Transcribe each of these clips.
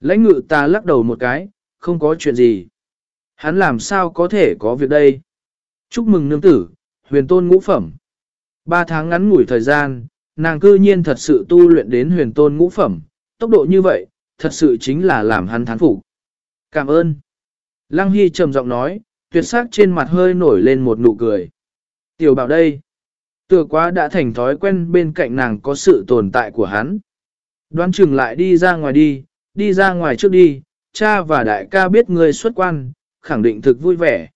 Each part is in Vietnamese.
Lãnh ngự ta lắc đầu một cái, không có chuyện gì. Hắn làm sao có thể có việc đây? Chúc mừng nương tử, huyền tôn ngũ phẩm. Ba tháng ngắn ngủi thời gian, nàng cư nhiên thật sự tu luyện đến huyền tôn ngũ phẩm, tốc độ như vậy, thật sự chính là làm hắn thán phục. Cảm ơn. Lăng Hy trầm giọng nói, tuyệt sắc trên mặt hơi nổi lên một nụ cười. Tiểu bảo đây, tựa quá đã thành thói quen bên cạnh nàng có sự tồn tại của hắn. Đoán chừng lại đi ra ngoài đi, đi ra ngoài trước đi, cha và đại ca biết ngươi xuất quan, khẳng định thực vui vẻ.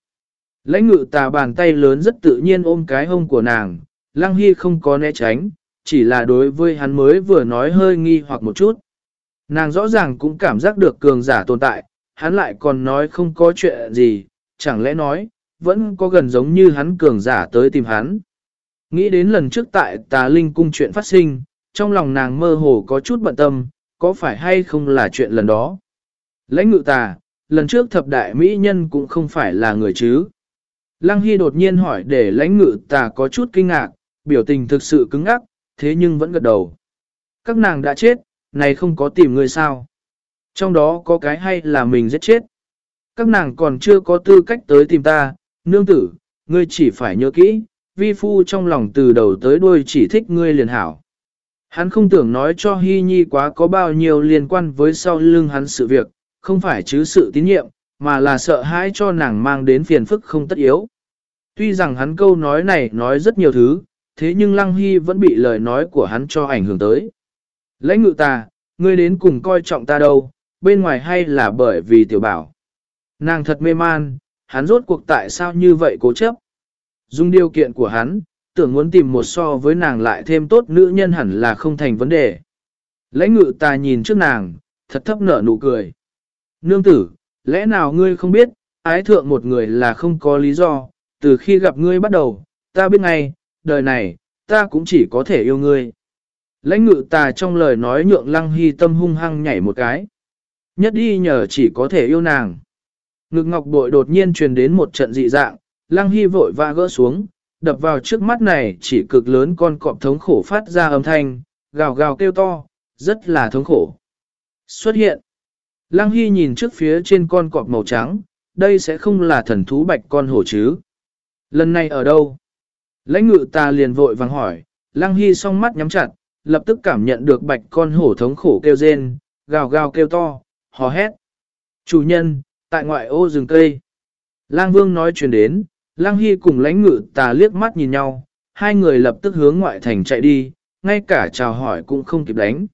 Lãnh ngự tà bàn tay lớn rất tự nhiên ôm cái hông của nàng, Lăng Hy không có né tránh, chỉ là đối với hắn mới vừa nói hơi nghi hoặc một chút. Nàng rõ ràng cũng cảm giác được cường giả tồn tại, hắn lại còn nói không có chuyện gì, chẳng lẽ nói, vẫn có gần giống như hắn cường giả tới tìm hắn. Nghĩ đến lần trước tại tà linh cung chuyện phát sinh, trong lòng nàng mơ hồ có chút bận tâm, có phải hay không là chuyện lần đó. Lãnh ngự tà, lần trước thập đại mỹ nhân cũng không phải là người chứ. Lăng Hy đột nhiên hỏi để lãnh ngự tà có chút kinh ngạc, biểu tình thực sự cứng ngắc, thế nhưng vẫn gật đầu. Các nàng đã chết, này không có tìm người sao. Trong đó có cái hay là mình giết chết. Các nàng còn chưa có tư cách tới tìm ta, nương tử, ngươi chỉ phải nhớ kỹ, vi phu trong lòng từ đầu tới đuôi chỉ thích ngươi liền hảo. Hắn không tưởng nói cho Hy Nhi quá có bao nhiêu liên quan với sau lưng hắn sự việc, không phải chứ sự tín nhiệm, mà là sợ hãi cho nàng mang đến phiền phức không tất yếu. Tuy rằng hắn câu nói này nói rất nhiều thứ, thế nhưng Lăng Hy vẫn bị lời nói của hắn cho ảnh hưởng tới. Lãnh ngự ta, ngươi đến cùng coi trọng ta đâu, bên ngoài hay là bởi vì tiểu bảo. Nàng thật mê man, hắn rốt cuộc tại sao như vậy cố chấp. Dùng điều kiện của hắn, tưởng muốn tìm một so với nàng lại thêm tốt nữ nhân hẳn là không thành vấn đề. Lãnh ngự ta nhìn trước nàng, thật thấp nở nụ cười. Nương tử, lẽ nào ngươi không biết, ái thượng một người là không có lý do, từ khi gặp ngươi bắt đầu, ta biết ngay, đời này, ta cũng chỉ có thể yêu ngươi. Lãnh ngự tà trong lời nói nhượng lăng hy tâm hung hăng nhảy một cái. Nhất đi nhờ chỉ có thể yêu nàng. Ngực ngọc bội đột nhiên truyền đến một trận dị dạng, lăng hy vội va gỡ xuống, đập vào trước mắt này chỉ cực lớn con cọp thống khổ phát ra âm thanh, gào gào kêu to, rất là thống khổ. Xuất hiện. Lăng Hy nhìn trước phía trên con cọp màu trắng, đây sẽ không là thần thú bạch con hổ chứ. Lần này ở đâu? Lãnh ngự ta liền vội vàng hỏi, Lăng Hy song mắt nhắm chặt, lập tức cảm nhận được bạch con hổ thống khổ kêu rên, gào gào kêu to, hò hét. Chủ nhân, tại ngoại ô rừng cây. Lang Vương nói chuyện đến, Lang Hy cùng lãnh ngự tà liếc mắt nhìn nhau, hai người lập tức hướng ngoại thành chạy đi, ngay cả chào hỏi cũng không kịp đánh.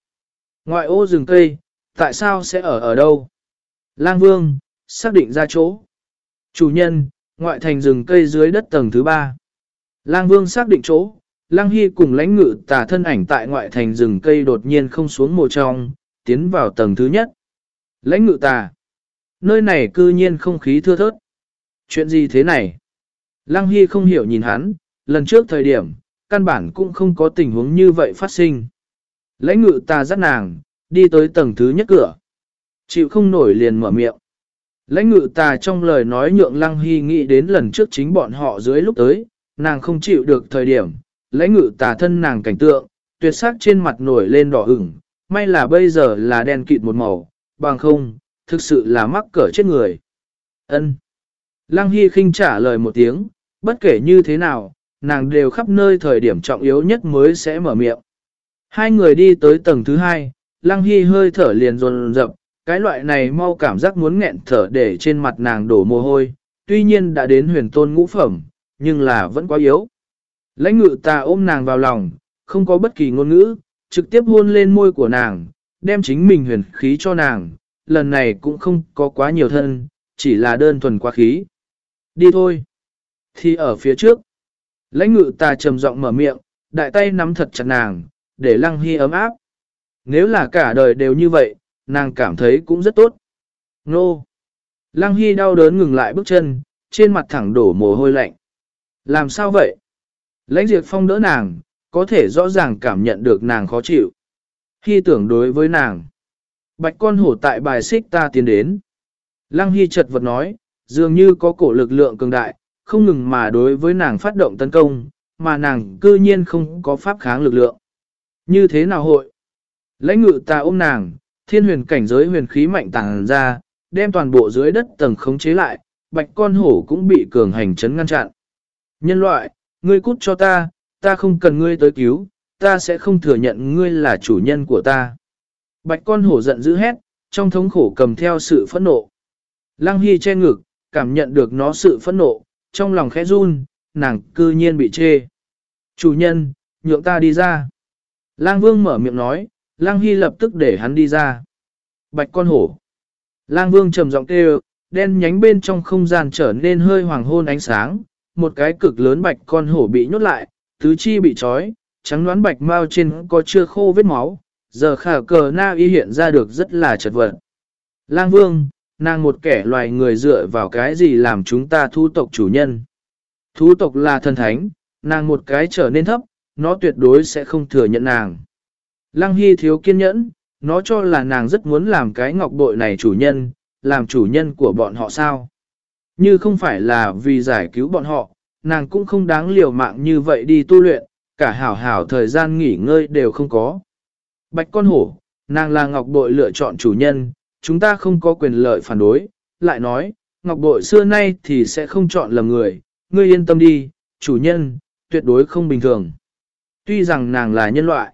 Ngoại ô rừng cây, tại sao sẽ ở ở đâu? Lang Vương, xác định ra chỗ. Chủ nhân, ngoại thành rừng cây dưới đất tầng thứ ba. Lang Vương xác định chỗ, Lang Hy cùng lãnh ngự tà thân ảnh tại ngoại thành rừng cây đột nhiên không xuống mồ trong, tiến vào tầng thứ nhất. Lãnh ngự tà. Nơi này cư nhiên không khí thưa thớt. Chuyện gì thế này? Lăng Hy không hiểu nhìn hắn, lần trước thời điểm, căn bản cũng không có tình huống như vậy phát sinh. Lãnh ngự ta dắt nàng, đi tới tầng thứ nhất cửa. Chịu không nổi liền mở miệng. Lãnh ngự ta trong lời nói nhượng Lăng Hy nghĩ đến lần trước chính bọn họ dưới lúc tới, nàng không chịu được thời điểm. Lãnh ngự tà thân nàng cảnh tượng, tuyệt sắc trên mặt nổi lên đỏ ửng, may là bây giờ là đen kịt một màu, bằng không, thực sự là mắc cỡ chết người. Ân. Lăng Hy khinh trả lời một tiếng, bất kể như thế nào, nàng đều khắp nơi thời điểm trọng yếu nhất mới sẽ mở miệng. Hai người đi tới tầng thứ hai, Lăng Hy hơi thở liền dồn dập, cái loại này mau cảm giác muốn nghẹn thở để trên mặt nàng đổ mồ hôi, tuy nhiên đã đến huyền tôn ngũ phẩm, nhưng là vẫn quá yếu. Lãnh ngự ta ôm nàng vào lòng, không có bất kỳ ngôn ngữ, trực tiếp hôn lên môi của nàng, đem chính mình huyền khí cho nàng, lần này cũng không có quá nhiều thân, chỉ là đơn thuần quá khí. Đi thôi. Thì ở phía trước, lãnh ngự ta trầm giọng mở miệng, đại tay nắm thật chặt nàng, để lăng hy ấm áp. Nếu là cả đời đều như vậy, nàng cảm thấy cũng rất tốt. Nô! Lăng hy đau đớn ngừng lại bước chân, trên mặt thẳng đổ mồ hôi lạnh. Làm sao vậy? Lãnh diệt phong đỡ nàng, có thể rõ ràng cảm nhận được nàng khó chịu. Hy tưởng đối với nàng. Bạch con hổ tại bài xích ta tiến đến. Lăng Hy chật vật nói, dường như có cổ lực lượng cường đại, không ngừng mà đối với nàng phát động tấn công, mà nàng cư nhiên không có pháp kháng lực lượng. Như thế nào hội? Lãnh ngự ta ôm nàng, Thiên huyền cảnh giới huyền khí mạnh tàng ra, đem toàn bộ dưới đất tầng khống chế lại, bạch con hổ cũng bị cường hành chấn ngăn chặn. Nhân loại, ngươi cút cho ta, ta không cần ngươi tới cứu, ta sẽ không thừa nhận ngươi là chủ nhân của ta. Bạch con hổ giận dữ hét, trong thống khổ cầm theo sự phẫn nộ. Lăng Hy che ngực, cảm nhận được nó sự phẫn nộ, trong lòng khẽ run, nàng cư nhiên bị chê. Chủ nhân, nhượng ta đi ra. Lang Vương mở miệng nói, Lang Hy lập tức để hắn đi ra. Bạch con hổ. Lang Vương trầm giọng kêu, đen nhánh bên trong không gian trở nên hơi hoàng hôn ánh sáng, một cái cực lớn bạch con hổ bị nhốt lại, tứ chi bị trói, trắng đoán bạch mau trên có chưa khô vết máu, giờ khả cờ na y hiện ra được rất là chật vật. Lang Vương, nàng một kẻ loài người dựa vào cái gì làm chúng ta thu tộc chủ nhân. Thú tộc là thần thánh, nàng một cái trở nên thấp, nó tuyệt đối sẽ không thừa nhận nàng. Lăng Hy thiếu kiên nhẫn, nó cho là nàng rất muốn làm cái ngọc bội này chủ nhân, làm chủ nhân của bọn họ sao. Như không phải là vì giải cứu bọn họ, nàng cũng không đáng liều mạng như vậy đi tu luyện, cả hảo hảo thời gian nghỉ ngơi đều không có. Bạch con hổ, nàng là ngọc bội lựa chọn chủ nhân, chúng ta không có quyền lợi phản đối, lại nói, ngọc bội xưa nay thì sẽ không chọn lầm người, ngươi yên tâm đi, chủ nhân, tuyệt đối không bình thường. Tuy rằng nàng là nhân loại.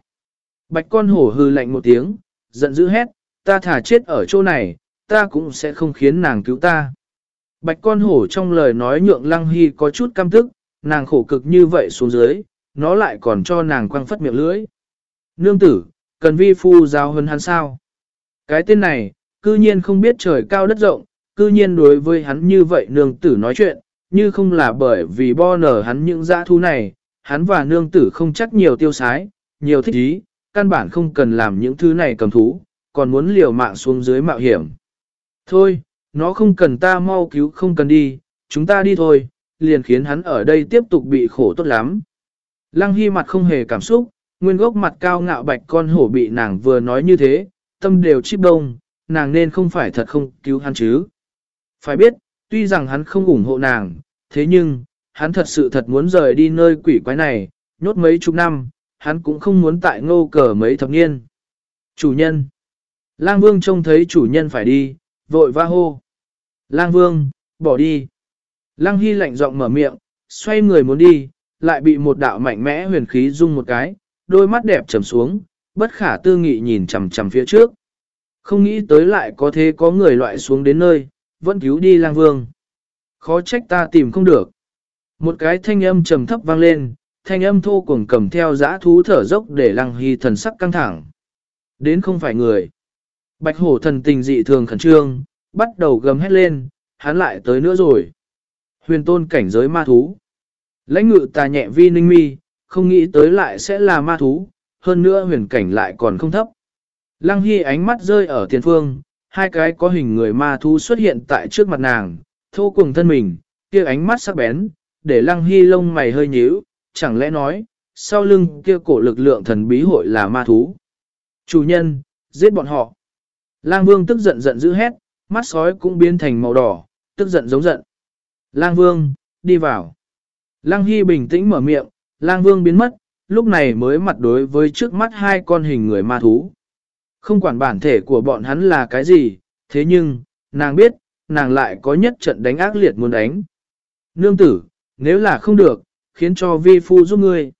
Bạch con hổ hư lạnh một tiếng, giận dữ hét, ta thả chết ở chỗ này, ta cũng sẽ không khiến nàng cứu ta. Bạch con hổ trong lời nói nhượng lăng hy có chút căm tức, nàng khổ cực như vậy xuống dưới, nó lại còn cho nàng quăng phất miệng lưỡi. Nương tử, cần vi phu giáo hơn hắn sao? Cái tên này, cư nhiên không biết trời cao đất rộng, cư nhiên đối với hắn như vậy nương tử nói chuyện, như không là bởi vì bo nở hắn những dã thú này, hắn và nương tử không chắc nhiều tiêu sái, nhiều thích ý, căn bản không cần làm những thứ này cầm thú, còn muốn liều mạng xuống dưới mạo hiểm. Thôi, nó không cần ta mau cứu không cần đi, chúng ta đi thôi, liền khiến hắn ở đây tiếp tục bị khổ tốt lắm. Lăng Hy mặt không hề cảm xúc, nguyên gốc mặt cao ngạo bạch con hổ bị nàng vừa nói như thế, tâm đều chip đông, nàng nên không phải thật không cứu hắn chứ. Phải biết, tuy rằng hắn không ủng hộ nàng, thế nhưng, hắn thật sự thật muốn rời đi nơi quỷ quái này, nhốt mấy chục năm, hắn cũng không muốn tại ngô cờ mấy thập niên. Chủ nhân. Lang Vương trông thấy chủ nhân phải đi, vội va hô. Lang Vương, bỏ đi. Lang Hy lạnh giọng mở miệng, xoay người muốn đi, lại bị một đạo mạnh mẽ huyền khí rung một cái, đôi mắt đẹp trầm xuống, bất khả tư nghị nhìn chằm chằm phía trước. Không nghĩ tới lại có thế có người loại xuống đến nơi, vẫn cứu đi lang vương. Khó trách ta tìm không được. Một cái thanh âm trầm thấp vang lên, thanh âm thô cuồng cầm theo dã thú thở dốc để lăng hy thần sắc căng thẳng. Đến không phải người. Bạch hổ thần tình dị thường khẩn trương, bắt đầu gầm hét lên, hắn lại tới nữa rồi. Huyền tôn cảnh giới ma thú. Lãnh ngự tà nhẹ vi ninh mi, không nghĩ tới lại sẽ là ma thú, hơn nữa huyền cảnh lại còn không thấp. Lăng Hy ánh mắt rơi ở tiền phương, hai cái có hình người ma thú xuất hiện tại trước mặt nàng, thô cùng thân mình, kia ánh mắt sắc bén, để Lăng Hy lông mày hơi nhíu, chẳng lẽ nói, sau lưng kia cổ lực lượng thần bí hội là ma thú. Chủ nhân, giết bọn họ. Lang Vương tức giận giận dữ hét, mắt sói cũng biến thành màu đỏ, tức giận giống giận. Lang Vương, đi vào. Lang Hy bình tĩnh mở miệng, Lang Vương biến mất, lúc này mới mặt đối với trước mắt hai con hình người ma thú. Không quản bản thể của bọn hắn là cái gì, thế nhưng, nàng biết, nàng lại có nhất trận đánh ác liệt muốn đánh. Nương tử, nếu là không được, khiến cho vi phu giúp ngươi.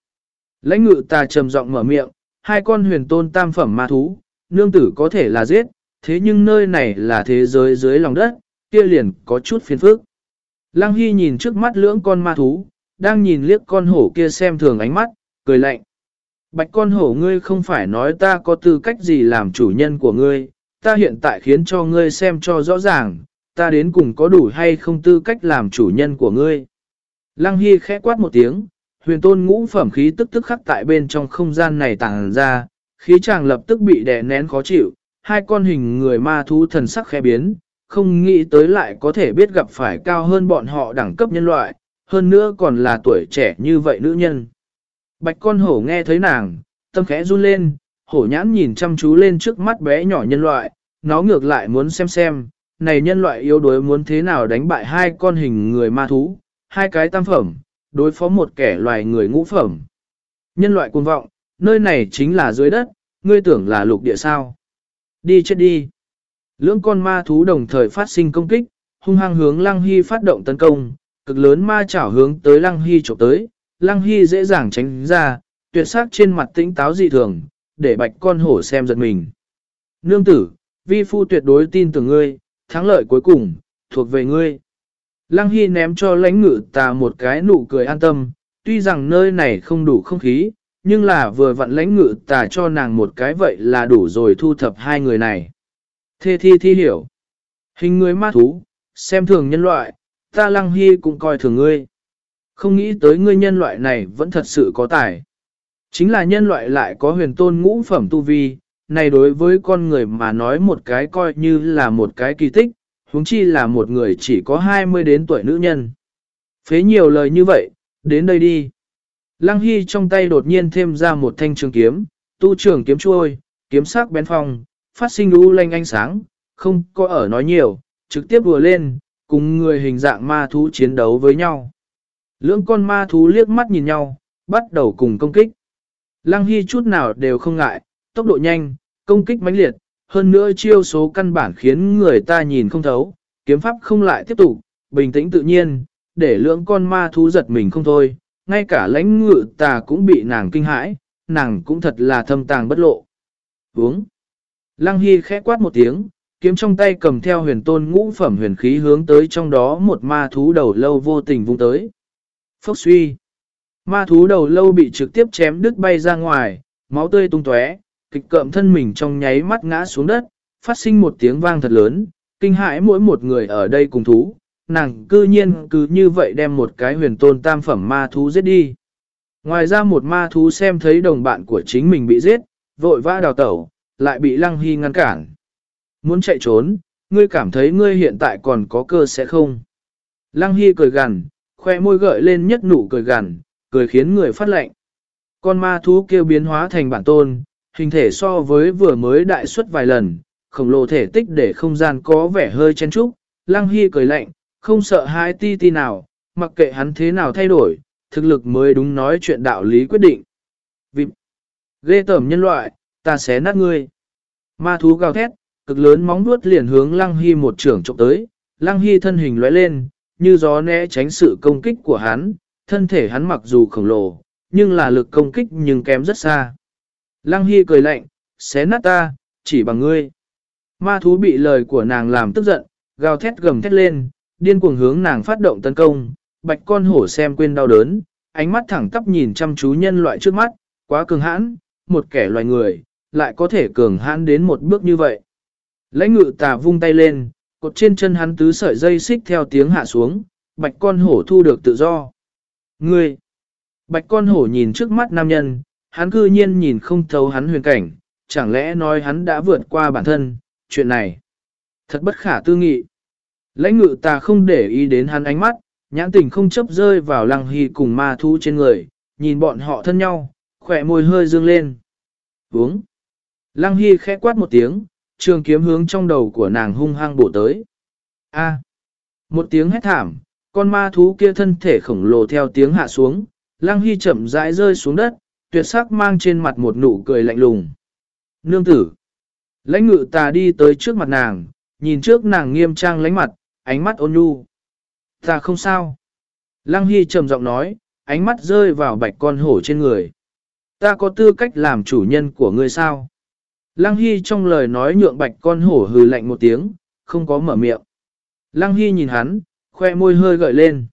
Lãnh ngự ta trầm giọng mở miệng, hai con huyền tôn tam phẩm ma thú, nương tử có thể là giết, thế nhưng nơi này là thế giới dưới lòng đất, kia liền có chút phiền phức. Lăng Hy nhìn trước mắt lưỡng con ma thú, đang nhìn liếc con hổ kia xem thường ánh mắt, cười lạnh. Bạch con hổ ngươi không phải nói ta có tư cách gì làm chủ nhân của ngươi, ta hiện tại khiến cho ngươi xem cho rõ ràng, ta đến cùng có đủ hay không tư cách làm chủ nhân của ngươi. Lăng Hy khẽ quát một tiếng, huyền tôn ngũ phẩm khí tức tức khắc tại bên trong không gian này tàng ra, khí chàng lập tức bị đè nén khó chịu, hai con hình người ma thú thần sắc khẽ biến, không nghĩ tới lại có thể biết gặp phải cao hơn bọn họ đẳng cấp nhân loại, hơn nữa còn là tuổi trẻ như vậy nữ nhân. Bạch con hổ nghe thấy nàng, tâm khẽ run lên, hổ nhãn nhìn chăm chú lên trước mắt bé nhỏ nhân loại, nó ngược lại muốn xem xem, này nhân loại yếu đuối muốn thế nào đánh bại hai con hình người ma thú, hai cái tam phẩm, đối phó một kẻ loài người ngũ phẩm. Nhân loại cuồng vọng, nơi này chính là dưới đất, ngươi tưởng là lục địa sao. Đi chết đi. Lưỡng con ma thú đồng thời phát sinh công kích, hung hăng hướng Lăng Hy phát động tấn công, cực lớn ma chảo hướng tới Lăng Hy chụp tới, Lăng Hy dễ dàng tránh ra, tuyệt sắc trên mặt tĩnh táo dị thường, để bạch con hổ xem giật mình. Nương tử, vi phu tuyệt đối tin tưởng ngươi, thắng lợi cuối cùng, thuộc về ngươi. Lăng Hy ném cho lãnh ngự tà một cái nụ cười an tâm, tuy rằng nơi này không đủ không khí, nhưng là vừa vặn lãnh ngự tà cho nàng một cái vậy là đủ rồi thu thập hai người này. Thê thi thi hiểu. Hình người ma thú, xem thường nhân loại, ta Lăng Hy cũng coi thường ngươi. Không nghĩ tới ngươi nhân loại này vẫn thật sự có tài. Chính là nhân loại lại có huyền tôn ngũ phẩm tu vi, này đối với con người mà nói một cái coi như là một cái kỳ tích, huống chi là một người chỉ có 20 đến tuổi nữ nhân. Phế nhiều lời như vậy, đến đây đi. Lăng Hy trong tay đột nhiên thêm ra một thanh trường kiếm, tu trường kiếm chuôi, kiếm sắc bén phong, phát sinh u lanh ánh sáng, không có ở nói nhiều, trực tiếp vừa lên, cùng người hình dạng ma thú chiến đấu với nhau. Lưỡng con ma thú liếc mắt nhìn nhau, bắt đầu cùng công kích. Lăng Hy chút nào đều không ngại, tốc độ nhanh, công kích mãnh liệt, hơn nữa chiêu số căn bản khiến người ta nhìn không thấu, kiếm pháp không lại tiếp tục, bình tĩnh tự nhiên, để lưỡng con ma thú giật mình không thôi, ngay cả lãnh ngự tà cũng bị nàng kinh hãi, nàng cũng thật là thâm tàng bất lộ. Uống. Lăng Hy khẽ quát một tiếng, kiếm trong tay cầm theo huyền tôn ngũ phẩm huyền khí hướng tới trong đó một ma thú đầu lâu vô tình vung tới. Phốc suy. Ma thú đầu lâu bị trực tiếp chém đứt bay ra ngoài, máu tươi tung tóe, kịch cợm thân mình trong nháy mắt ngã xuống đất, phát sinh một tiếng vang thật lớn, kinh hãi mỗi một người ở đây cùng thú, nàng cư nhiên cứ như vậy đem một cái huyền tôn tam phẩm ma thú giết đi. Ngoài ra một ma thú xem thấy đồng bạn của chính mình bị giết, vội vã đào tẩu, lại bị Lăng Hy ngăn cản. Muốn chạy trốn, ngươi cảm thấy ngươi hiện tại còn có cơ sẽ không? Lăng Hy cười gằn, khoe môi gợi lên nhất nụ cười gằn, cười khiến người phát lệnh. Con ma thú kêu biến hóa thành bản tôn, hình thể so với vừa mới đại suất vài lần, khổng lồ thể tích để không gian có vẻ hơi chen trúc. Lăng Hy cười lạnh, không sợ hai ti ti nào, mặc kệ hắn thế nào thay đổi, thực lực mới đúng nói chuyện đạo lý quyết định. Vịp! ghê tởm nhân loại, ta xé nát ngươi. Ma thú gào thét, cực lớn móng vuốt liền hướng Lăng Hy một trưởng trộm tới, Lăng Hy thân hình lóe lên, như gió né tránh sự công kích của hắn, thân thể hắn mặc dù khổng lồ, nhưng là lực công kích nhưng kém rất xa. Lăng Hy cười lạnh, xé nát ta, chỉ bằng ngươi. Ma thú bị lời của nàng làm tức giận, gào thét gầm thét lên, điên cuồng hướng nàng phát động tấn công, bạch con hổ xem quên đau đớn, ánh mắt thẳng tắp nhìn chăm chú nhân loại trước mắt, quá cường hãn, một kẻ loài người, lại có thể cường hãn đến một bước như vậy. Lãnh ngự tà vung tay lên, cột trên chân hắn tứ sợi dây xích theo tiếng hạ xuống, bạch con hổ thu được tự do. Ngươi! Bạch con hổ nhìn trước mắt nam nhân, hắn cư nhiên nhìn không thấu hắn huyền cảnh, chẳng lẽ nói hắn đã vượt qua bản thân, chuyện này. Thật bất khả tư nghị. Lãnh ngự ta không để ý đến hắn ánh mắt, nhãn tình không chấp rơi vào lăng hy cùng ma thú trên người, nhìn bọn họ thân nhau, khỏe môi hơi dương lên. Uống. Lăng hy khẽ quát một tiếng, trường kiếm hướng trong đầu của nàng hung hăng bổ tới. A. Một tiếng hét thảm, con ma thú kia thân thể khổng lồ theo tiếng hạ xuống, lăng hy chậm rãi rơi xuống đất, tuyệt sắc mang trên mặt một nụ cười lạnh lùng. Nương tử. Lãnh ngự tà đi tới trước mặt nàng, nhìn trước nàng nghiêm trang lánh mặt, ánh mắt ôn nhu. Ta không sao. Lăng Hy trầm giọng nói, ánh mắt rơi vào bạch con hổ trên người. Ta có tư cách làm chủ nhân của ngươi sao? Lăng Hy trong lời nói nhượng bạch con hổ hừ lạnh một tiếng, không có mở miệng. Lăng Hy nhìn hắn, khoe môi hơi gợi lên.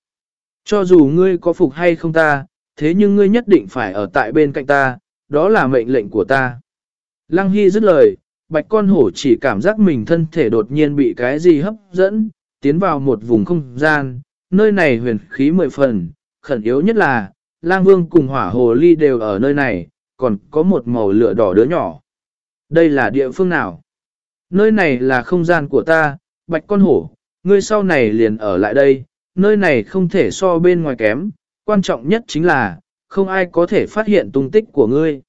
Cho dù ngươi có phục hay không ta, thế nhưng ngươi nhất định phải ở tại bên cạnh ta, đó là mệnh lệnh của ta. Lăng Hy dứt lời, bạch con hổ chỉ cảm giác mình thân thể đột nhiên bị cái gì hấp dẫn, tiến vào một vùng không gian, nơi này huyền khí mười phần, khẩn yếu nhất là, lang vương cùng hỏa hồ ly đều ở nơi này, còn có một màu lửa đỏ đứa nhỏ. Đây là địa phương nào? Nơi này là không gian của ta, bạch con hổ, ngươi sau này liền ở lại đây, nơi này không thể so bên ngoài kém, quan trọng nhất chính là, không ai có thể phát hiện tung tích của ngươi.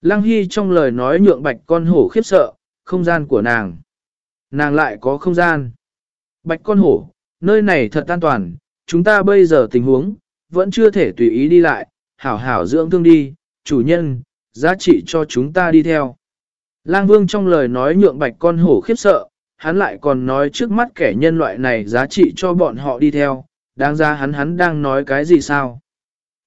Lăng Hy trong lời nói nhượng bạch con hổ khiếp sợ, không gian của nàng. Nàng lại có không gian. Bạch con hổ, nơi này thật an toàn, chúng ta bây giờ tình huống, vẫn chưa thể tùy ý đi lại, hảo hảo dưỡng thương đi, chủ nhân, giá trị cho chúng ta đi theo. Lang Vương trong lời nói nhượng bạch con hổ khiếp sợ, hắn lại còn nói trước mắt kẻ nhân loại này giá trị cho bọn họ đi theo, đáng ra hắn hắn đang nói cái gì sao?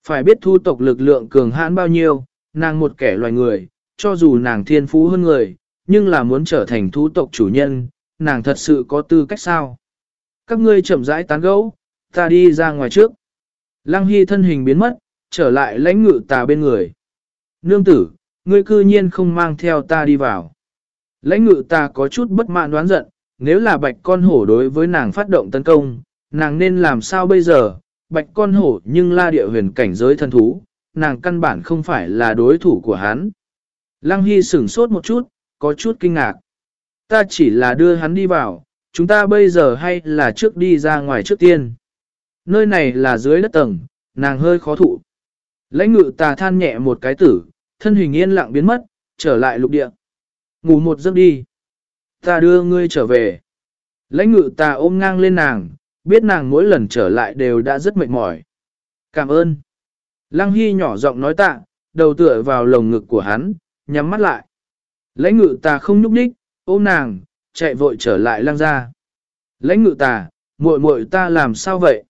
Phải biết thu tộc lực lượng cường hãn bao nhiêu, nàng một kẻ loài người, cho dù nàng thiên phú hơn người, nhưng là muốn trở thành thu tộc chủ nhân, nàng thật sự có tư cách sao? Các ngươi chậm rãi tán gẫu, ta đi ra ngoài trước. Lăng Hy thân hình biến mất, trở lại lãnh ngự tà bên người. Nương tử, ngươi cư nhiên không mang theo ta đi vào. Lãnh ngự ta có chút bất mãn đoán giận, nếu là bạch con hổ đối với nàng phát động tấn công, nàng nên làm sao bây giờ? Bạch con hổ nhưng la địa huyền cảnh giới thân thú, nàng căn bản không phải là đối thủ của hắn. Lăng Hy sửng sốt một chút, có chút kinh ngạc. Ta chỉ là đưa hắn đi vào, chúng ta bây giờ hay là trước đi ra ngoài trước tiên. Nơi này là dưới đất tầng, nàng hơi khó thụ. Lãnh ngự tà than nhẹ một cái tử, thân hình yên lặng biến mất, trở lại lục địa. Ngủ một giấc đi. Ta đưa ngươi trở về. Lãnh ngự ta ôm ngang lên nàng, biết nàng mỗi lần trở lại đều đã rất mệt mỏi. Cảm ơn. Lăng Hy nhỏ giọng nói tạ, đầu tựa vào lồng ngực của hắn, nhắm mắt lại. Lãnh ngự ta không nhúc đích, ôm nàng, chạy vội trở lại lăng ra. Lãnh ngự ta muội muội ta làm sao vậy?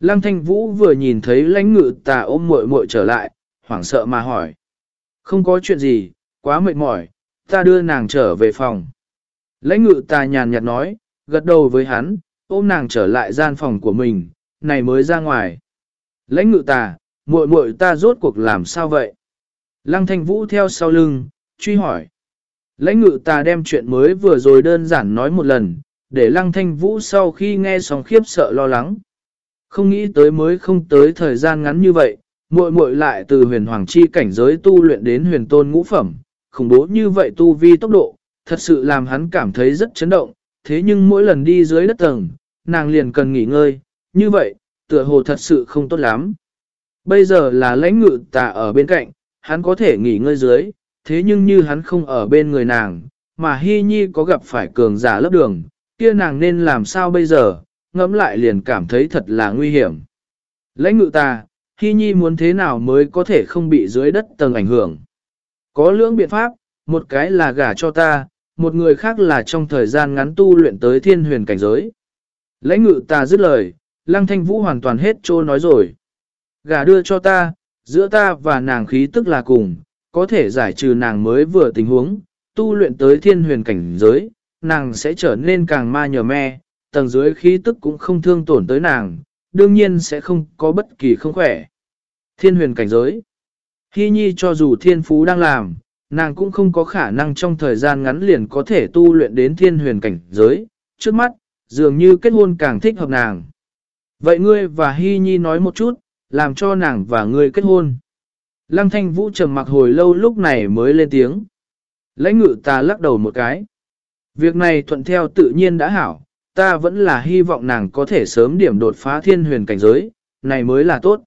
Lăng thanh vũ vừa nhìn thấy lãnh ngự ta ôm muội muội trở lại, hoảng sợ mà hỏi. Không có chuyện gì, quá mệt mỏi, ta đưa nàng trở về phòng. Lãnh ngự ta nhàn nhạt nói, gật đầu với hắn, ôm nàng trở lại gian phòng của mình, này mới ra ngoài. Lãnh ngự ta, muội muội ta rốt cuộc làm sao vậy? Lăng thanh vũ theo sau lưng, truy hỏi. Lãnh ngự ta đem chuyện mới vừa rồi đơn giản nói một lần, để lăng thanh vũ sau khi nghe xong khiếp sợ lo lắng. Không nghĩ tới mới không tới thời gian ngắn như vậy, muội muội lại từ huyền hoàng chi cảnh giới tu luyện đến huyền tôn ngũ phẩm, khủng bố như vậy tu vi tốc độ, thật sự làm hắn cảm thấy rất chấn động, thế nhưng mỗi lần đi dưới đất tầng, nàng liền cần nghỉ ngơi, như vậy, tựa hồ thật sự không tốt lắm. Bây giờ là lãnh ngự tà ở bên cạnh, hắn có thể nghỉ ngơi dưới, thế nhưng như hắn không ở bên người nàng, mà Hy Nhi có gặp phải cường giả lớp đường, kia nàng nên làm sao bây giờ, ngẫm lại liền cảm thấy thật là nguy hiểm. Lãnh ngự ta, Hy Nhi muốn thế nào mới có thể không bị dưới đất tầng ảnh hưởng. Có lưỡng biện pháp, một cái là gả cho ta, một người khác là trong thời gian ngắn tu luyện tới thiên huyền cảnh giới. Lãnh ngự ta dứt lời, lăng thanh vũ hoàn toàn hết trô nói rồi. Gả đưa cho ta, giữa ta và nàng khí tức là cùng, có thể giải trừ nàng mới vừa tình huống, tu luyện tới thiên huyền cảnh giới, nàng sẽ trở nên càng ma nhờ me, tầng dưới khí tức cũng không thương tổn tới nàng, đương nhiên sẽ không có bất kỳ không khỏe. Thiên huyền cảnh giới Hy nhi cho dù thiên phú đang làm, nàng cũng không có khả năng trong thời gian ngắn liền có thể tu luyện đến thiên huyền cảnh giới, trước mắt, dường như kết hôn càng thích hợp nàng. Vậy ngươi và Hy nhi nói một chút, làm cho nàng và ngươi kết hôn. Lăng thanh vũ trầm mặc hồi lâu lúc này mới lên tiếng. Lãnh ngự ta lắc đầu một cái. Việc này thuận theo tự nhiên đã hảo, ta vẫn là hy vọng nàng có thể sớm điểm đột phá thiên huyền cảnh giới, này mới là tốt.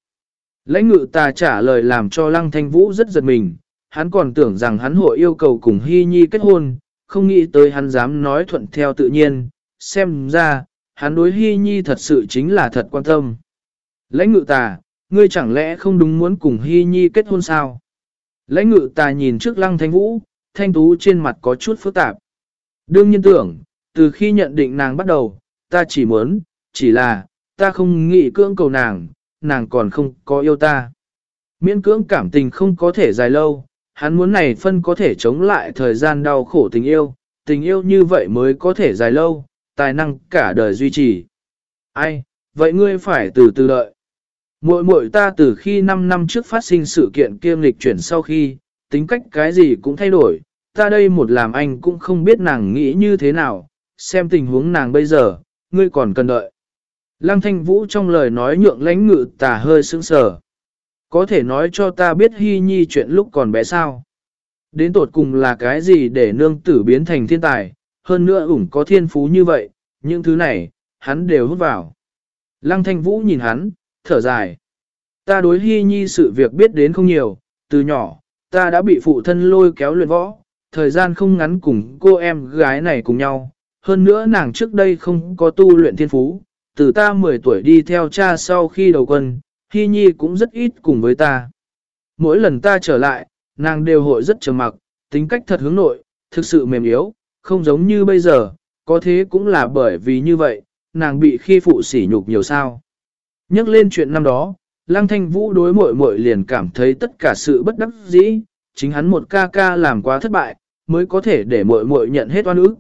Lãnh ngự ta trả lời làm cho lăng thanh vũ rất giật mình, hắn còn tưởng rằng hắn hội yêu cầu cùng hy nhi kết hôn, không nghĩ tới hắn dám nói thuận theo tự nhiên, xem ra, hắn đối hy nhi thật sự chính là thật quan tâm. Lãnh ngự ta, ngươi chẳng lẽ không đúng muốn cùng hy nhi kết hôn sao? Lãnh ngự ta nhìn trước lăng thanh vũ, thanh tú trên mặt có chút phức tạp. Đương nhiên tưởng, từ khi nhận định nàng bắt đầu, ta chỉ muốn, chỉ là, ta không nghĩ cưỡng cầu nàng, nàng còn không có yêu ta. Miễn cưỡng cảm tình không có thể dài lâu, hắn muốn này phân có thể chống lại thời gian đau khổ tình yêu, tình yêu như vậy mới có thể dài lâu, tài năng cả đời duy trì. Ai, vậy ngươi phải từ từ đợi. Muội muội ta từ khi 5 năm trước phát sinh sự kiện kiêm lịch chuyển sau khi, tính cách cái gì cũng thay đổi, ta đây một làm anh cũng không biết nàng nghĩ như thế nào, xem tình huống nàng bây giờ, ngươi còn cần đợi. Lăng thanh vũ trong lời nói nhượng lãnh ngự tà hơi sững sờ. Có thể nói cho ta biết hy nhi chuyện lúc còn bé sao. Đến tột cùng là cái gì để nương tử biến thành thiên tài, hơn nữa ủng có thiên phú như vậy, những thứ này, hắn đều hút vào. Lăng thanh vũ nhìn hắn, thở dài. Ta đối hy nhi sự việc biết đến không nhiều, từ nhỏ, ta đã bị phụ thân lôi kéo luyện võ, thời gian không ngắn cùng cô em gái này cùng nhau, hơn nữa nàng trước đây không có tu luyện thiên phú, từ ta 10 tuổi đi theo cha sau khi đầu quân, Hy Nhi cũng rất ít cùng với ta. Mỗi lần ta trở lại, nàng đều hội rất trầm mặc, tính cách thật hướng nội, thực sự mềm yếu, không giống như bây giờ, có thế cũng là bởi vì như vậy, nàng bị khi phụ sỉ nhục nhiều sao. Nhắc lên chuyện năm đó, Lăng Thanh Vũ đối mội mội liền cảm thấy tất cả sự bất đắc dĩ, chính hắn một ca ca làm quá thất bại, mới có thể để mội mội nhận hết oan ức.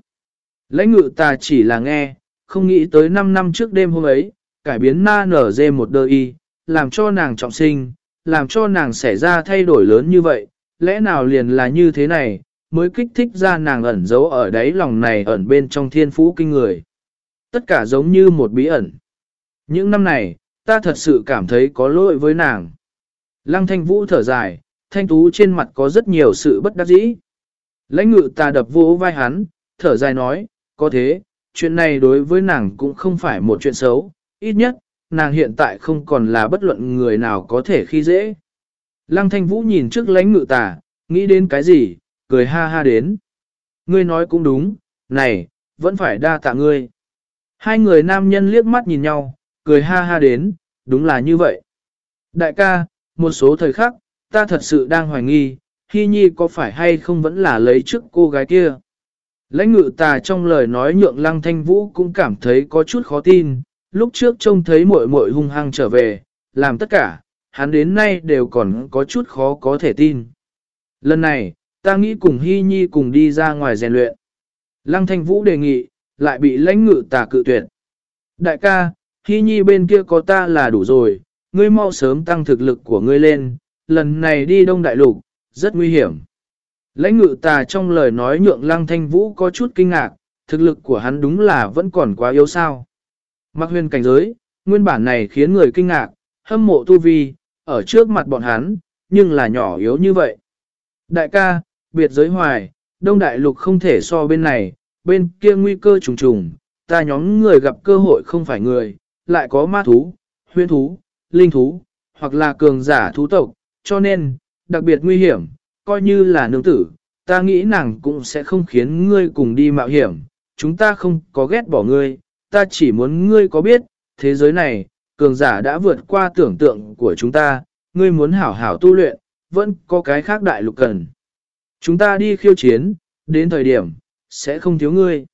Lãnh ngự ta chỉ là nghe, không nghĩ tới 5 năm trước đêm hôm ấy, cải biến na nở dê một đơ y, làm cho nàng trọng sinh, làm cho nàng xảy ra thay đổi lớn như vậy, lẽ nào liền là như thế này, mới kích thích ra nàng ẩn giấu ở đáy lòng này ẩn bên trong thiên phú kinh người. Tất cả giống như một bí ẩn. Những năm này, ta thật sự cảm thấy có lỗi với nàng. Lăng thanh vũ thở dài, thanh tú trên mặt có rất nhiều sự bất đắc dĩ. Lãnh ngự ta đập vỗ vai hắn, thở dài nói, có thế, chuyện này đối với nàng cũng không phải một chuyện xấu, ít nhất, nàng hiện tại không còn là bất luận người nào có thể khi dễ. Lăng thanh vũ nhìn trước lãnh ngự tả nghĩ đến cái gì, cười ha ha đến. Ngươi nói cũng đúng, này, vẫn phải đa tạ ngươi. Hai người nam nhân liếc mắt nhìn nhau, cười ha ha đến, đúng là như vậy. Đại ca, một số thời khắc, ta thật sự đang hoài nghi, Hy Nhi có phải hay không vẫn là lấy trước cô gái kia. Lãnh ngự tà trong lời nói nhượng lăng thanh vũ cũng cảm thấy có chút khó tin, lúc trước trông thấy muội muội hung hăng trở về, làm tất cả, hắn đến nay đều còn có chút khó có thể tin. Lần này, ta nghĩ cùng Hy Nhi cùng đi ra ngoài rèn luyện. Lăng thanh vũ đề nghị, lại bị lãnh ngự tà cự tuyệt. Đại ca, Hy Nhi bên kia có ta là đủ rồi, ngươi mau sớm tăng thực lực của ngươi lên, lần này đi Đông Đại Lục, rất nguy hiểm. Lãnh ngự tà trong lời nói nhượng lăng thanh vũ có chút kinh ngạc, thực lực của hắn đúng là vẫn còn quá yếu sao. Mặc huyền cảnh giới, nguyên bản này khiến người kinh ngạc, hâm mộ tu vi, ở trước mặt bọn hắn, nhưng là nhỏ yếu như vậy. Đại ca, biệt giới hoài, đông đại lục không thể so bên này, bên kia nguy cơ trùng trùng, ta nhóm người gặp cơ hội không phải người, lại có ma thú, huyên thú, linh thú, hoặc là cường giả thú tộc, cho nên, đặc biệt nguy hiểm, coi như là nương tử, ta nghĩ nàng cũng sẽ không khiến ngươi cùng đi mạo hiểm, chúng ta không có ghét bỏ ngươi, ta chỉ muốn ngươi có biết, thế giới này, cường giả đã vượt qua tưởng tượng của chúng ta, ngươi muốn hảo hảo tu luyện, vẫn có cái khác đại lục cần. Chúng ta đi khiêu chiến, đến thời điểm, sẽ không thiếu ngươi.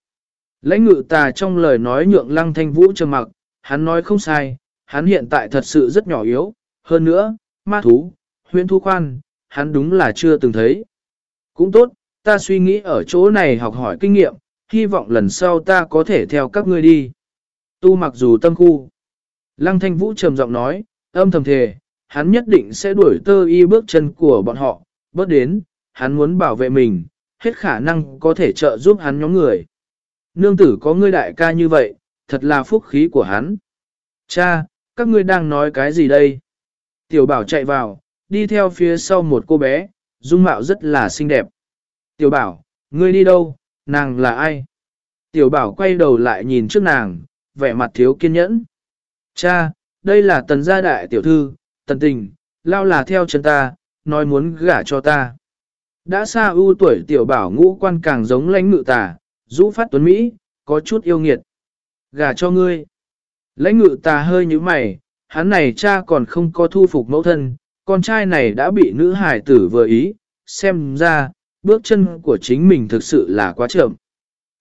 Lãnh ngự tà trong lời nói nhượng lăng thanh vũ trầm mặc, hắn nói không sai, hắn hiện tại thật sự rất nhỏ yếu, hơn nữa, ma thú, huyện thu khoan, hắn đúng là chưa từng thấy. Cũng tốt, ta suy nghĩ ở chỗ này học hỏi kinh nghiệm, hy vọng lần sau ta có thể theo các ngươi đi. Tu mặc dù tâm khu. Lăng thanh vũ trầm giọng nói, âm thầm thề, hắn nhất định sẽ đuổi tơ y bước chân của bọn họ, bớt đến, hắn muốn bảo vệ mình, hết khả năng có thể trợ giúp hắn nhóm người. Nương tử có ngươi đại ca như vậy, thật là phúc khí của hắn. Cha, các ngươi đang nói cái gì đây? Tiểu bảo chạy vào, đi theo phía sau một cô bé, dung mạo rất là xinh đẹp. Tiểu bảo, ngươi đi đâu, nàng là ai? Tiểu bảo quay đầu lại nhìn trước nàng, vẻ mặt thiếu kiên nhẫn. Cha, đây là tần gia đại tiểu thư, tần tình, lao là theo chân ta, nói muốn gả cho ta. Đã xa ưu tuổi tiểu bảo ngũ quan càng giống lãnh ngự tà, rũ phát tuấn Mỹ, có chút yêu nghiệt. Gả cho ngươi. Lãnh ngự tà hơi như mày, hắn này cha còn không có thu phục mẫu thân, con trai này đã bị nữ hải tử vừa ý, xem ra, bước chân của chính mình thực sự là quá chậm.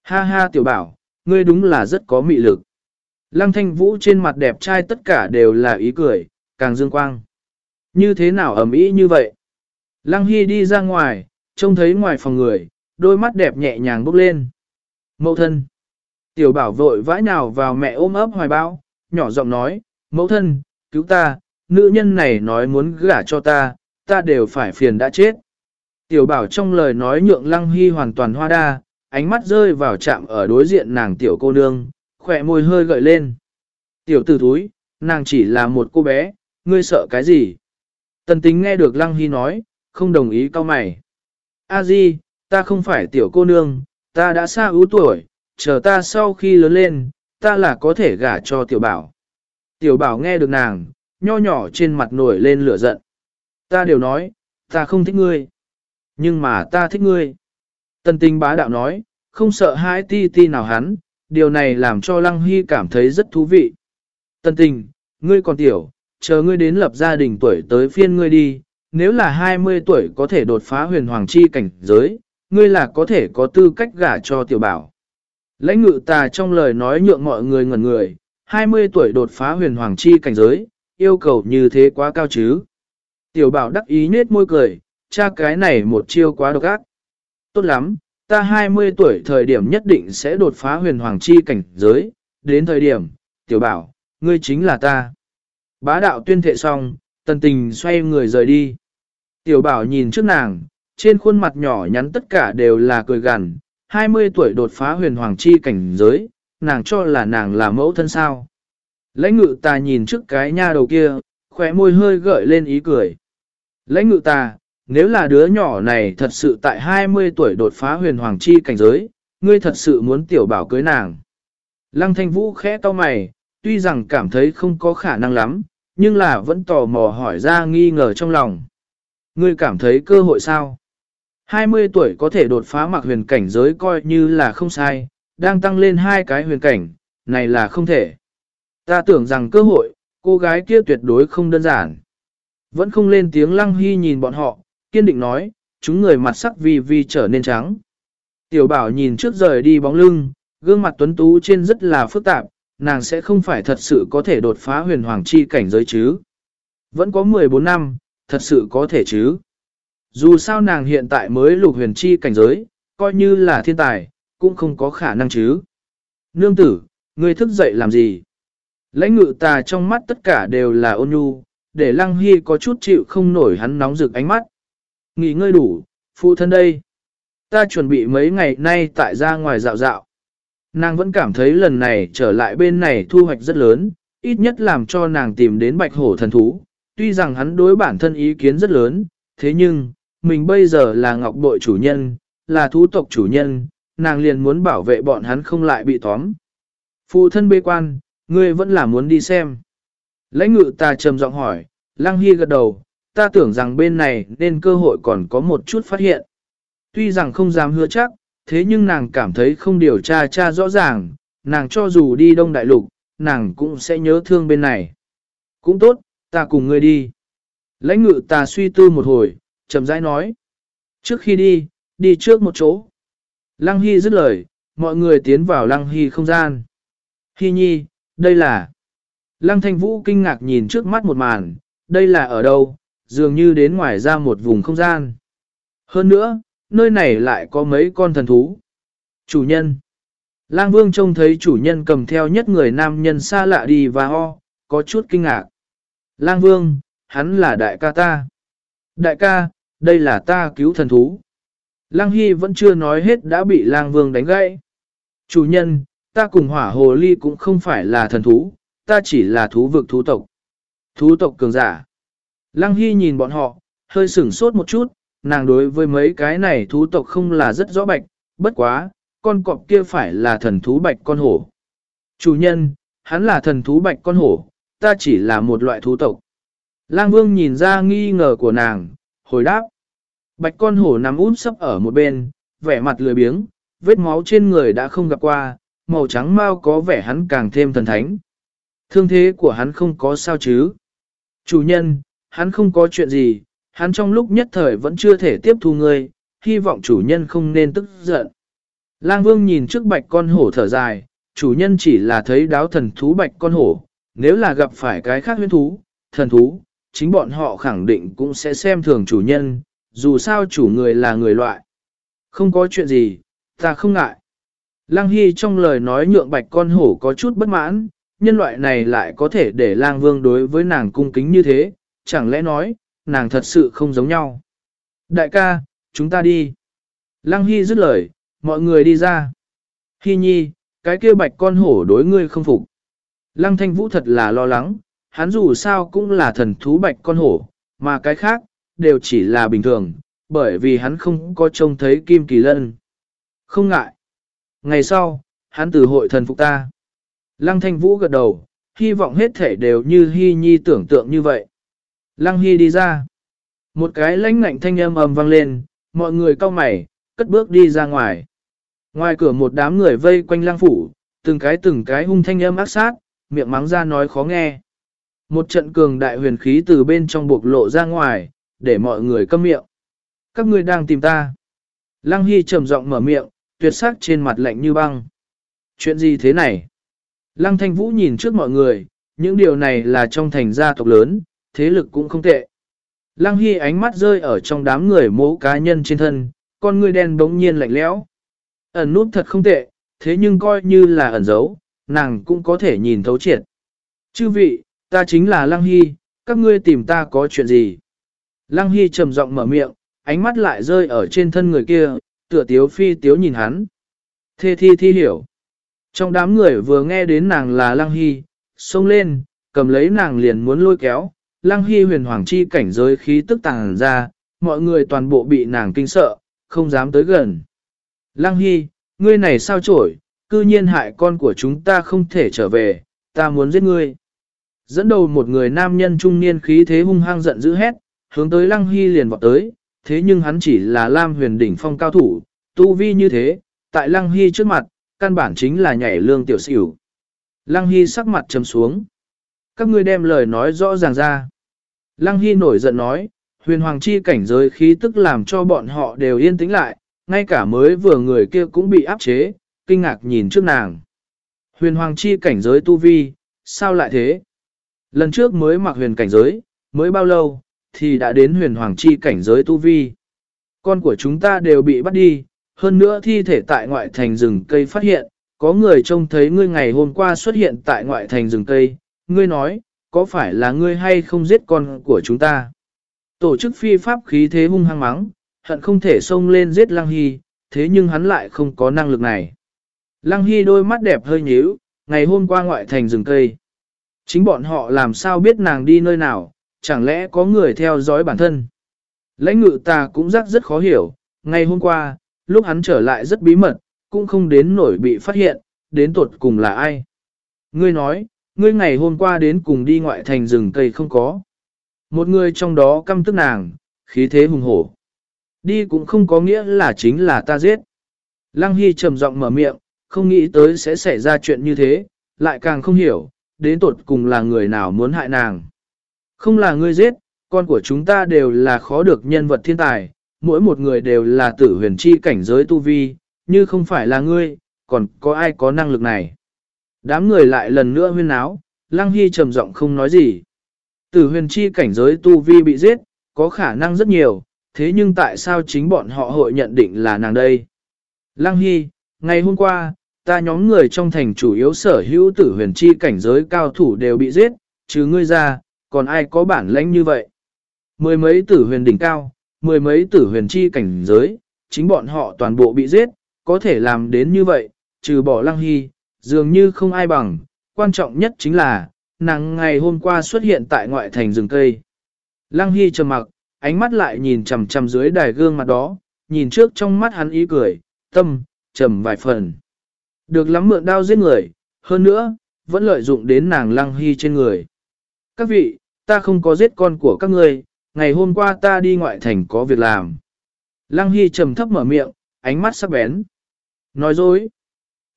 Ha ha tiểu bảo, ngươi đúng là rất có mị lực. Lăng thanh vũ trên mặt đẹp trai tất cả đều là ý cười, càng dương quang. Như thế nào ẩm ý như vậy? Lăng Hy đi ra ngoài, trông thấy ngoài phòng người, đôi mắt đẹp nhẹ nhàng bốc lên. Mẫu thân. Tiểu bảo vội vãi nào vào mẹ ôm ấp hoài bao, nhỏ giọng nói, mẫu thân, cứu ta, nữ nhân này nói muốn gả cho ta, ta đều phải phiền đã chết. Tiểu bảo trong lời nói nhượng lăng hy hoàn toàn hoa đa, ánh mắt rơi vào chạm ở đối diện nàng tiểu cô nương, khỏe môi hơi gợi lên. Tiểu tử thúi, nàng chỉ là một cô bé, ngươi sợ cái gì? Tần tính nghe được lăng hy nói, không đồng ý cao mày. A di, ta không phải tiểu cô nương, ta đã xa ưu tuổi, chờ ta sau khi lớn lên, ta là có thể gả cho tiểu bảo. Tiểu bảo nghe được nàng, nho nhỏ trên mặt nổi lên lửa giận. Ta đều nói, ta không thích ngươi. Nhưng mà ta thích ngươi. Tần tình bá đạo nói, không sợ hãi ti ti nào hắn, điều này làm cho Lăng Hy cảm thấy rất thú vị. Tần tình, ngươi còn tiểu, chờ ngươi đến lập gia đình tuổi tới phiên ngươi đi, nếu là 20 tuổi có thể đột phá huyền hoàng chi cảnh giới, ngươi là có thể có tư cách gả cho tiểu bảo. Lãnh ngự tà trong lời nói nhượng mọi người ngẩn người, 20 tuổi đột phá huyền hoàng chi cảnh giới, yêu cầu như thế quá cao chứ. Tiểu bảo đắc ý nết môi cười, cha cái này một chiêu quá độc ác. Tốt lắm, ta 20 tuổi thời điểm nhất định sẽ đột phá huyền hoàng chi cảnh giới, đến thời điểm, tiểu bảo, ngươi chính là ta. Bá đạo tuyên thệ xong, tần tình xoay người rời đi. Tiểu bảo nhìn trước nàng, trên khuôn mặt nhỏ nhắn tất cả đều là cười gằn, 20 tuổi đột phá huyền hoàng chi cảnh giới, nàng cho là nàng là mẫu thân sao. Lãnh ngự ta nhìn trước cái nha đầu kia, khóe môi hơi gợi lên ý cười. Lãnh ngự ta, nếu là đứa nhỏ này thật sự tại 20 tuổi đột phá huyền hoàng chi cảnh giới, ngươi thật sự muốn tiểu bảo cưới nàng. Lăng thanh vũ khẽ to mày, tuy rằng cảm thấy không có khả năng lắm, nhưng là vẫn tò mò hỏi ra nghi ngờ trong lòng. Ngươi cảm thấy cơ hội sao? 20 tuổi có thể đột phá mặc huyền cảnh giới coi như là không sai, đang tăng lên hai cái huyền cảnh, này là không thể. Ta tưởng rằng cơ hội, cô gái kia tuyệt đối không đơn giản. Vẫn không lên tiếng lăng hy nhìn bọn họ, kiên định nói, chúng người mặt sắc vi vi trở nên trắng. Tiểu bảo nhìn trước rời đi bóng lưng, gương mặt tuấn tú trên rất là phức tạp, nàng sẽ không phải thật sự có thể đột phá huyền hoàng chi cảnh giới chứ. Vẫn có 14 năm, thật sự có thể chứ. Dù sao nàng hiện tại mới lục huyền chi cảnh giới, coi như là thiên tài, cũng không có khả năng chứ. Nương tử, ngươi thức dậy làm gì? Lãnh ngự tà trong mắt tất cả đều là ôn nhu, để lăng hy có chút chịu không nổi hắn nóng rực ánh mắt. Nghỉ ngơi đủ, phụ thân đây. Ta chuẩn bị mấy ngày nay tại ra ngoài dạo dạo. Nàng vẫn cảm thấy lần này trở lại bên này thu hoạch rất lớn, ít nhất làm cho nàng tìm đến bạch hổ thần thú. Tuy rằng hắn đối bản thân ý kiến rất lớn, thế nhưng, mình bây giờ là ngọc bội chủ nhân, là thú tộc chủ nhân, nàng liền muốn bảo vệ bọn hắn không lại bị tóm. Phụ thân bê quan, ngươi vẫn là muốn đi xem. Lãnh ngự ta trầm giọng hỏi, Lăng Hy gật đầu, ta tưởng rằng bên này nên cơ hội còn có một chút phát hiện. Tuy rằng không dám hứa chắc, thế nhưng nàng cảm thấy không điều tra tra rõ ràng, nàng cho dù đi Đông Đại Lục, nàng cũng sẽ nhớ thương bên này. Cũng tốt, ta cùng ngươi đi. Lãnh ngự ta suy tư một hồi, chậm rãi nói. Trước khi đi, đi trước một chỗ. Lăng Hy dứt lời, mọi người tiến vào Lăng Hy không gian. Hy nhi, đây là... Lăng Thanh Vũ kinh ngạc nhìn trước mắt một màn, đây là ở đâu, dường như đến ngoài ra một vùng không gian. Hơn nữa, nơi này lại có mấy con thần thú. Chủ nhân. Lang Vương trông thấy chủ nhân cầm theo nhất người nam nhân xa lạ đi và ho, có chút kinh ngạc. Lang Vương, hắn là đại ca ta. Đại ca, đây là ta cứu thần thú. Lang Hy vẫn chưa nói hết đã bị Lang Vương đánh gãy. Chủ nhân, ta cùng hỏa hồ ly cũng không phải là thần thú, ta chỉ là thú vực thú tộc. Thú tộc cường giả. Lăng Hy nhìn bọn họ, hơi sửng sốt một chút, nàng đối với mấy cái này thú tộc không là rất rõ bạch, bất quá, con cọp kia phải là thần thú bạch con hổ. Chủ nhân, hắn là thần thú bạch con hổ, ta chỉ là một loại thú tộc. Lang Vương nhìn ra nghi ngờ của nàng, hồi đáp. Bạch con hổ nằm út sấp ở một bên, vẻ mặt lười biếng, vết máu trên người đã không gặp qua, màu trắng mau có vẻ hắn càng thêm thần thánh. Thương thế của hắn không có sao chứ. Chủ nhân, hắn không có chuyện gì, hắn trong lúc nhất thời vẫn chưa thể tiếp thu ngươi, hy vọng chủ nhân không nên tức giận. Lang Vương nhìn trước bạch con hổ thở dài, chủ nhân chỉ là thấy đáo thần thú bạch con hổ, nếu là gặp phải cái khác huyến thú, thần thú, chính bọn họ khẳng định cũng sẽ xem thường chủ nhân, dù sao chủ người là người loại. Không có chuyện gì, ta không ngại. Lang Hy trong lời nói nhượng bạch con hổ có chút bất mãn, nhân loại này lại có thể để lang vương đối với nàng cung kính như thế, chẳng lẽ nói, nàng thật sự không giống nhau. Đại ca, chúng ta đi. Lăng Hy dứt lời, mọi người đi ra. Hy nhi, cái kia bạch con hổ đối ngươi không phục. Lăng thanh vũ thật là lo lắng, hắn dù sao cũng là thần thú bạch con hổ, mà cái khác, đều chỉ là bình thường, bởi vì hắn không có trông thấy kim kỳ lân. Không ngại. Ngày sau, hắn từ hội thần phục ta. Lăng thanh vũ gật đầu, hy vọng hết thể đều như hy nhi tưởng tượng như vậy. Lăng hy đi ra. Một cái lãnh ngạnh thanh âm ầm vang lên, mọi người cau mày, cất bước đi ra ngoài. Ngoài cửa một đám người vây quanh lăng phủ, từng cái từng cái hung thanh âm ác sát, miệng mắng ra nói khó nghe. Một trận cường đại huyền khí từ bên trong buộc lộ ra ngoài, để mọi người câm miệng. Các ngươi đang tìm ta. Lăng Hy trầm giọng mở miệng, tuyệt sắc trên mặt lạnh như băng. Chuyện gì thế này? Lăng Thanh Vũ nhìn trước mọi người, những điều này là trong thành gia tộc lớn, thế lực cũng không tệ. Lăng Hy ánh mắt rơi ở trong đám người mố cá nhân trên thân, con người đen bỗng nhiên lạnh lẽo. Ẩn nút thật không tệ, thế nhưng coi như là ẩn giấu, nàng cũng có thể nhìn thấu triệt. Chư vị, ta chính là Lăng Hy, các ngươi tìm ta có chuyện gì? Lăng Hy trầm giọng mở miệng, ánh mắt lại rơi ở trên thân người kia, tựa tiếu phi tiếu nhìn hắn. Thê thi thi hiểu. Trong đám người vừa nghe đến nàng là Lăng Hy, xông lên, cầm lấy nàng liền muốn lôi kéo, Lăng Hy huyền hoàng chi cảnh giới khí tức tàng ra, mọi người toàn bộ bị nàng kinh sợ, không dám tới gần. Lăng Hy, ngươi này sao trổi, cư nhiên hại con của chúng ta không thể trở về, ta muốn giết ngươi. Dẫn đầu một người nam nhân trung niên khí thế hung hăng giận dữ hét, hướng tới Lăng Hy liền vọt tới, thế nhưng hắn chỉ là Lam huyền đỉnh phong cao thủ, tu vi như thế, tại Lăng Hy trước mặt, căn bản chính là nhảy lương tiểu xỉu. Lăng Hy sắc mặt trầm xuống. Các ngươi đem lời nói rõ ràng ra. Lăng Hy nổi giận nói, huyền hoàng chi cảnh giới khí tức làm cho bọn họ đều yên tĩnh lại, ngay cả mới vừa người kia cũng bị áp chế, kinh ngạc nhìn trước nàng. Huyền hoàng chi cảnh giới tu vi, sao lại thế? Lần trước mới mặc huyền cảnh giới, mới bao lâu, thì đã đến huyền hoàng chi cảnh giới tu vi. Con của chúng ta đều bị bắt đi, hơn nữa thi thể tại ngoại thành rừng cây phát hiện, có người trông thấy ngươi ngày hôm qua xuất hiện tại ngoại thành rừng cây, ngươi nói, có phải là ngươi hay không giết con của chúng ta? Tổ chức phi pháp khí thế hung hăng mắng, hận không thể xông lên giết Lăng Hy, thế nhưng hắn lại không có năng lực này. Lăng Hy đôi mắt đẹp hơi nhíu, ngày hôm qua ngoại thành rừng cây. Chính bọn họ làm sao biết nàng đi nơi nào, chẳng lẽ có người theo dõi bản thân. Lãnh ngự ta cũng rất rất khó hiểu, ngày hôm qua, lúc hắn trở lại rất bí mật, cũng không đến nổi bị phát hiện, đến tuột cùng là ai. Ngươi nói, ngươi ngày hôm qua đến cùng đi ngoại thành rừng cây không có. Một người trong đó căm tức nàng, khí thế hùng hổ. Đi cũng không có nghĩa là chính là ta giết. Lăng Hy trầm giọng mở miệng, không nghĩ tới sẽ xảy ra chuyện như thế, lại càng không hiểu, đến tột cùng là người nào muốn hại nàng. Không là ngươi giết, con của chúng ta đều là khó được nhân vật thiên tài, mỗi một người đều là tử huyền chi cảnh giới tu vi, như không phải là ngươi, còn có ai có năng lực này. Đám người lại lần nữa huyên áo, Lăng Hy trầm giọng không nói gì. Tử huyền chi cảnh giới tu vi bị giết, có khả năng rất nhiều, thế nhưng tại sao chính bọn họ hội nhận định là nàng đây? Lăng Hy, ngày hôm qua, ta nhóm người trong thành chủ yếu sở hữu tử huyền chi cảnh giới cao thủ đều bị giết, chứ ngươi ra, còn ai có bản lãnh như vậy? Mười mấy tử huyền đỉnh cao, mười mấy tử huyền chi cảnh giới, chính bọn họ toàn bộ bị giết, có thể làm đến như vậy, trừ bỏ lăng hy, dường như không ai bằng, quan trọng nhất chính là, nàng ngày hôm qua xuất hiện tại ngoại thành rừng cây. Lăng hy trầm mặc, ánh mắt lại nhìn chằm chằm dưới đài gương mặt đó, nhìn trước trong mắt hắn ý cười, tâm, trầm vài phần. Được lắm mượn đao giết người, hơn nữa, vẫn lợi dụng đến nàng lăng hy trên người. Các vị, ta không có giết con của các ngươi, ngày hôm qua ta đi ngoại thành có việc làm. Lăng Hy trầm thấp mở miệng, ánh mắt sắc bén. Nói dối.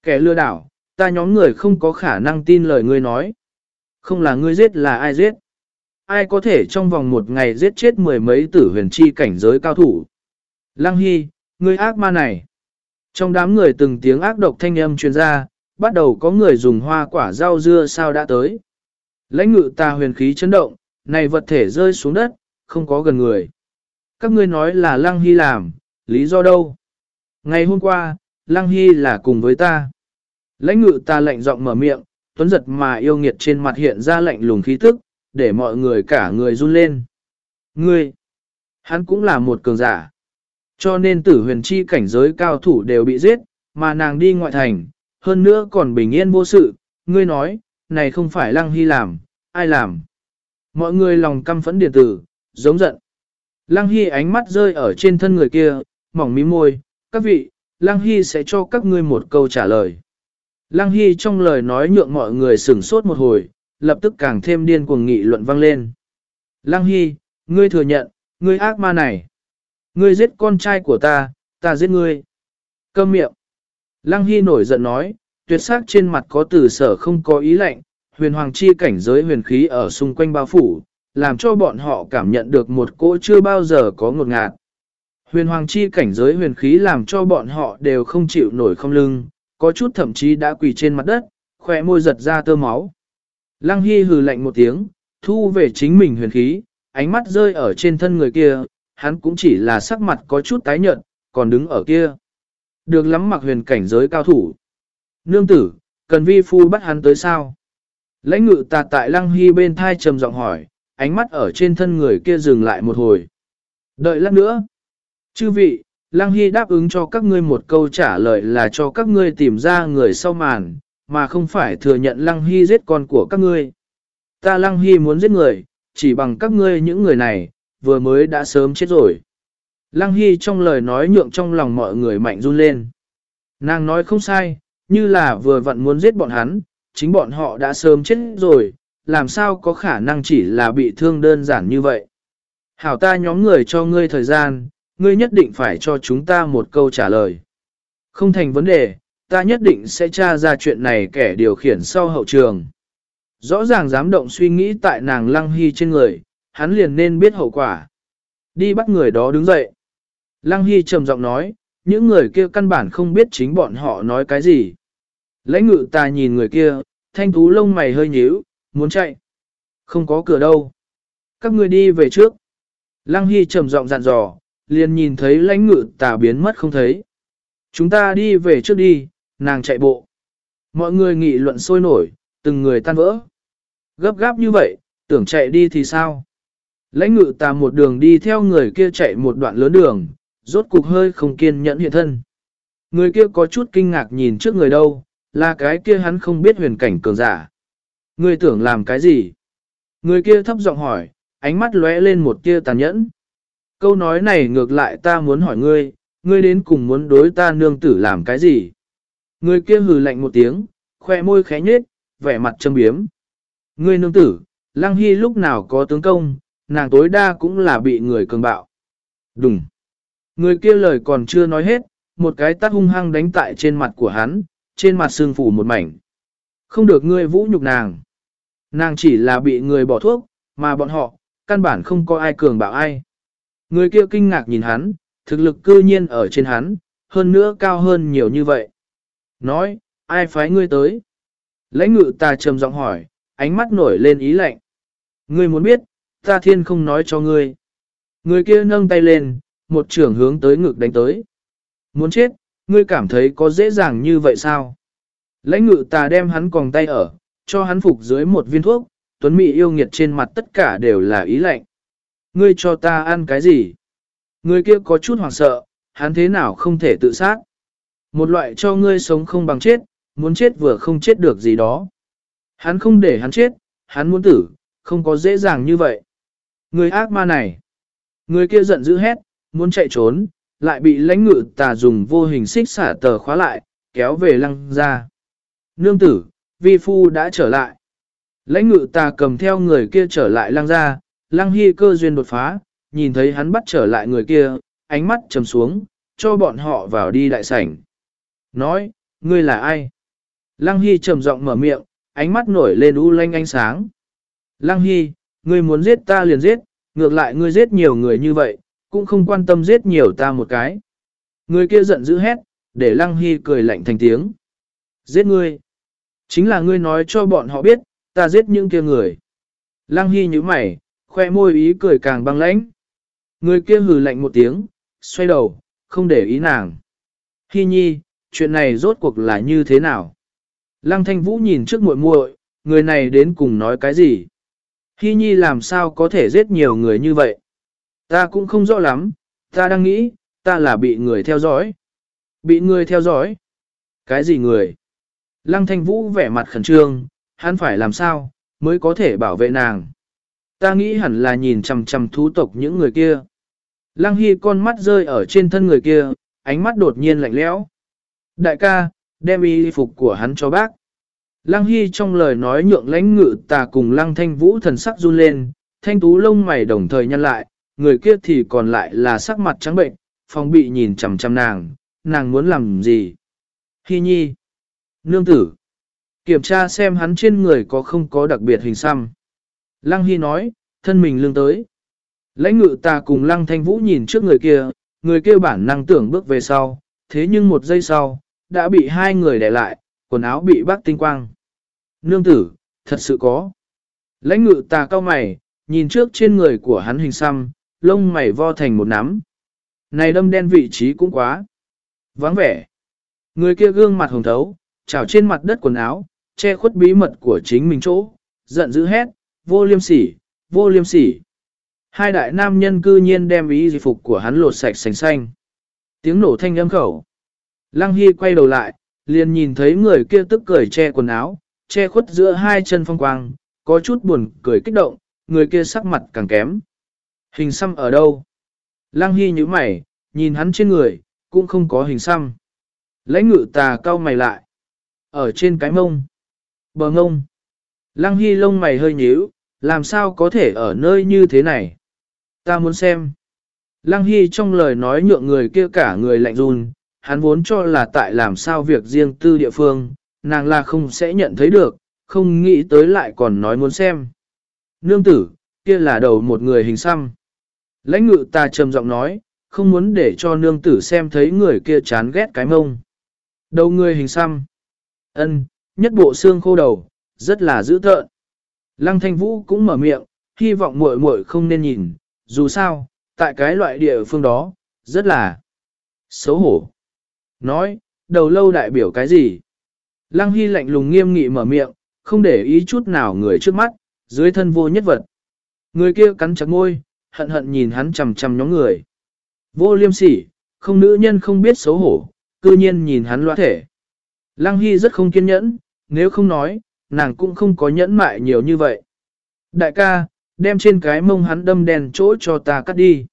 Kẻ lừa đảo, ta nhóm người không có khả năng tin lời ngươi nói. Không là ngươi giết là ai giết. Ai có thể trong vòng một ngày giết chết mười mấy tử huyền chi cảnh giới cao thủ. Lăng Hy, ngươi ác ma này. Trong đám người từng tiếng ác độc thanh âm truyền ra, bắt đầu có người dùng hoa quả rau dưa sao đã tới. Lãnh ngự ta huyền khí chấn động, này vật thể rơi xuống đất, không có gần người. Các ngươi nói là Lăng Hy làm, lý do đâu? Ngày hôm qua, Lăng Hy là cùng với ta. Lãnh ngự ta lạnh giọng mở miệng, tuấn giật mà yêu nghiệt trên mặt hiện ra lạnh lùng khí tức, để mọi người cả người run lên. Ngươi, hắn cũng là một cường giả. Cho nên tử huyền chi cảnh giới cao thủ đều bị giết, mà nàng đi ngoại thành, hơn nữa còn bình yên vô sự. Ngươi nói, này không phải Lăng Hy làm, ai làm? Mọi người lòng căm phẫn điện tử, giống giận. Lăng Hy ánh mắt rơi ở trên thân người kia, mỏng mí môi, các vị, Lăng Hy sẽ cho các ngươi một câu trả lời. Lăng Hy trong lời nói nhượng mọi người sửng sốt một hồi, lập tức càng thêm điên cuồng nghị luận vang lên. Lăng Hy, ngươi thừa nhận, ngươi ác ma này. Ngươi giết con trai của ta, ta giết ngươi. Câm miệng. Lăng Hy nổi giận nói, tuyệt sắc trên mặt có từ sở không có ý lạnh, huyền hoàng chi cảnh giới huyền khí ở xung quanh bao phủ, làm cho bọn họ cảm nhận được một cỗ chưa bao giờ có ngột ngạt. Huyền hoàng chi cảnh giới huyền khí làm cho bọn họ đều không chịu nổi không lưng, có chút thậm chí đã quỳ trên mặt đất, khỏe môi giật ra tơ máu. Lăng Hy hừ lạnh một tiếng, thu về chính mình huyền khí, ánh mắt rơi ở trên thân người kia, hắn cũng chỉ là sắc mặt có chút tái nhợt, còn đứng ở kia. Được lắm mặc huyền cảnh giới cao thủ. Nương tử, cần vi phu bắt hắn tới sao? Lãnh ngự tà tại lăng hy bên thai trầm giọng hỏi, ánh mắt ở trên thân người kia dừng lại một hồi. Đợi lát nữa. Chư vị, lăng hy đáp ứng cho các ngươi một câu trả lời là cho các ngươi tìm ra người sau màn, mà không phải thừa nhận lăng hy giết con của các ngươi. Ta lăng hy muốn giết người, chỉ bằng các ngươi những người này, vừa mới đã sớm chết rồi. Lăng Hy trong lời nói nhượng trong lòng mọi người mạnh run lên. Nàng nói không sai, như là vừa vặn muốn giết bọn hắn, chính bọn họ đã sớm chết rồi, làm sao có khả năng chỉ là bị thương đơn giản như vậy. Hảo ta nhóm người cho ngươi thời gian, ngươi nhất định phải cho chúng ta một câu trả lời. Không thành vấn đề, ta nhất định sẽ tra ra chuyện này kẻ điều khiển sau hậu trường. Rõ ràng dám động suy nghĩ tại nàng Lăng Hy trên người, hắn liền nên biết hậu quả. Đi bắt người đó đứng dậy. Lăng Hy trầm giọng nói, những người kia căn bản không biết chính bọn họ nói cái gì. Lãnh ngự ta nhìn người kia, thanh tú lông mày hơi nhíu, muốn chạy. Không có cửa đâu. Các người đi về trước. Lăng Hy trầm giọng dặn dò, liền nhìn thấy lãnh ngự tà biến mất không thấy. Chúng ta đi về trước đi, nàng chạy bộ. Mọi người nghị luận sôi nổi, từng người tan vỡ. Gấp gáp như vậy, tưởng chạy đi thì sao? Lãnh ngự tà một đường đi theo người kia chạy một đoạn lớn đường, rốt cục hơi không kiên nhẫn hiện thân. Người kia có chút kinh ngạc nhìn trước người đâu, là cái kia hắn không biết huyền cảnh cường giả. Người tưởng làm cái gì? Người kia thấp giọng hỏi, ánh mắt lóe lên một tia tàn nhẫn. Câu nói này ngược lại ta muốn hỏi ngươi, ngươi đến cùng muốn đối ta nương tử làm cái gì? Người kia hừ lạnh một tiếng, khoe môi khẽ nhếch, vẻ mặt châm biếm. Ngươi nương tử, Lăng Hy lúc nào có tướng công, nàng tối đa cũng là bị người cường bạo. Đúng. Người kia lời còn chưa nói hết, một cái tát hung hăng đánh tại trên mặt của hắn, trên mặt sương phủ một mảnh. Không được ngươi vũ nhục nàng. Nàng chỉ là bị người bỏ thuốc, mà bọn họ, căn bản không có ai cường bạo ai. Người kia kinh ngạc nhìn hắn, thực lực cư nhiên ở trên hắn, hơn nữa cao hơn nhiều như vậy. Nói, ai phái ngươi tới? Lãnh ngự ta trầm giọng hỏi, ánh mắt nổi lên ý lạnh. Ngươi muốn biết, ta thiên không nói cho ngươi. Người kia nâng tay lên, một trưởng hướng tới ngực đánh tới. Muốn chết, ngươi cảm thấy có dễ dàng như vậy sao? Lãnh ngự ta đem hắn còng tay ở, cho hắn phục dưới một viên thuốc, tuấn mỹ yêu nghiệt trên mặt tất cả đều là ý lạnh. Ngươi cho ta ăn cái gì? Người kia có chút hoảng sợ, hắn thế nào không thể tự sát? Một loại cho ngươi sống không bằng chết, muốn chết vừa không chết được gì đó. Hắn không để hắn chết, hắn muốn tử, không có dễ dàng như vậy. Người ác ma này. Người kia giận dữ hét, muốn chạy trốn, lại bị lãnh ngự tà dùng vô hình xích xả tờ khóa lại, kéo về lăng ra. Nương tử, vi phu đã trở lại. Lãnh ngự tà cầm theo người kia trở lại lăng ra, lăng hy cơ duyên đột phá, nhìn thấy hắn bắt trở lại người kia, ánh mắt trầm xuống, cho bọn họ vào đi đại sảnh. Nói, ngươi là ai? Lăng hy trầm giọng mở miệng, ánh mắt nổi lên u lanh ánh sáng. Lăng Hy, ngươi muốn giết ta liền giết, ngược lại ngươi giết nhiều người như vậy, cũng không quan tâm giết nhiều ta một cái. Người kia giận dữ hét, để Lăng Hy cười lạnh thành tiếng. Giết ngươi. Chính là ngươi nói cho bọn họ biết, ta giết những kia người. Lăng Hy như mày, khoe môi ý cười càng băng lãnh. Người kia hừ lạnh một tiếng, xoay đầu, không để ý nàng. Hy nhi, chuyện này rốt cuộc là như thế nào? Lăng thanh vũ nhìn trước muội muội, người này đến cùng nói cái gì? Hy nhi làm sao có thể giết nhiều người như vậy? Ta cũng không rõ lắm, ta đang nghĩ, ta là bị người theo dõi. Bị người theo dõi? Cái gì người? Lăng thanh vũ vẻ mặt khẩn trương, hắn phải làm sao, mới có thể bảo vệ nàng. Ta nghĩ hẳn là nhìn chằm chằm thú tộc những người kia. Lăng Hy con mắt rơi ở trên thân người kia, ánh mắt đột nhiên lạnh lẽo. Đại ca, đem y phục của hắn cho bác. Lăng Hy trong lời nói nhượng lãnh ngự tà cùng lăng thanh vũ thần sắc run lên, thanh tú lông mày đồng thời nhăn lại, người kia thì còn lại là sắc mặt trắng bệnh, phòng bị nhìn chằm chằm nàng, nàng muốn làm gì? hi nhi! Nương tử! Kiểm tra xem hắn trên người có không có đặc biệt hình xăm. Lăng Hy nói, thân mình lương tới. Lãnh ngự ta cùng lăng thanh vũ nhìn trước người kia, người kia bản năng tưởng bước về sau, thế nhưng một giây sau, đã bị hai người đè lại, quần áo bị bác tinh quang. Nương tử, thật sự có. Lãnh ngự ta cao mày, nhìn trước trên người của hắn hình xăm, lông mày vo thành một nắm. Này đâm đen vị trí cũng quá. Vắng vẻ. Người kia gương mặt hồng thấu, trào trên mặt đất quần áo, che khuất bí mật của chính mình chỗ, giận dữ hét, vô liêm sỉ, vô liêm sỉ. Hai đại nam nhân cư nhiên đem ý di phục của hắn lột sạch sành xanh. Tiếng nổ thanh âm khẩu. Lăng Hy quay đầu lại, liền nhìn thấy người kia tức cười che quần áo, che khuất giữa hai chân phong quang, có chút buồn cười kích động, người kia sắc mặt càng kém. Hình xăm ở đâu? Lăng Hy như mày, nhìn hắn trên người, cũng không có hình xăm. Lãnh ngự tà cau mày lại. Ở trên cái mông. Bờ ngông. Lăng Hy lông mày hơi nhíu, làm sao có thể ở nơi như thế này? Ta muốn xem. Lăng Hy trong lời nói nhượng người kia cả người lạnh run, hắn vốn cho là tại làm sao việc riêng tư địa phương, nàng là không sẽ nhận thấy được, không nghĩ tới lại còn nói muốn xem. Nương tử, kia là đầu một người hình xăm. Lãnh ngự ta trầm giọng nói, không muốn để cho nương tử xem thấy người kia chán ghét cái mông. Đầu người hình xăm. ân nhất bộ xương khô đầu, rất là dữ tợn. Lăng thanh vũ cũng mở miệng, hy vọng muội muội không nên nhìn, dù sao, tại cái loại địa phương đó, rất là xấu hổ. Nói, đầu lâu đại biểu cái gì? Lăng Hy lạnh lùng nghiêm nghị mở miệng, không để ý chút nào người trước mắt, dưới thân vô nhất vật. Người kia cắn chặt môi, hận hận nhìn hắn chầm chầm nhóm người. Vô liêm sỉ, không nữ nhân không biết xấu hổ, cư nhiên nhìn hắn loa thể. Lăng Hy rất không kiên nhẫn, nếu không nói, nàng cũng không có nhẫn mại nhiều như vậy. Đại ca, đem trên cái mông hắn đâm đèn chỗ cho ta cắt đi.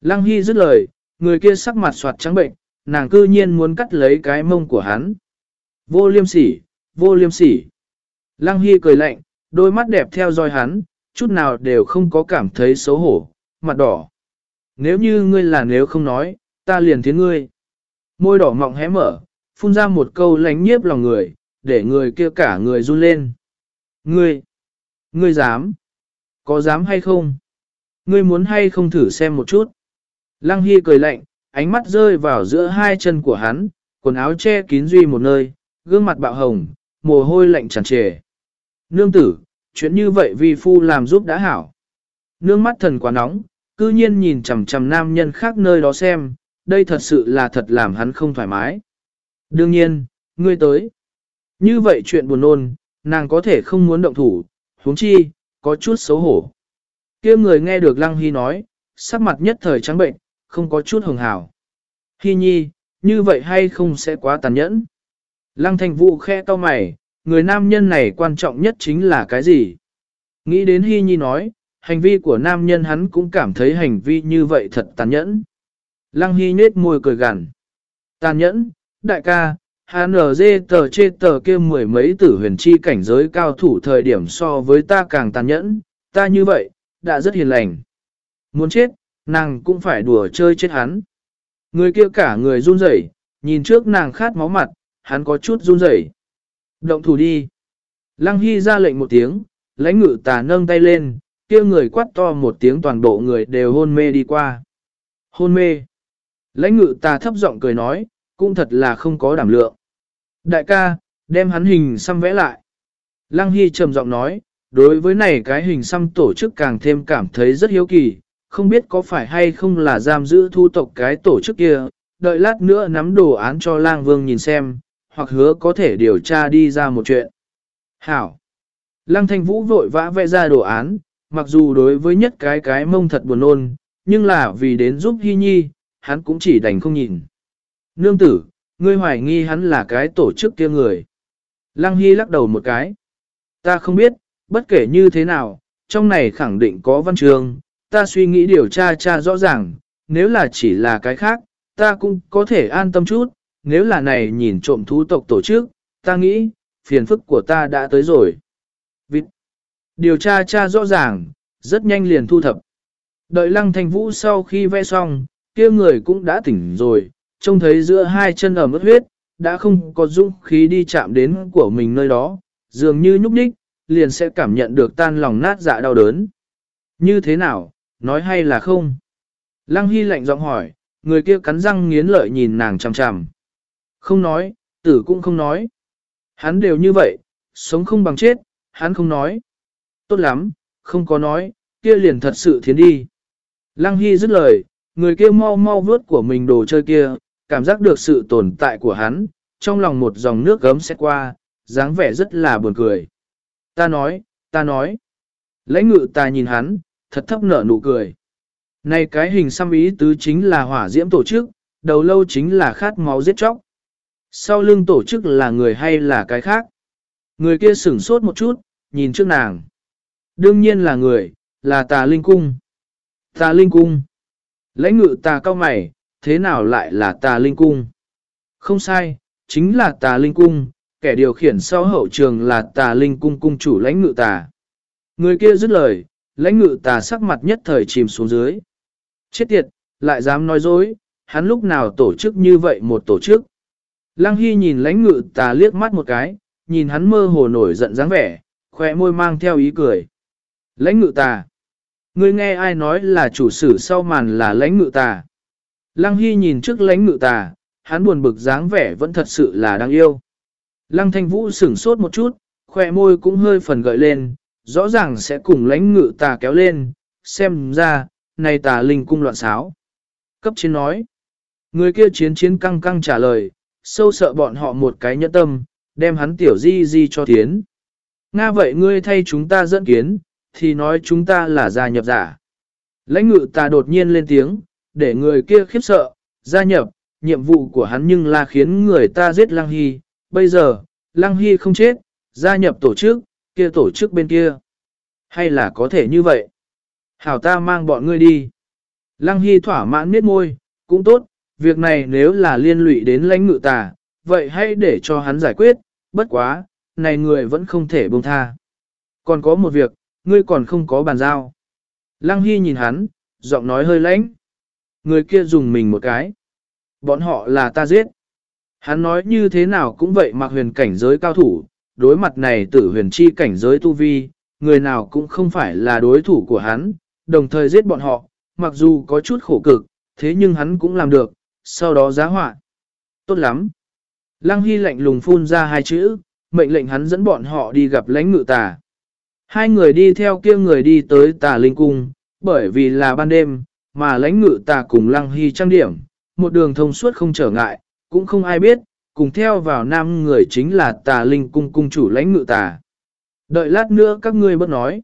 Lăng Hy dứt lời, người kia sắc mặt soạt trắng bệnh, nàng cư nhiên muốn cắt lấy cái mông của hắn. Vô liêm sỉ, vô liêm sỉ. Lăng Hy cười lạnh, đôi mắt đẹp theo dõi hắn, chút nào đều không có cảm thấy xấu hổ, mặt đỏ. Nếu như ngươi là nếu không nói, ta liền thiến ngươi. Môi đỏ mọng hé mở, phun ra một câu lánh nhiếp lòng người, để người kia cả người run lên. Ngươi, ngươi dám, có dám hay không? Ngươi muốn hay không thử xem một chút? Lăng Hy cười lạnh, ánh mắt rơi vào giữa hai chân của hắn, quần áo che kín duy một nơi, gương mặt bạo hồng, mồ hôi lạnh tràn trề. Nương tử, chuyện như vậy vi phu làm giúp đã hảo. Nương mắt thần quá nóng, cư nhiên nhìn chằm chằm nam nhân khác nơi đó xem, đây thật sự là thật làm hắn không thoải mái. Đương nhiên, ngươi tới. Như vậy chuyện buồn nôn, nàng có thể không muốn động thủ, huống chi, có chút xấu hổ. kia người nghe được Lăng Hy nói, sắc mặt nhất thời trắng bệnh, không có chút hồng hào. Hy nhi, như vậy hay không sẽ quá tàn nhẫn? Lăng thanh vũ khe to mày, người nam nhân này quan trọng nhất chính là cái gì? Nghĩ đến Hy nhi nói, hành vi của nam nhân hắn cũng cảm thấy hành vi như vậy thật tàn nhẫn. Lăng Hy nết môi cười gằn. Tàn nhẫn, đại ca, HNG tờ chê tờ kia mười mấy tử huyền chi cảnh giới cao thủ thời điểm so với ta càng tàn nhẫn, ta như vậy, đã rất hiền lành. Muốn chết, nàng cũng phải đùa chơi chết hắn. Người kia cả người run rẩy, nhìn trước nàng khát máu mặt, hắn có chút run rẩy. Động thủ đi. Lăng Hy ra lệnh một tiếng, lãnh ngự tà nâng tay lên, kia người quát to một tiếng toàn bộ người đều hôn mê đi qua. Hôn mê. Lãnh ngự tà thấp giọng cười nói, cũng thật là không có đảm lượng. Đại ca, đem hắn hình xăm vẽ lại. Lăng Hy trầm giọng nói, đối với này cái hình xăm tổ chức càng thêm cảm thấy rất hiếu kỳ, không biết có phải hay không là giam giữ thu tộc cái tổ chức kia, đợi lát nữa nắm đồ án cho lang vương nhìn xem, hoặc hứa có thể điều tra đi ra một chuyện. Hảo! Lăng thanh vũ vội vã vẽ ra đồ án, mặc dù đối với nhất cái cái mông thật buồn nôn, nhưng là vì đến giúp Hy Nhi, hắn cũng chỉ đành không nhìn. Nương tử, ngươi hoài nghi hắn là cái tổ chức kia người. Lăng Hy lắc đầu một cái. Ta không biết, bất kể như thế nào, trong này khẳng định có văn trường, ta suy nghĩ điều tra tra rõ ràng, nếu là chỉ là cái khác, ta cũng có thể an tâm chút, nếu là này nhìn trộm thú tộc tổ chức, ta nghĩ, phiền phức của ta đã tới rồi. Vịt. Điều tra tra rõ ràng, rất nhanh liền thu thập. Đợi lăng thanh vũ sau khi vẽ xong, kia người cũng đã tỉnh rồi, trông thấy giữa hai chân ở mất huyết, đã không có dũng khí đi chạm đến của mình nơi đó, dường như nhúc nhích liền sẽ cảm nhận được tan lòng nát dạ đau đớn. Như thế nào, nói hay là không? Lăng Hy lạnh giọng hỏi, người kia cắn răng nghiến lợi nhìn nàng chằm chằm. Không nói, tử cũng không nói. Hắn đều như vậy, sống không bằng chết, hắn không nói. Tốt lắm, không có nói, kia liền thật sự thiến đi. Lăng Hy dứt lời, người kia mau mau vớt của mình đồ chơi kia, cảm giác được sự tồn tại của hắn, trong lòng một dòng nước gấm sẽ qua, dáng vẻ rất là buồn cười. Ta nói, ta nói. Lãnh ngự ta nhìn hắn, thật thấp nở nụ cười. Này cái hình xăm ý tứ chính là hỏa diễm tổ chức, đầu lâu chính là khát máu giết chóc. Sau lưng tổ chức là người hay là cái khác? Người kia sửng sốt một chút, nhìn trước nàng. Đương nhiên là người, là tà linh cung. Tà linh cung. Lãnh ngự tà cao mày, thế nào lại là tà linh cung? Không sai, chính là tà linh cung, kẻ điều khiển sau hậu trường là tà linh cung cung chủ lãnh ngự tà. Người kia dứt lời, lãnh ngự tà sắc mặt nhất thời chìm xuống dưới. Chết tiệt, lại dám nói dối, hắn lúc nào tổ chức như vậy một tổ chức. Lăng Hy nhìn lãnh ngự tà liếc mắt một cái, nhìn hắn mơ hồ nổi giận dáng vẻ, khỏe môi mang theo ý cười. Lãnh ngự tà. Ngươi nghe ai nói là chủ sử sau màn là lãnh ngự tà. Lăng Hy nhìn trước lãnh ngự tà, hắn buồn bực dáng vẻ vẫn thật sự là đáng yêu. Lăng Thanh Vũ sửng sốt một chút, khỏe môi cũng hơi phần gợi lên, rõ ràng sẽ cùng lãnh ngự tà kéo lên, xem ra, này tà linh cung loạn xáo. Cấp trên nói, người kia chiến chiến căng căng trả lời, sâu sợ bọn họ một cái nhẫn tâm, đem hắn tiểu di di cho tiến. Nga vậy ngươi thay chúng ta dẫn kiến, thì nói chúng ta là gia nhập giả. Lãnh ngự ta đột nhiên lên tiếng, để người kia khiếp sợ, gia nhập, nhiệm vụ của hắn nhưng là khiến người ta giết Lăng Hy. Bây giờ, Lăng Hy không chết, gia nhập tổ chức, kia tổ chức bên kia. Hay là có thể như vậy? Hảo ta mang bọn ngươi đi. Lăng Hy thỏa mãn miết môi, cũng tốt, việc này nếu là liên lụy đến lãnh ngự tà, vậy hãy để cho hắn giải quyết, bất quá, này người vẫn không thể buông tha. Còn có một việc, ngươi còn không có bàn giao. Lăng Hy nhìn hắn, giọng nói hơi lãnh. Người kia dùng mình một cái. Bọn họ là ta giết. Hắn nói như thế nào cũng vậy mặc huyền cảnh giới cao thủ, đối mặt này tử huyền chi cảnh giới tu vi, người nào cũng không phải là đối thủ của hắn, đồng thời giết bọn họ, mặc dù có chút khổ cực, thế nhưng hắn cũng làm được, sau đó giá họa. Tốt lắm. Lăng Hy lạnh lùng phun ra hai chữ, mệnh lệnh hắn dẫn bọn họ đi gặp lãnh ngự tà. Hai người đi theo kia người đi tới tà linh cung, bởi vì là ban đêm, mà lãnh ngự tà cùng Lăng Hy trang điểm, một đường thông suốt không trở ngại, cũng không ai biết, cùng theo vào nam người chính là tà linh cung cung chủ lãnh ngự tà. Đợi lát nữa các ngươi bất nói.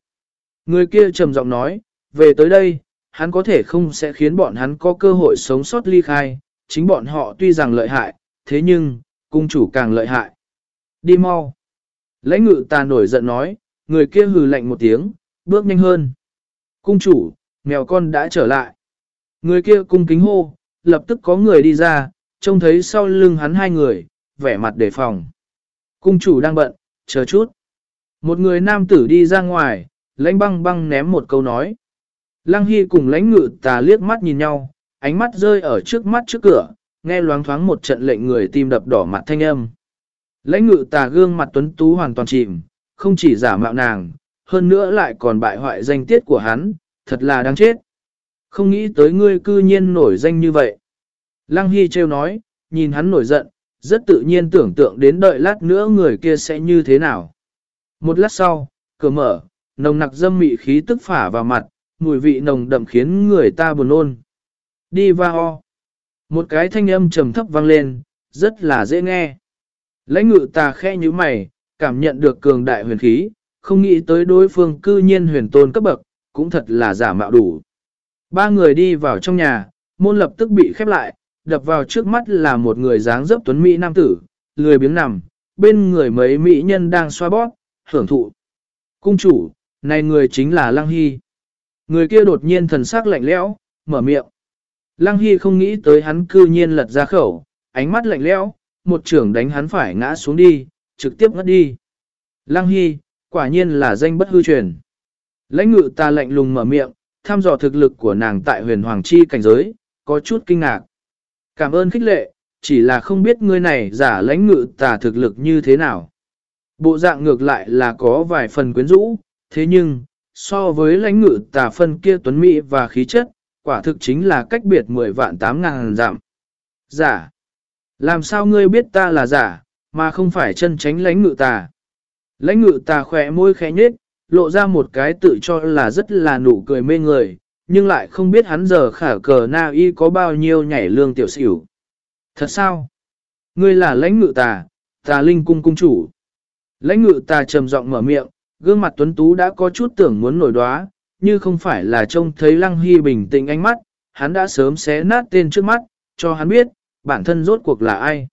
Người kia trầm giọng nói, về tới đây, hắn có thể không sẽ khiến bọn hắn có cơ hội sống sót ly khai, chính bọn họ tuy rằng lợi hại, thế nhưng, cung chủ càng lợi hại. Đi mau. Lãnh ngự ta nổi giận nói, người kia hừ lạnh một tiếng, bước nhanh hơn. Cung chủ, mèo con đã trở lại. Người kia cung kính hô, lập tức có người đi ra, trông thấy sau lưng hắn hai người, vẻ mặt đề phòng. Cung chủ đang bận, chờ chút. Một người nam tử đi ra ngoài, lãnh băng băng ném một câu nói. Lăng Hy cùng lãnh ngự tà liếc mắt nhìn nhau, ánh mắt rơi ở trước mắt trước cửa, nghe loáng thoáng một trận lệnh người tim đập đỏ mặt thanh âm. Lãnh ngự tà gương mặt tuấn tú hoàn toàn chìm, không chỉ giả mạo nàng, hơn nữa lại còn bại hoại danh tiết của hắn, thật là đáng chết. Không nghĩ tới ngươi cư nhiên nổi danh như vậy. Lăng Hy trêu nói, nhìn hắn nổi giận, rất tự nhiên tưởng tượng đến đợi lát nữa người kia sẽ như thế nào. Một lát sau, cửa mở, nồng nặc dâm mị khí tức phả vào mặt, mùi vị nồng đậm khiến người ta buồn nôn. Đi va ho. Một cái thanh âm trầm thấp vang lên, rất là dễ nghe. Lãnh ngự ta khe như mày, cảm nhận được cường đại huyền khí, không nghĩ tới đối phương cư nhiên huyền tôn cấp bậc, cũng thật là giả mạo đủ. Ba người đi vào trong nhà, môn lập tức bị khép lại, đập vào trước mắt là một người dáng dấp tuấn mỹ nam tử, lười biếng nằm, bên người mấy mỹ nhân đang xoa bóp, hưởng thụ. Cung chủ, này người chính là Lăng Hy. Người kia đột nhiên thần sắc lạnh lẽo, mở miệng. Lăng Hy không nghĩ tới hắn cư nhiên lật ra khẩu, ánh mắt lạnh lẽo, một trưởng đánh hắn phải ngã xuống đi, trực tiếp ngất đi. Lăng Hy, quả nhiên là danh bất hư truyền. Lãnh ngự ta lạnh lùng mở miệng, thăm dò thực lực của nàng tại huyền hoàng chi cảnh giới, có chút kinh ngạc. Cảm ơn khích lệ, chỉ là không biết ngươi này giả lãnh ngự tà thực lực như thế nào. Bộ dạng ngược lại là có vài phần quyến rũ, thế nhưng, so với lãnh ngự tà phân kia tuấn mỹ và khí chất, quả thực chính là cách biệt 10 vạn 8 ngàn giảm. Giả. Làm sao ngươi biết ta là giả, mà không phải chân tránh lãnh ngự tà? Lãnh ngự tà khỏe môi khẽ nhết, lộ ra một cái tự cho là rất là nụ cười mê người, nhưng lại không biết hắn giờ khả cờ na y có bao nhiêu nhảy lương tiểu xỉu. Thật sao? Ngươi là lãnh ngự tà, tà linh cung cung chủ. Lãnh ngự tà trầm giọng mở miệng, gương mặt tuấn tú đã có chút tưởng muốn nổi đoá, như không phải là trông thấy lăng hy bình tĩnh ánh mắt, hắn đã sớm xé nát tên trước mắt, cho hắn biết, bản thân rốt cuộc là ai.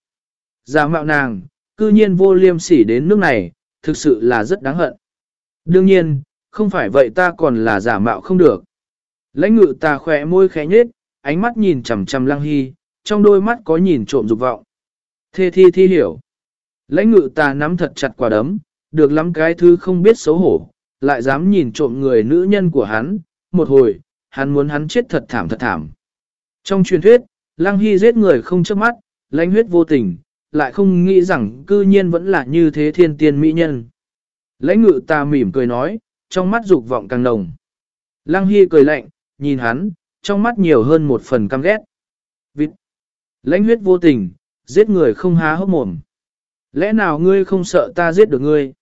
Giả mạo nàng, cư nhiên vô liêm sỉ đến nước này, thực sự là rất đáng hận. Đương nhiên, không phải vậy ta còn là giả mạo không được. Lãnh ngự ta khỏe môi khẽ nhết, ánh mắt nhìn chằm chằm lăng hy, trong đôi mắt có nhìn trộm dục vọng. Thê thi thi hiểu. Lãnh ngự ta nắm thật chặt quả đấm, được lắm cái thứ không biết xấu hổ, lại dám nhìn trộm người nữ nhân của hắn, một hồi, hắn muốn hắn chết thật thảm thật thảm. Trong truyền thuyết, Lăng Hy giết người không chớp mắt, lãnh huyết vô tình, lại không nghĩ rằng cư nhiên vẫn là như thế thiên tiên mỹ nhân. Lãnh ngự ta mỉm cười nói, trong mắt dục vọng càng nồng. Lăng Hy cười lạnh, nhìn hắn, trong mắt nhiều hơn một phần căm ghét. Vịt! Lãnh huyết vô tình, giết người không há hốc mồm. Lẽ nào ngươi không sợ ta giết được ngươi?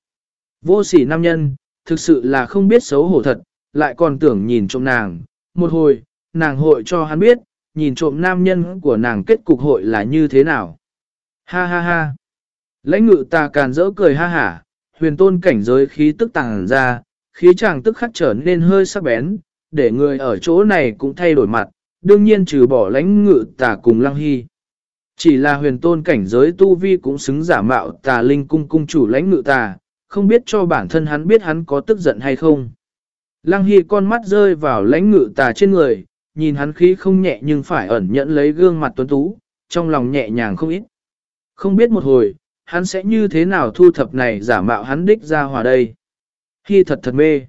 Vô sỉ nam nhân, thực sự là không biết xấu hổ thật, lại còn tưởng nhìn trộm nàng. Một hồi, nàng hội cho hắn biết, nhìn trộm nam nhân của nàng kết cục hội là như thế nào. Ha ha ha! Lãnh ngự ta càn rỡ cười ha hả, huyền tôn cảnh giới khí tức tàng ra, khí chàng tức khắc trở nên hơi sắc bén, để người ở chỗ này cũng thay đổi mặt, đương nhiên trừ bỏ lãnh ngự tà cùng lăng hy. Chỉ là huyền tôn cảnh giới tu vi cũng xứng giả mạo tà linh cung cung chủ lãnh ngự tà, không biết cho bản thân hắn biết hắn có tức giận hay không. Lăng hy con mắt rơi vào lãnh ngự tà trên người, nhìn hắn khí không nhẹ nhưng phải ẩn nhẫn lấy gương mặt tuấn tú, trong lòng nhẹ nhàng không ít. Không biết một hồi, hắn sẽ như thế nào thu thập này giả mạo hắn đích ra hòa đây. Hy thật thật mê.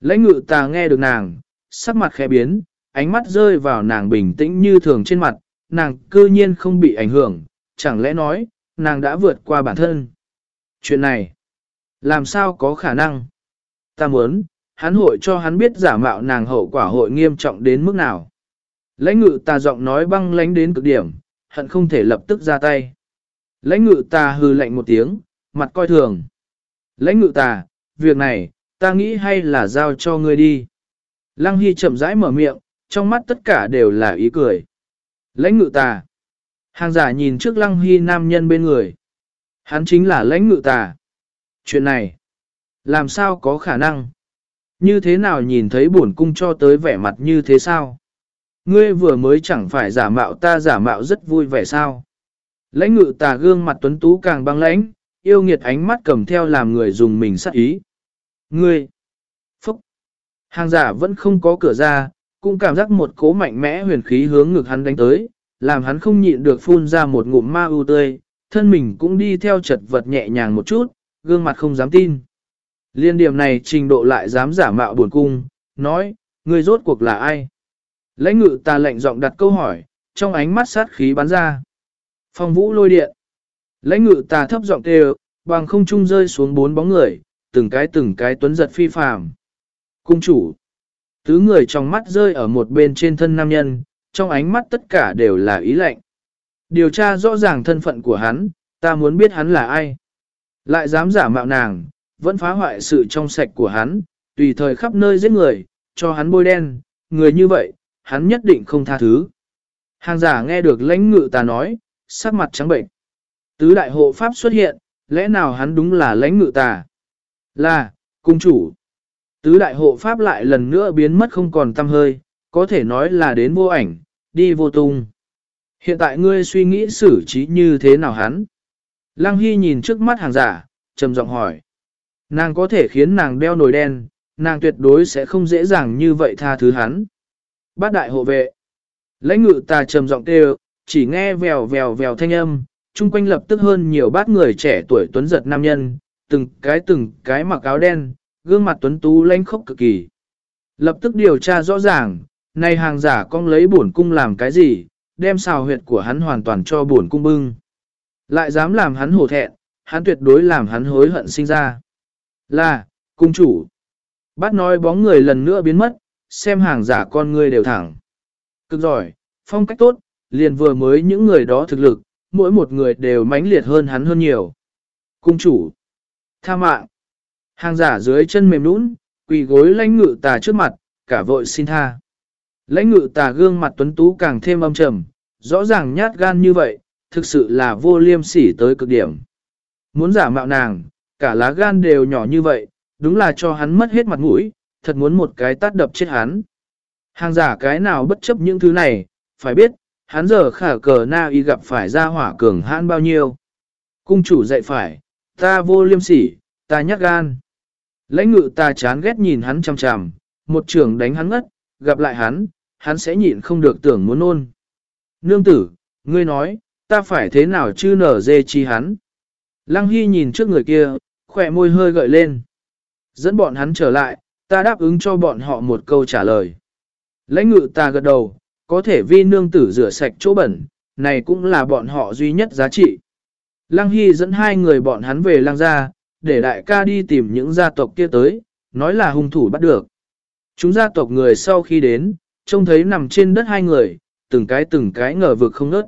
Lãnh ngự tà nghe được nàng, sắc mặt khẽ biến, ánh mắt rơi vào nàng bình tĩnh như thường trên mặt, nàng cư nhiên không bị ảnh hưởng, chẳng lẽ nói, nàng đã vượt qua bản thân. Chuyện này, làm sao có khả năng? Ta muốn, hắn hội cho hắn biết giả mạo nàng hậu quả hội nghiêm trọng đến mức nào. Lãnh ngự ta giọng nói băng lánh đến cực điểm, hận không thể lập tức ra tay. Lãnh ngự ta hư lạnh một tiếng, mặt coi thường. Lãnh ngự ta việc này, ta nghĩ hay là giao cho ngươi đi. Lăng Hy chậm rãi mở miệng, trong mắt tất cả đều là ý cười. Lãnh ngự ta Hàng giả nhìn trước Lăng Hy nam nhân bên người. Hắn chính là lãnh ngự ta. Chuyện này, làm sao có khả năng? Như thế nào nhìn thấy bổn cung cho tới vẻ mặt như thế sao? Ngươi vừa mới chẳng phải giả mạo ta giả mạo rất vui vẻ sao? Lãnh ngự tà gương mặt tuấn tú càng băng lãnh, yêu nghiệt ánh mắt cầm theo làm người dùng mình sát ý. Ngươi! Phúc! Hàng giả vẫn không có cửa ra, cũng cảm giác một cố mạnh mẽ huyền khí hướng ngực hắn đánh tới, làm hắn không nhịn được phun ra một ngụm ma ưu tươi, thân mình cũng đi theo chật vật nhẹ nhàng một chút, gương mặt không dám tin. Liên điểm này trình độ lại dám giả mạo buồn cung, nói, ngươi rốt cuộc là ai? Lãnh ngự ta lệnh giọng đặt câu hỏi, trong ánh mắt sát khí bắn ra. Phong vũ lôi điện. Lãnh ngự ta thấp giọng kêu, bằng không trung rơi xuống bốn bóng người, từng cái từng cái tuấn giật phi phàm. Cung chủ. Tứ người trong mắt rơi ở một bên trên thân nam nhân, trong ánh mắt tất cả đều là ý lệnh. Điều tra rõ ràng thân phận của hắn, ta muốn biết hắn là ai. Lại dám giả mạo nàng, vẫn phá hoại sự trong sạch của hắn, tùy thời khắp nơi giết người, cho hắn bôi đen, người như vậy, hắn nhất định không tha thứ. Hàng giả nghe được lãnh ngự ta nói, sắc mặt trắng bệnh. Tứ đại hộ pháp xuất hiện, lẽ nào hắn đúng là lãnh ngự tà? Là, cung chủ. Tứ đại hộ pháp lại lần nữa biến mất không còn tâm hơi, có thể nói là đến vô ảnh, đi vô tung. Hiện tại ngươi suy nghĩ xử trí như thế nào hắn? Lăng Hy nhìn trước mắt hàng giả, trầm giọng hỏi. Nàng có thể khiến nàng đeo nồi đen, nàng tuyệt đối sẽ không dễ dàng như vậy tha thứ hắn. Bát đại hộ vệ. Lãnh ngự ta trầm giọng kêu, chỉ nghe vèo vèo vèo thanh âm, chung quanh lập tức hơn nhiều bát người trẻ tuổi tuấn giật nam nhân, từng cái từng cái mặc áo đen, gương mặt tuấn tú lãnh khốc cực kỳ. Lập tức điều tra rõ ràng, này hàng giả con lấy bổn cung làm cái gì, đem xào huyệt của hắn hoàn toàn cho bổn cung bưng. Lại dám làm hắn hổ thẹn, hắn tuyệt đối làm hắn hối hận sinh ra. Là, cung chủ. Bát nói bóng người lần nữa biến mất, xem hàng giả con ngươi đều thẳng. Cực giỏi, phong cách tốt, liền vừa mới những người đó thực lực, mỗi một người đều mãnh liệt hơn hắn hơn nhiều. Cung chủ, tha mạng, hàng giả dưới chân mềm nũng, quỳ gối lãnh ngự tà trước mặt, cả vội xin tha. Lãnh ngự tà gương mặt tuấn tú càng thêm âm trầm, rõ ràng nhát gan như vậy, thực sự là vô liêm sỉ tới cực điểm. Muốn giả mạo nàng, cả lá gan đều nhỏ như vậy, đúng là cho hắn mất hết mặt mũi, thật muốn một cái tát đập chết hắn. Hàng giả cái nào bất chấp những thứ này, phải biết, hắn giờ khả cờ na y gặp phải ra hỏa cường hãn bao nhiêu. Cung chủ dạy phải, ta vô liêm sỉ, ta nhắc gan. Lãnh ngự ta chán ghét nhìn hắn chằm chằm, một trưởng đánh hắn ngất, gặp lại hắn, hắn sẽ nhịn không được tưởng muốn nôn. Nương tử, ngươi nói, ta phải thế nào chứ nở dê chi hắn. Lăng Hy nhìn trước người kia, khỏe môi hơi gợi lên. Dẫn bọn hắn trở lại, ta đáp ứng cho bọn họ một câu trả lời. Lãnh ngự ta gật đầu, có thể vi nương tử rửa sạch chỗ bẩn, này cũng là bọn họ duy nhất giá trị. Lăng Hy dẫn hai người bọn hắn về lăng gia, để đại ca đi tìm những gia tộc kia tới, nói là hung thủ bắt được. Chúng gia tộc người sau khi đến, trông thấy nằm trên đất hai người, từng cái từng cái ngờ vực không ngớt.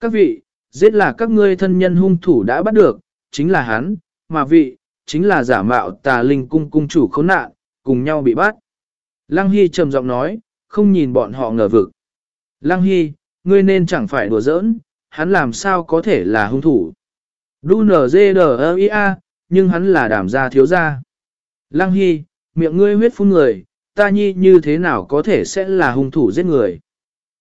Các vị, giết là các ngươi thân nhân hung thủ đã bắt được, chính là hắn, mà vị, chính là giả mạo tà linh cung cung chủ khốn nạn, cùng nhau bị bắt. Lăng Hy trầm giọng nói, không nhìn bọn họ ngờ vực. Lăng Hy, ngươi nên chẳng phải đùa giỡn, hắn làm sao có thể là hung thủ. Đu nở dê đờ a nhưng hắn là đảm gia thiếu gia. Lăng Hy, miệng ngươi huyết phun người, ta nhi như thế nào có thể sẽ là hung thủ giết người.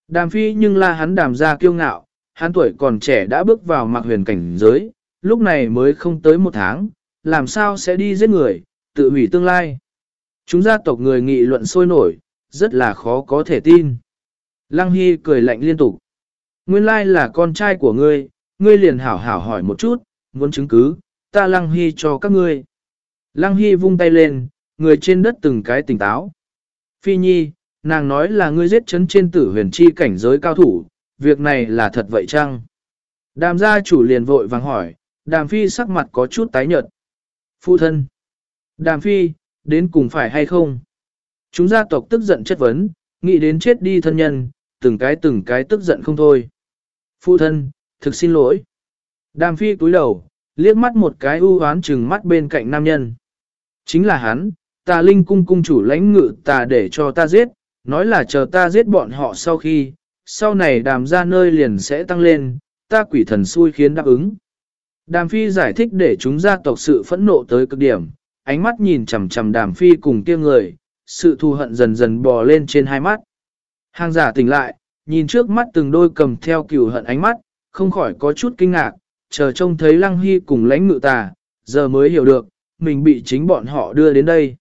Đàm phi nhưng là hắn đàm gia kiêu ngạo, hắn tuổi còn trẻ đã bước vào mạc huyền cảnh giới, lúc này mới không tới một tháng, làm sao sẽ đi giết người, tự hủy tương lai. Chúng gia tộc người nghị luận sôi nổi, rất là khó có thể tin. Lăng Hy cười lạnh liên tục. Nguyên lai là con trai của ngươi, ngươi liền hảo hảo hỏi một chút, muốn chứng cứ, ta Lăng Hy cho các ngươi. Lăng Hy vung tay lên, người trên đất từng cái tỉnh táo. Phi Nhi, nàng nói là ngươi giết chấn trên tử huyền chi cảnh giới cao thủ, việc này là thật vậy chăng? Đàm gia chủ liền vội vàng hỏi, đàm phi sắc mặt có chút tái nhợt. Phụ thân. Đàm phi, đến cùng phải hay không? Chúng gia tộc tức giận chất vấn, nghĩ đến chết đi thân nhân, từng cái từng cái tức giận không thôi. Phụ thân, thực xin lỗi. Đàm phi cúi đầu, liếc mắt một cái u hoán chừng mắt bên cạnh nam nhân. Chính là hắn, tà linh cung cung chủ lãnh ngự tà để cho ta giết, nói là chờ ta giết bọn họ sau khi, sau này đàm ra nơi liền sẽ tăng lên, ta quỷ thần xui khiến đáp ứng. Đàm phi giải thích để chúng gia tộc sự phẫn nộ tới cực điểm, ánh mắt nhìn chằm chằm đàm phi cùng kia người, sự thù hận dần dần bò lên trên hai mắt. Hàng giả tỉnh lại, nhìn trước mắt từng đôi cầm theo cừu hận ánh mắt, không khỏi có chút kinh ngạc, chờ trông thấy lăng hy cùng lãnh ngự tà, giờ mới hiểu được, mình bị chính bọn họ đưa đến đây.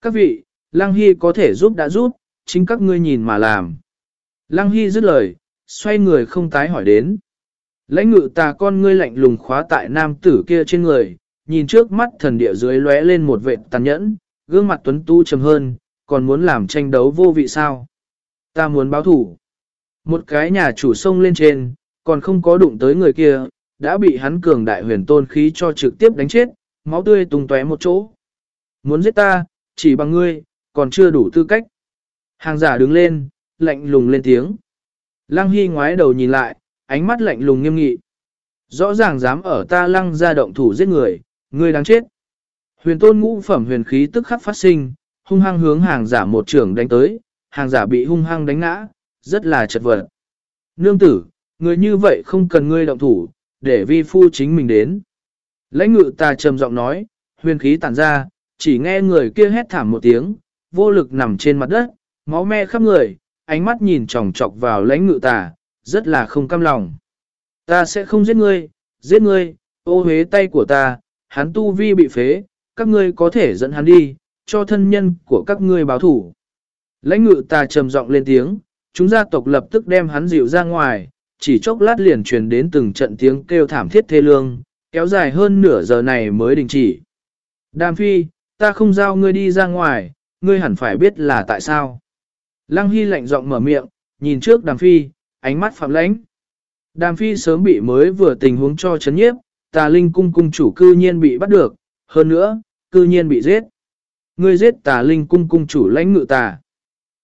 Các vị, lăng hy có thể giúp đã giúp, chính các ngươi nhìn mà làm. Lăng Hy dứt lời, xoay người không tái hỏi đến. Lãnh ngự tà con ngươi lạnh lùng khóa tại nam tử kia trên người, nhìn trước mắt thần địa dưới lóe lên một vệ tàn nhẫn, gương mặt tuấn tu trầm hơn, còn muốn làm tranh đấu vô vị sao. Ta muốn báo thủ. Một cái nhà chủ sông lên trên, còn không có đụng tới người kia, đã bị hắn cường đại huyền tôn khí cho trực tiếp đánh chết, máu tươi tung tóe một chỗ. Muốn giết ta, chỉ bằng ngươi, còn chưa đủ tư cách. Hàng giả đứng lên, lạnh lùng lên tiếng. Lăng Hy ngoái đầu nhìn lại, ánh mắt lạnh lùng nghiêm nghị. Rõ ràng dám ở ta lăng ra động thủ giết người, người đáng chết. Huyền tôn ngũ phẩm huyền khí tức khắc phát sinh, hung hăng hướng hàng giả một trưởng đánh tới, hàng giả bị hung hăng đánh ngã, rất là chật vật. Nương tử, người như vậy không cần ngươi động thủ, để vi phu chính mình đến. Lãnh ngự ta trầm giọng nói, huyền khí tản ra, chỉ nghe người kia hét thảm một tiếng, vô lực nằm trên mặt đất, máu me khắp người, ánh mắt nhìn tròng trọc vào lãnh ngự tà, rất là không cam lòng. Ta sẽ không giết ngươi, giết ngươi, ô huế tay của ta, hắn tu vi bị phế, các ngươi có thể dẫn hắn đi, cho thân nhân của các ngươi báo thủ. Lãnh ngự tà trầm giọng lên tiếng, chúng gia tộc lập tức đem hắn dịu ra ngoài, chỉ chốc lát liền truyền đến từng trận tiếng kêu thảm thiết thê lương, kéo dài hơn nửa giờ này mới đình chỉ. Đàm phi, ta không giao ngươi đi ra ngoài, ngươi hẳn phải biết là tại sao. Lăng Hy lạnh giọng mở miệng, nhìn trước đàm phi, ánh mắt phạm lãnh. Đàm phi sớm bị mới vừa tình huống cho chấn nhiếp, tà linh cung cung chủ cư nhiên bị bắt được, hơn nữa, cư nhiên bị giết. Ngươi giết tà linh cung cung chủ lãnh ngự tà.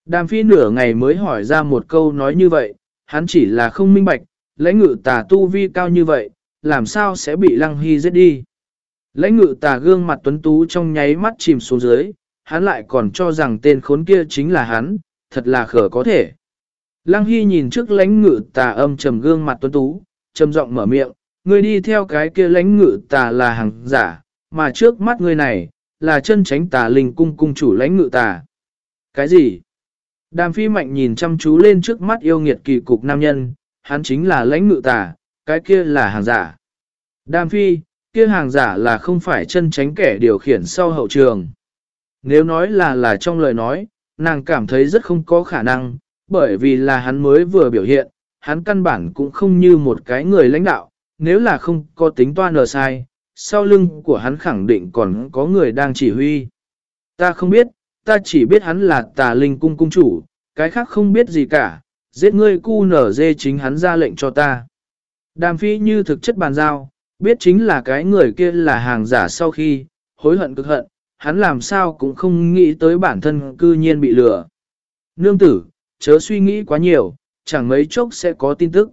Đàm phi nửa ngày mới hỏi ra một câu nói như vậy, hắn chỉ là không minh bạch, lãnh ngự tà tu vi cao như vậy, làm sao sẽ bị lăng hy giết đi. Lãnh ngự tà gương mặt tuấn tú trong nháy mắt chìm xuống dưới, hắn lại còn cho rằng tên khốn kia chính là hắn, thật là khở có thể. Lăng Hy nhìn trước lãnh ngự tà âm trầm gương mặt tuấn tú, trầm giọng mở miệng, người đi theo cái kia lãnh ngự tà là hàng giả, mà trước mắt người này, là chân tránh tà linh cung cung chủ lãnh ngự tà. Cái gì? Đàm phi mạnh nhìn chăm chú lên trước mắt yêu nghiệt kỳ cục nam nhân, hắn chính là lãnh ngự tà, cái kia là hàng giả. Đàm phi, kia hàng giả là không phải chân tránh kẻ điều khiển sau hậu trường. Nếu nói là là trong lời nói, nàng cảm thấy rất không có khả năng, bởi vì là hắn mới vừa biểu hiện, hắn căn bản cũng không như một cái người lãnh đạo, nếu là không có tính toan ở sai, sau lưng của hắn khẳng định còn có người đang chỉ huy. Ta không biết, ta chỉ biết hắn là tà linh cung cung chủ, cái khác không biết gì cả, giết ngươi cu nở dê chính hắn ra lệnh cho ta. Đàm phi như thực chất bàn giao, biết chính là cái người kia là hàng giả sau khi, hối hận cực hận, hắn làm sao cũng không nghĩ tới bản thân cư nhiên bị lừa. Nương tử, chớ suy nghĩ quá nhiều, chẳng mấy chốc sẽ có tin tức.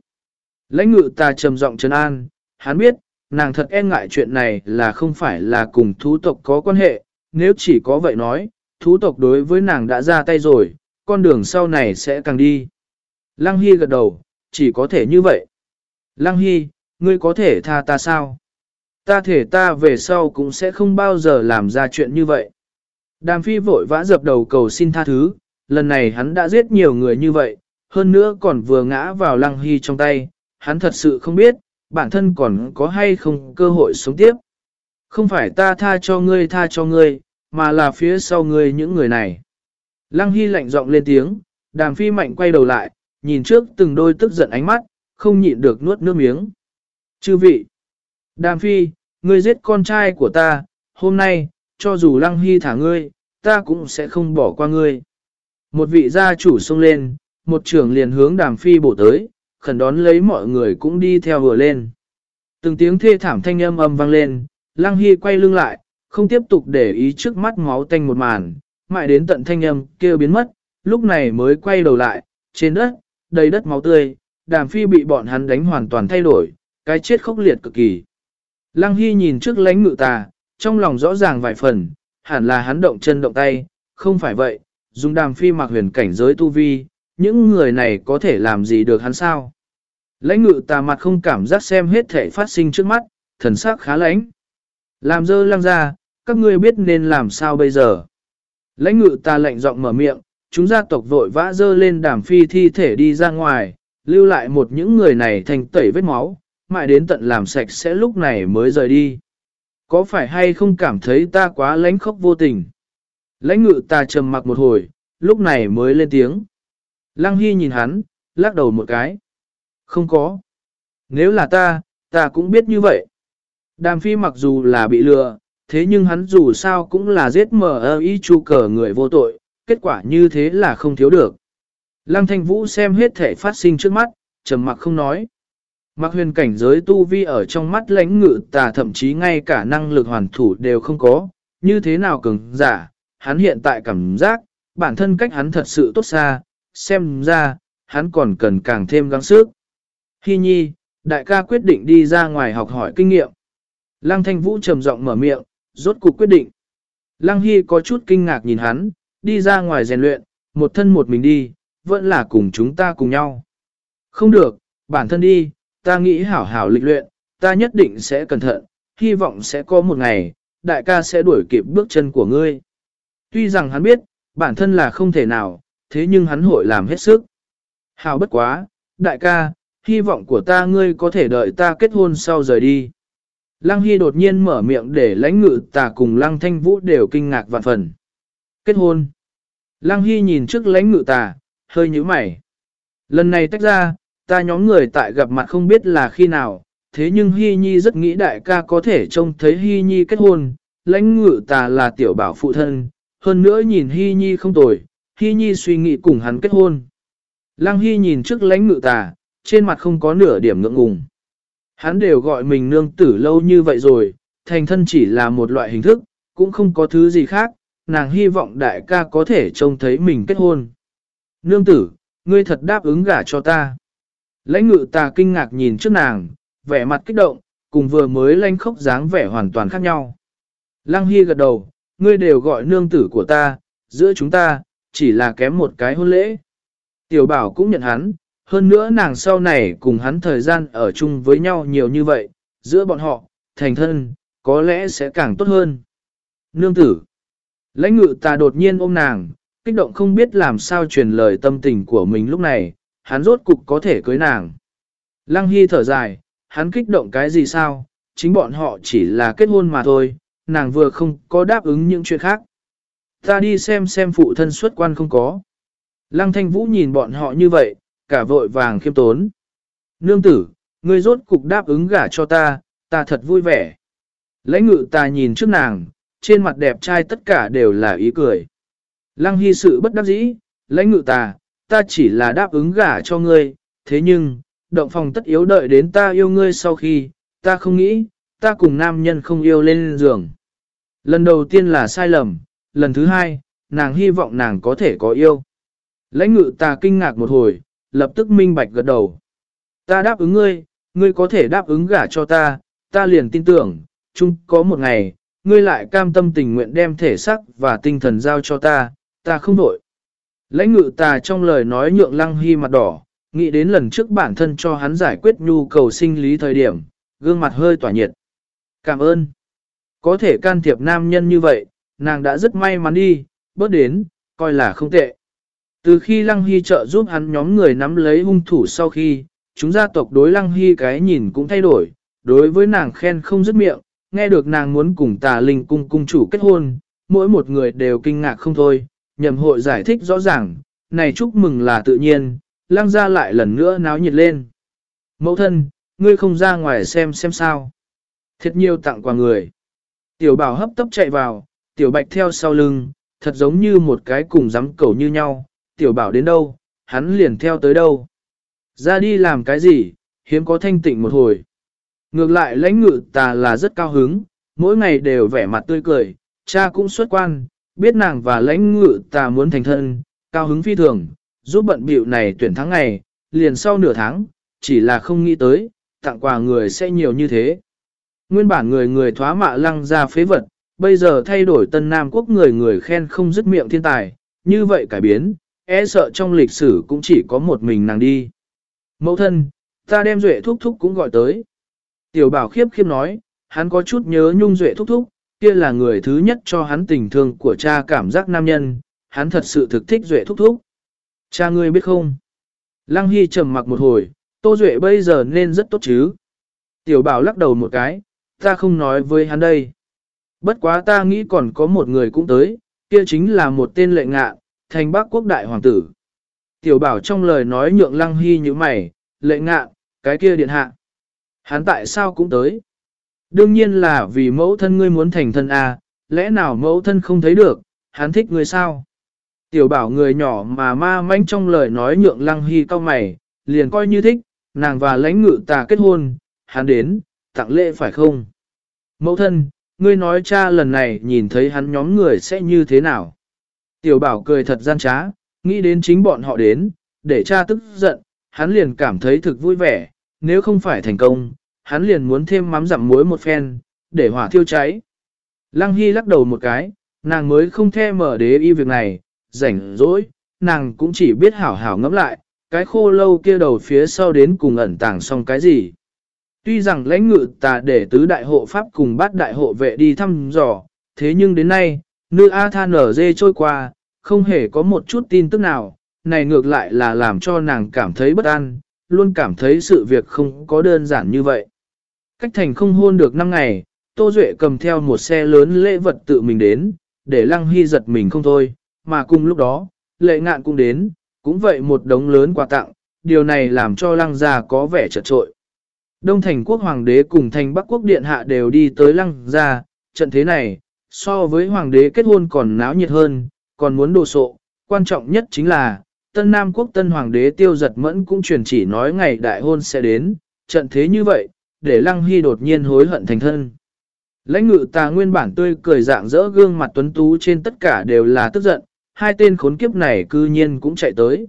Lãnh ngự ta trầm giọng trấn an, hắn biết, nàng thật e ngại chuyện này là không phải là cùng thú tộc có quan hệ, nếu chỉ có vậy nói, thú tộc đối với nàng đã ra tay rồi, con đường sau này sẽ càng đi. Lăng Hy gật đầu, chỉ có thể như vậy. Lăng Hy, ngươi có thể tha ta sao? Ta thể ta về sau cũng sẽ không bao giờ làm ra chuyện như vậy. Đàm phi vội vã dập đầu cầu xin tha thứ, lần này hắn đã giết nhiều người như vậy, hơn nữa còn vừa ngã vào lăng hy trong tay, hắn thật sự không biết, bản thân còn có hay không cơ hội sống tiếp. Không phải ta tha cho ngươi tha cho ngươi, mà là phía sau ngươi những người này. Lăng hy lạnh giọng lên tiếng, đàm phi mạnh quay đầu lại, nhìn trước từng đôi tức giận ánh mắt, không nhịn được nuốt nước miếng. Chư vị, đàm phi, ngươi giết con trai của ta, hôm nay, cho dù lăng hy thả ngươi, ta cũng sẽ không bỏ qua ngươi. Một vị gia chủ xông lên, một trưởng liền hướng đàm phi bổ tới, khẩn đón lấy mọi người cũng đi theo vừa lên. Từng tiếng thê thảm thanh âm âm vang lên, lăng hy quay lưng lại, không tiếp tục để ý trước mắt máu tanh một màn, mãi đến tận thanh âm kêu biến mất, lúc này mới quay đầu lại, trên đất, đầy đất máu tươi, đàm phi bị bọn hắn đánh hoàn toàn thay đổi, cái chết khốc liệt cực kỳ. Lăng Hy nhìn trước lánh ngự tà, trong lòng rõ ràng vài phần, hẳn là hắn động chân động tay, không phải vậy, dùng đàm phi mặc huyền cảnh giới tu vi, những người này có thể làm gì được hắn sao? Lãnh ngự tà mặt không cảm giác xem hết thể phát sinh trước mắt, thần sắc khá lãnh. Làm dơ lăng ra, các ngươi biết nên làm sao bây giờ? Lãnh ngự ta lệnh giọng mở miệng, chúng gia tộc vội vã dơ lên đàm phi thi thể đi ra ngoài, lưu lại một những người này thành tẩy vết máu, mãi đến tận làm sạch sẽ lúc này mới rời đi. Có phải hay không cảm thấy ta quá lãnh khốc vô tình? Lãnh ngự ta trầm mặc một hồi, lúc này mới lên tiếng. Lăng Hy nhìn hắn, lắc đầu một cái. Không có. Nếu là ta, ta cũng biết như vậy. Đàm phi mặc dù là bị lừa, thế nhưng hắn dù sao cũng là giết mờ ơ y chu cờ người vô tội, kết quả như thế là không thiếu được. Lăng thanh vũ xem hết thể phát sinh trước mắt, trầm mặc không nói. Mặc huyền cảnh giới tu vi ở trong mắt lãnh ngự tà thậm chí ngay cả năng lực hoàn thủ đều không có, như thế nào cường giả, hắn hiện tại cảm giác, bản thân cách hắn thật sự tốt xa, xem ra, hắn còn cần càng thêm gắng sức. Hi nhi, đại ca quyết định đi ra ngoài học hỏi kinh nghiệm. Lăng thanh vũ trầm giọng mở miệng, rốt cuộc quyết định. Lăng Hy có chút kinh ngạc nhìn hắn, đi ra ngoài rèn luyện, một thân một mình đi, vẫn là cùng chúng ta cùng nhau. Không được, bản thân đi, ta nghĩ hảo hảo lịch luyện, ta nhất định sẽ cẩn thận, hy vọng sẽ có một ngày, đại ca sẽ đuổi kịp bước chân của ngươi. Tuy rằng hắn biết, bản thân là không thể nào, thế nhưng hắn hội làm hết sức. Hảo bất quá, đại ca, hy vọng của ta ngươi có thể đợi ta kết hôn sau rời đi. Lăng Hy đột nhiên mở miệng để lãnh ngự tà cùng Lăng Thanh Vũ đều kinh ngạc vạn phần. Kết hôn. Lăng Hy nhìn trước lãnh ngự tà, hơi nhíu mày. Lần này tách ra, ta nhóm người tại gặp mặt không biết là khi nào, thế nhưng Hy Nhi rất nghĩ đại ca có thể trông thấy Hy Nhi kết hôn, lãnh ngự ta là tiểu bảo phụ thân, hơn nữa nhìn Hy Nhi không tồi, Hy Nhi suy nghĩ cùng hắn kết hôn. Lăng Hy nhìn trước lãnh ngự tà, trên mặt không có nửa điểm ngượng ngùng. Hắn đều gọi mình nương tử lâu như vậy rồi, thành thân chỉ là một loại hình thức, cũng không có thứ gì khác, nàng hy vọng đại ca có thể trông thấy mình kết hôn. Nương tử, ngươi thật đáp ứng gả cho ta. Lãnh ngự ta kinh ngạc nhìn trước nàng, vẻ mặt kích động, cùng vừa mới lanh khốc dáng vẻ hoàn toàn khác nhau. Lăng Hy gật đầu, ngươi đều gọi nương tử của ta, giữa chúng ta, chỉ là kém một cái hôn lễ. Tiểu bảo cũng nhận hắn, hơn nữa nàng sau này cùng hắn thời gian ở chung với nhau nhiều như vậy, giữa bọn họ, thành thân, có lẽ sẽ càng tốt hơn. Nương tử. Lãnh ngự ta đột nhiên ôm nàng, kích động không biết làm sao truyền lời tâm tình của mình lúc này, hắn rốt cục có thể cưới nàng. Lăng Hy thở dài, hắn kích động cái gì sao, chính bọn họ chỉ là kết hôn mà thôi, nàng vừa không có đáp ứng những chuyện khác. Ta đi xem xem phụ thân xuất quan không có. Lăng Thanh Vũ nhìn bọn họ như vậy, cả vội vàng khiêm tốn. Nương tử, ngươi rốt cục đáp ứng gả cho ta, ta thật vui vẻ. Lãnh ngự ta nhìn trước nàng, trên mặt đẹp trai tất cả đều là ý cười. Lăng hy sự bất đắc dĩ, lãnh ngự ta, ta chỉ là đáp ứng gả cho ngươi, thế nhưng, động phòng tất yếu đợi đến ta yêu ngươi sau khi, ta không nghĩ, ta cùng nam nhân không yêu lên giường. Lần đầu tiên là sai lầm, lần thứ hai, nàng hy vọng nàng có thể có yêu. Lãnh ngự ta kinh ngạc một hồi, lập tức minh bạch gật đầu. Ta đáp ứng ngươi, ngươi có thể đáp ứng gả cho ta, ta liền tin tưởng, chung có một ngày, ngươi lại cam tâm tình nguyện đem thể xác và tinh thần giao cho ta, ta không đổi. Lãnh ngự tà trong lời nói nhượng lăng hy mặt đỏ, nghĩ đến lần trước bản thân cho hắn giải quyết nhu cầu sinh lý thời điểm, gương mặt hơi tỏa nhiệt. Cảm ơn. Có thể can thiệp nam nhân như vậy, nàng đã rất may mắn đi, bớt đến, coi là không tệ. Từ khi Lăng Hy trợ giúp hắn nhóm người nắm lấy hung thủ sau khi, chúng gia tộc đối Lăng Hy cái nhìn cũng thay đổi, đối với nàng khen không dứt miệng, nghe được nàng muốn cùng tà linh cung cung chủ kết hôn, mỗi một người đều kinh ngạc không thôi, nhầm hội giải thích rõ ràng, này chúc mừng là tự nhiên, Lang ra lại lần nữa náo nhiệt lên. Mẫu thân, ngươi không ra ngoài xem xem sao. Thiệt nhiều tặng quà người. Tiểu bảo hấp tấp chạy vào, tiểu bạch theo sau lưng, thật giống như một cái cùng dám cầu như nhau, tiểu bảo đến đâu, hắn liền theo tới đâu. Ra đi làm cái gì, hiếm có thanh tịnh một hồi. Ngược lại lãnh ngự tà là rất cao hứng, mỗi ngày đều vẻ mặt tươi cười, cha cũng xuất quan, biết nàng và lãnh ngự ta muốn thành thân, cao hứng phi thường, giúp bận bịu này tuyển tháng ngày, liền sau nửa tháng, chỉ là không nghĩ tới, tặng quà người sẽ nhiều như thế. Nguyên bản người người thoá mạ lăng ra phế vật, bây giờ thay đổi tân nam quốc người người khen không dứt miệng thiên tài, như vậy cải biến, e sợ trong lịch sử cũng chỉ có một mình nàng đi. Mẫu thân, ta đem Duệ thúc thúc cũng gọi tới. Tiểu bảo khiếp khiếp nói, hắn có chút nhớ nhung Duệ thúc thúc, kia là người thứ nhất cho hắn tình thương của cha cảm giác nam nhân, hắn thật sự thực thích Duệ thúc thúc. Cha ngươi biết không? Lăng Hy trầm mặc một hồi, Tô Duệ bây giờ nên rất tốt chứ. Tiểu bảo lắc đầu một cái, ta không nói với hắn đây. Bất quá ta nghĩ còn có một người cũng tới, kia chính là một tên lệ ngạ, thành bác quốc đại hoàng tử. Tiểu bảo trong lời nói nhượng lăng hy như mày, lệ ngạ, cái kia điện hạ. Hắn tại sao cũng tới? Đương nhiên là vì mẫu thân ngươi muốn thành thân à, lẽ nào mẫu thân không thấy được, hắn thích ngươi sao? Tiểu bảo người nhỏ mà ma manh trong lời nói nhượng lăng hy cao mày, liền coi như thích, nàng và lãnh ngự tà kết hôn, hắn đến, tặng lễ phải không? Mẫu thân, ngươi nói cha lần này nhìn thấy hắn nhóm người sẽ như thế nào? Tiểu bảo cười thật gian trá, nghĩ đến chính bọn họ đến, để cha tức giận, hắn liền cảm thấy thực vui vẻ, nếu không phải thành công, hắn liền muốn thêm mắm dặm muối một phen, để hỏa thiêu cháy. Lăng Hy lắc đầu một cái, nàng mới không thèm mở đế y việc này, rảnh rỗi, nàng cũng chỉ biết hảo hảo ngẫm lại, cái khô lâu kia đầu phía sau đến cùng ẩn tàng xong cái gì. Tuy rằng lãnh ngự tà để tứ đại hộ pháp cùng bát đại hộ vệ đi thăm dò, thế nhưng đến nay, nữ A tha nở dê trôi qua, không hề có một chút tin tức nào, này ngược lại là làm cho nàng cảm thấy bất an, luôn cảm thấy sự việc không có đơn giản như vậy. Cách thành không hôn được 5 ngày, Tô Duệ cầm theo một xe lớn lễ vật tự mình đến, để Lăng Hy giật mình không thôi, mà cùng lúc đó, lệ ngạn cũng đến, cũng vậy một đống lớn quà tặng, điều này làm cho Lăng gia có vẻ chật trội. Đông thành quốc hoàng đế cùng thành bắc quốc điện hạ đều đi tới Lăng gia, trận thế này, so với hoàng đế kết hôn còn náo nhiệt hơn, còn muốn đồ sộ, quan trọng nhất chính là, Tân Nam quốc tân hoàng đế tiêu giật mẫn cũng truyền chỉ nói ngày đại hôn sẽ đến, trận thế như vậy, để Lăng Hy đột nhiên hối hận thành thân. Lãnh ngự tà nguyên bản tươi cười dạng dỡ gương mặt tuấn tú trên tất cả đều là tức giận, hai tên khốn kiếp này cư nhiên cũng chạy tới.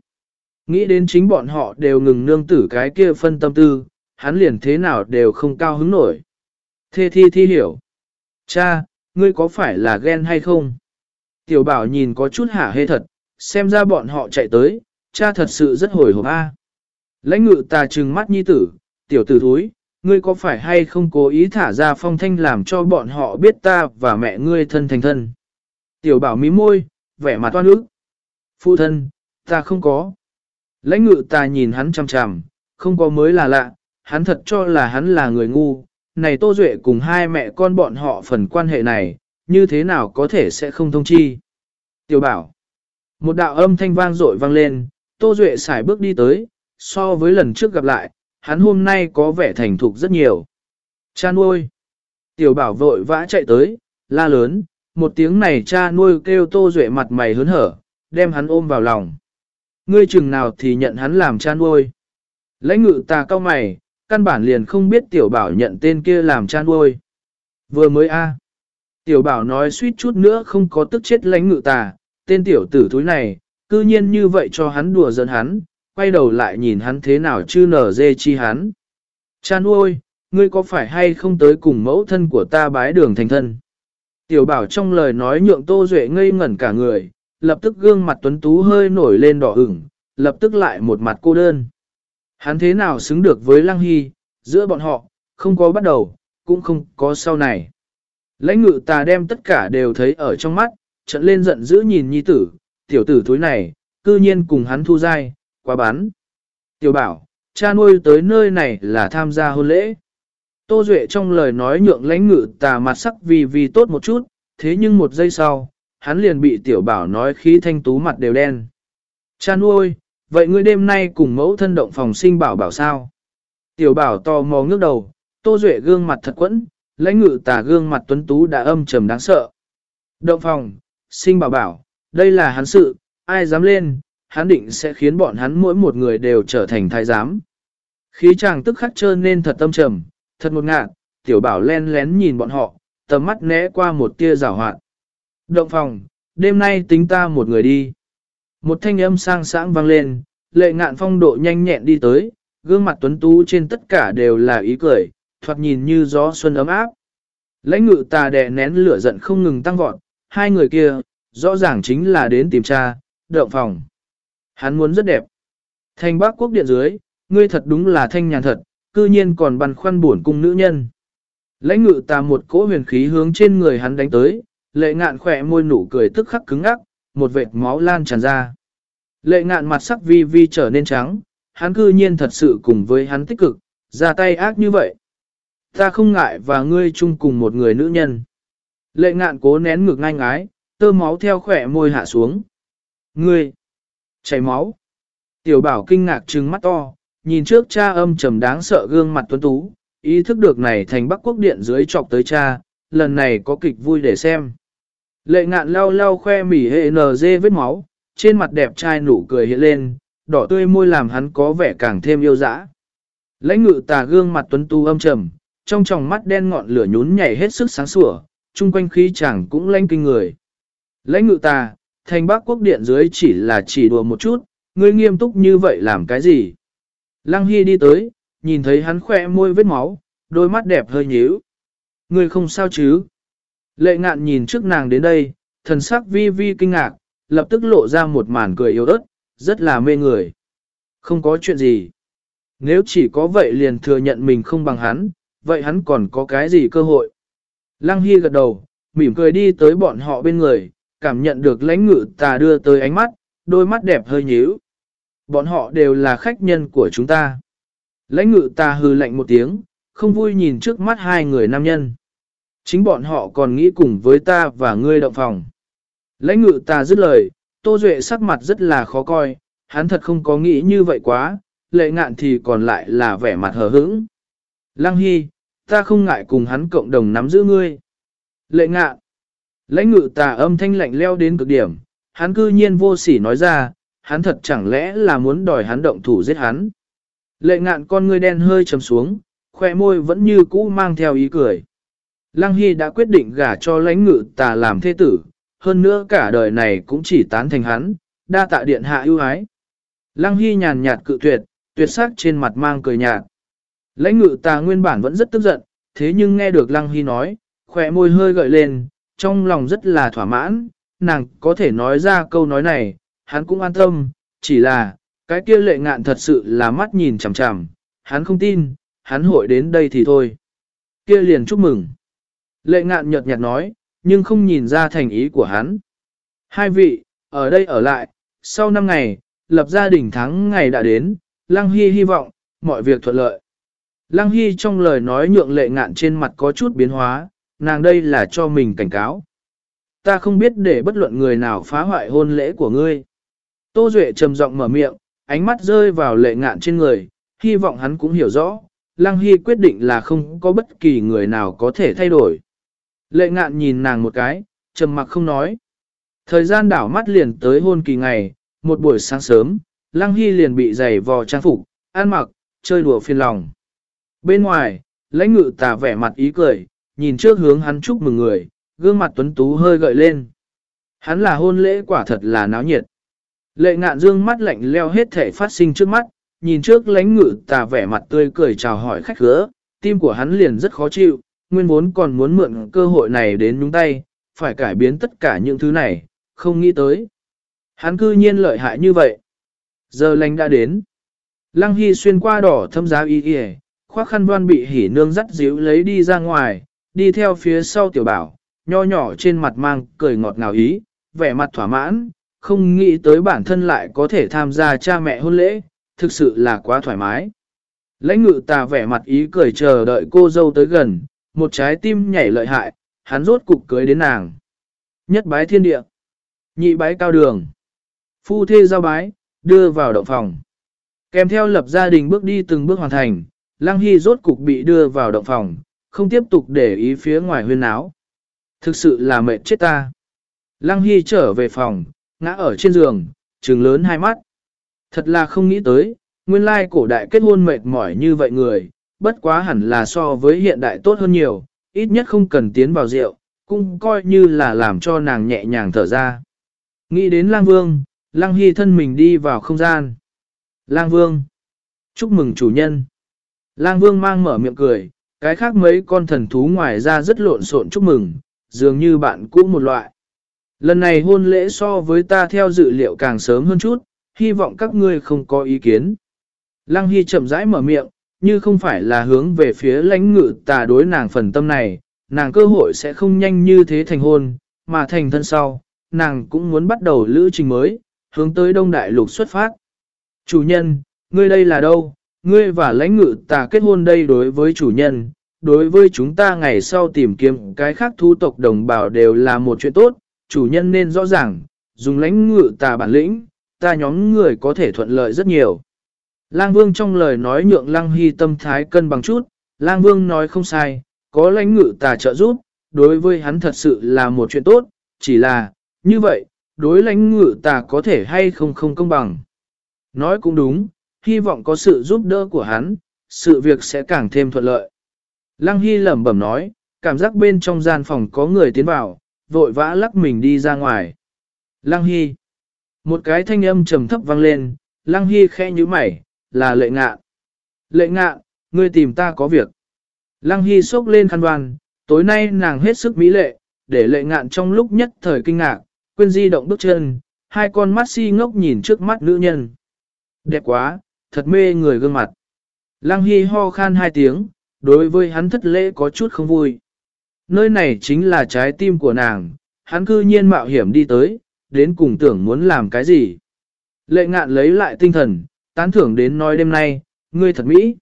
Nghĩ đến chính bọn họ đều ngừng nương tử cái kia phân tâm tư, hắn liền thế nào đều không cao hứng nổi. Thê thi thi hiểu. Cha, ngươi có phải là ghen hay không? Tiểu bảo nhìn có chút hả hê thật, xem ra bọn họ chạy tới, cha thật sự rất hồi hộp a. Lãnh ngự tà trừng mắt nhi tử, tiểu tử thúi, ngươi có phải hay không cố ý thả ra phong thanh làm cho bọn họ biết ta và mẹ ngươi thân thành thân? Tiểu bảo mí môi, vẻ mặt toan ức. Phụ thân, ta không có. Lãnh ngự ta nhìn hắn chằm chằm, không có mới là lạ, hắn thật cho là hắn là người ngu. Này Tô Duệ cùng hai mẹ con bọn họ phần quan hệ này, như thế nào có thể sẽ không thông chi. Tiểu bảo. Một đạo âm thanh vang dội vang lên, Tô Duệ xài bước đi tới, so với lần trước gặp lại, hắn hôm nay có vẻ thành thục rất nhiều. Cha nuôi. Tiểu bảo vội vã chạy tới, la lớn, một tiếng này cha nuôi kêu Tô Duệ mặt mày hớn hở, đem hắn ôm vào lòng. Ngươi chừng nào thì nhận hắn làm cha nuôi. Lãnh ngự ta cao mày, căn bản liền không biết tiểu bảo nhận tên kia làm cha nuôi. Vừa mới a Tiểu bảo nói suýt chút nữa không có tức chết lãnh ngự tà, tên tiểu tử thúi này, cư nhiên như vậy cho hắn đùa giỡn hắn, quay đầu lại nhìn hắn thế nào chứ nở dê chi hắn. Cha nuôi, ngươi có phải hay không tới cùng mẫu thân của ta bái đường thành thân? Tiểu bảo trong lời nói nhượng Tô Duệ ngây ngẩn cả người, lập tức gương mặt tuấn tú hơi nổi lên đỏ ửng, lập tức lại một mặt cô đơn. Hắn thế nào xứng được với Lăng Hy, giữa bọn họ, không có bắt đầu, cũng không có sau này. Lãnh ngự ta đem tất cả đều thấy ở trong mắt, trận lên giận dữ nhìn nhi tử, tiểu tử thối này, cư nhiên cùng hắn thu dai, quá bán. Tiểu bảo, cha nuôi tới nơi này là tham gia hôn lễ. Tô Duệ trong lời nói nhượng lãnh ngự tà mặt sắc vì vì tốt một chút, thế nhưng một giây sau, hắn liền bị tiểu bảo nói khí thanh tú mặt đều đen. Cha nuôi, vậy ngươi đêm nay cùng mẫu thân động phòng sinh bảo bảo sao? Tiểu bảo to mò ngước đầu, Tô Duệ gương mặt thật quẫn, lãnh ngự tà gương mặt tuấn tú đã âm trầm đáng sợ. Động phòng, sinh bảo bảo, đây là hắn sự, ai dám lên, hắn định sẽ khiến bọn hắn mỗi một người đều trở thành thái giám. Khí chàng tức khắc trơn nên thật tâm trầm, thật một ngạn, tiểu bảo len lén nhìn bọn họ, tầm mắt né qua một tia rào hoạn. Động phòng, đêm nay tính ta một người đi. Một thanh âm sang sáng vang lên, lệ ngạn phong độ nhanh nhẹn đi tới, gương mặt tuấn tú trên tất cả đều là ý cười, thoạt nhìn như gió xuân ấm áp. Lãnh ngự tà đè nén lửa giận không ngừng tăng vọt, hai người kia, rõ ràng chính là đến tìm cha, động phòng. Hắn muốn rất đẹp. Thanh bác quốc điện dưới, ngươi thật đúng là thanh nhàn thật, cư nhiên còn băn khoăn buồn cung nữ nhân. Lãnh ngự tà một cỗ huyền khí hướng trên người hắn đánh tới, lệ ngạn khỏe môi nụ cười tức khắc cứng ngắc một vệt máu lan tràn ra. Lệ ngạn mặt sắc vi vi trở nên trắng, hắn cư nhiên thật sự cùng với hắn tích cực, ra tay ác như vậy. Ta không ngại và ngươi chung cùng một người nữ nhân. Lệ ngạn cố nén ngực ngang ái, tơ máu theo khỏe môi hạ xuống. Ngươi! Chảy máu! Tiểu bảo kinh ngạc trừng mắt to, nhìn trước cha âm trầm đáng sợ gương mặt tuấn tú, ý thức được này thành bắc quốc điện dưới chọc tới cha, lần này có kịch vui để xem. Lệ ngạn lau lau khoe mỉ hệ NG vết máu, trên mặt đẹp trai nụ cười hiện lên, đỏ tươi môi làm hắn có vẻ càng thêm yêu dã. Lãnh ngự tà gương mặt tuấn tu âm trầm, trong tròng mắt đen ngọn lửa nhún nhảy hết sức sáng sủa, chung quanh khí chẳng cũng lanh kinh người. Lãnh ngự tà, thành bác quốc điện dưới chỉ là chỉ đùa một chút, ngươi nghiêm túc như vậy làm cái gì? Lăng Hy đi tới, nhìn thấy hắn khoe môi vết máu, đôi mắt đẹp hơi nhíu. Ngươi không sao chứ? Lệ ngạn nhìn trước nàng đến đây, thần sắc vi vi kinh ngạc, lập tức lộ ra một màn cười yếu ớt, rất là mê người. Không có chuyện gì. Nếu chỉ có vậy liền thừa nhận mình không bằng hắn, vậy hắn còn có cái gì cơ hội? Lăng Hy gật đầu, mỉm cười đi tới bọn họ bên người, cảm nhận được lãnh ngự tà đưa tới ánh mắt, đôi mắt đẹp hơi nhíu. Bọn họ đều là khách nhân của chúng ta. Lãnh ngự tà hư lạnh một tiếng, không vui nhìn trước mắt hai người nam nhân. Chính bọn họ còn nghĩ cùng với ta và ngươi động phòng. Lãnh ngự ta dứt lời, Tô Duệ sắc mặt rất là khó coi, hắn thật không có nghĩ như vậy quá, lệ ngạn thì còn lại là vẻ mặt hờ hững. Lăng Hy, ta không ngại cùng hắn cộng đồng nắm giữ ngươi. Lệ ngạn, lãnh ngự tà âm thanh lạnh leo đến cực điểm, hắn cư nhiên vô sỉ nói ra, hắn thật chẳng lẽ là muốn đòi hắn động thủ giết hắn. Lệ ngạn con ngươi đen hơi trầm xuống, khoe môi vẫn như cũ mang theo ý cười. Lăng Hy đã quyết định gả cho lãnh ngự tà làm thế tử, hơn nữa cả đời này cũng chỉ tán thành hắn, đa tạ điện hạ ưu ái. Lăng Hy nhàn nhạt cự tuyệt, tuyệt sắc trên mặt mang cười nhạt. Lãnh ngự tà nguyên bản vẫn rất tức giận, thế nhưng nghe được Lăng Hy nói, khỏe môi hơi gợi lên, trong lòng rất là thỏa mãn, nàng có thể nói ra câu nói này, hắn cũng an tâm, chỉ là, cái kia lệ ngạn thật sự là mắt nhìn chằm chằm, hắn không tin, hắn hội đến đây thì thôi. Kia liền chúc mừng. Lệ ngạn nhợt nhạt nói, nhưng không nhìn ra thành ý của hắn. Hai vị, ở đây ở lại, sau năm ngày, lập gia đình tháng ngày đã đến, Lăng Hy hy vọng, mọi việc thuận lợi. Lăng Hy trong lời nói nhượng lệ ngạn trên mặt có chút biến hóa, nàng đây là cho mình cảnh cáo. Ta không biết để bất luận người nào phá hoại hôn lễ của ngươi. Tô Duệ trầm giọng mở miệng, ánh mắt rơi vào lệ ngạn trên người, hy vọng hắn cũng hiểu rõ, Lăng Hy quyết định là không có bất kỳ người nào có thể thay đổi. Lệ ngạn nhìn nàng một cái, trầm mặc không nói. Thời gian đảo mắt liền tới hôn kỳ ngày, một buổi sáng sớm, Lăng Hy liền bị giày vò trang phục, ăn mặc, chơi đùa phiền lòng. Bên ngoài, lãnh ngự tà vẻ mặt ý cười, nhìn trước hướng hắn chúc mừng người, gương mặt tuấn tú hơi gợi lên. Hắn là hôn lễ quả thật là náo nhiệt. Lệ ngạn dương mắt lạnh leo hết thể phát sinh trước mắt, nhìn trước lánh ngự tà vẻ mặt tươi cười chào hỏi khách khứa, tim của hắn liền rất khó chịu, nguyên vốn còn muốn mượn cơ hội này đến nhúng tay, phải cải biến tất cả những thứ này, không nghĩ tới. Hắn cư nhiên lợi hại như vậy. Giờ lành đã đến. Lăng Hy xuyên qua đỏ thâm giá y y, khoác khăn đoan bị hỉ nương dắt díu lấy đi ra ngoài, đi theo phía sau tiểu bảo, nho nhỏ trên mặt mang cười ngọt ngào ý, vẻ mặt thỏa mãn, không nghĩ tới bản thân lại có thể tham gia cha mẹ hôn lễ, thực sự là quá thoải mái. Lãnh ngự tà vẻ mặt ý cười chờ đợi cô dâu tới gần, một trái tim nhảy lợi hại, hắn rốt cục cưới đến nàng. Nhất bái thiên địa, nhị bái cao đường, phu thê giao bái, đưa vào động phòng. Kèm theo lập gia đình bước đi từng bước hoàn thành, Lăng Hy rốt cục bị đưa vào động phòng, không tiếp tục để ý phía ngoài huyên áo. Thực sự là mệt chết ta. Lăng Hy trở về phòng, ngã ở trên giường, trừng lớn hai mắt. Thật là không nghĩ tới, nguyên lai cổ đại kết hôn mệt mỏi như vậy người, bất quá hẳn là so với hiện đại tốt hơn nhiều, ít nhất không cần tiến vào rượu, cũng coi như là làm cho nàng nhẹ nhàng thở ra. Nghĩ đến lang vương, lang hy thân mình đi vào không gian. Lang vương, chúc mừng chủ nhân. Lang vương mang mở miệng cười, cái khác mấy con thần thú ngoài ra rất lộn xộn chúc mừng, dường như bạn cũ một loại. Lần này hôn lễ so với ta theo dự liệu càng sớm hơn chút, hy vọng các ngươi không có ý kiến. Lăng Hy chậm rãi mở miệng, như không phải là hướng về phía lãnh ngự tà đối nàng phần tâm này, nàng cơ hội sẽ không nhanh như thế thành hôn, mà thành thân sau, nàng cũng muốn bắt đầu lữ trình mới, hướng tới Đông Đại Lục xuất phát. Chủ nhân, ngươi đây là đâu? Ngươi và lãnh ngự ta kết hôn đây đối với chủ nhân, đối với chúng ta ngày sau tìm kiếm cái khác thu tộc đồng bào đều là một chuyện tốt, chủ nhân nên rõ ràng, dùng lãnh ngự ta bản lĩnh, ta nhóm người có thể thuận lợi rất nhiều. Lang Vương trong lời nói nhượng Lang Hy tâm thái cân bằng chút, Lang Vương nói không sai, có lãnh ngự ta trợ giúp, đối với hắn thật sự là một chuyện tốt, chỉ là, như vậy, đối lãnh ngự ta có thể hay không không công bằng. Nói cũng đúng, hy vọng có sự giúp đỡ của hắn, sự việc sẽ càng thêm thuận lợi. Lăng Hy lẩm bẩm nói, cảm giác bên trong gian phòng có người tiến vào, vội vã lắc mình đi ra ngoài. Lăng Hy. Một cái thanh âm trầm thấp vang lên, Lăng Hy khẽ như mày, là lệ ngạ. Lệ ngạ, ngươi tìm ta có việc. Lăng Hy sốc lên khăn đoàn, tối nay nàng hết sức mỹ lệ, để lệ ngạn trong lúc nhất thời kinh ngạc, quên di động bước chân, hai con mắt si ngốc nhìn trước mắt nữ nhân. Đẹp quá, thật mê người gương mặt. Lăng Hy ho khan hai tiếng, đối với hắn thất lễ có chút không vui. Nơi này chính là trái tim của nàng, hắn cư nhiên mạo hiểm đi tới, đến cùng tưởng muốn làm cái gì. Lệ ngạn lấy lại tinh thần, tán thưởng đến nói đêm nay, ngươi thật mỹ.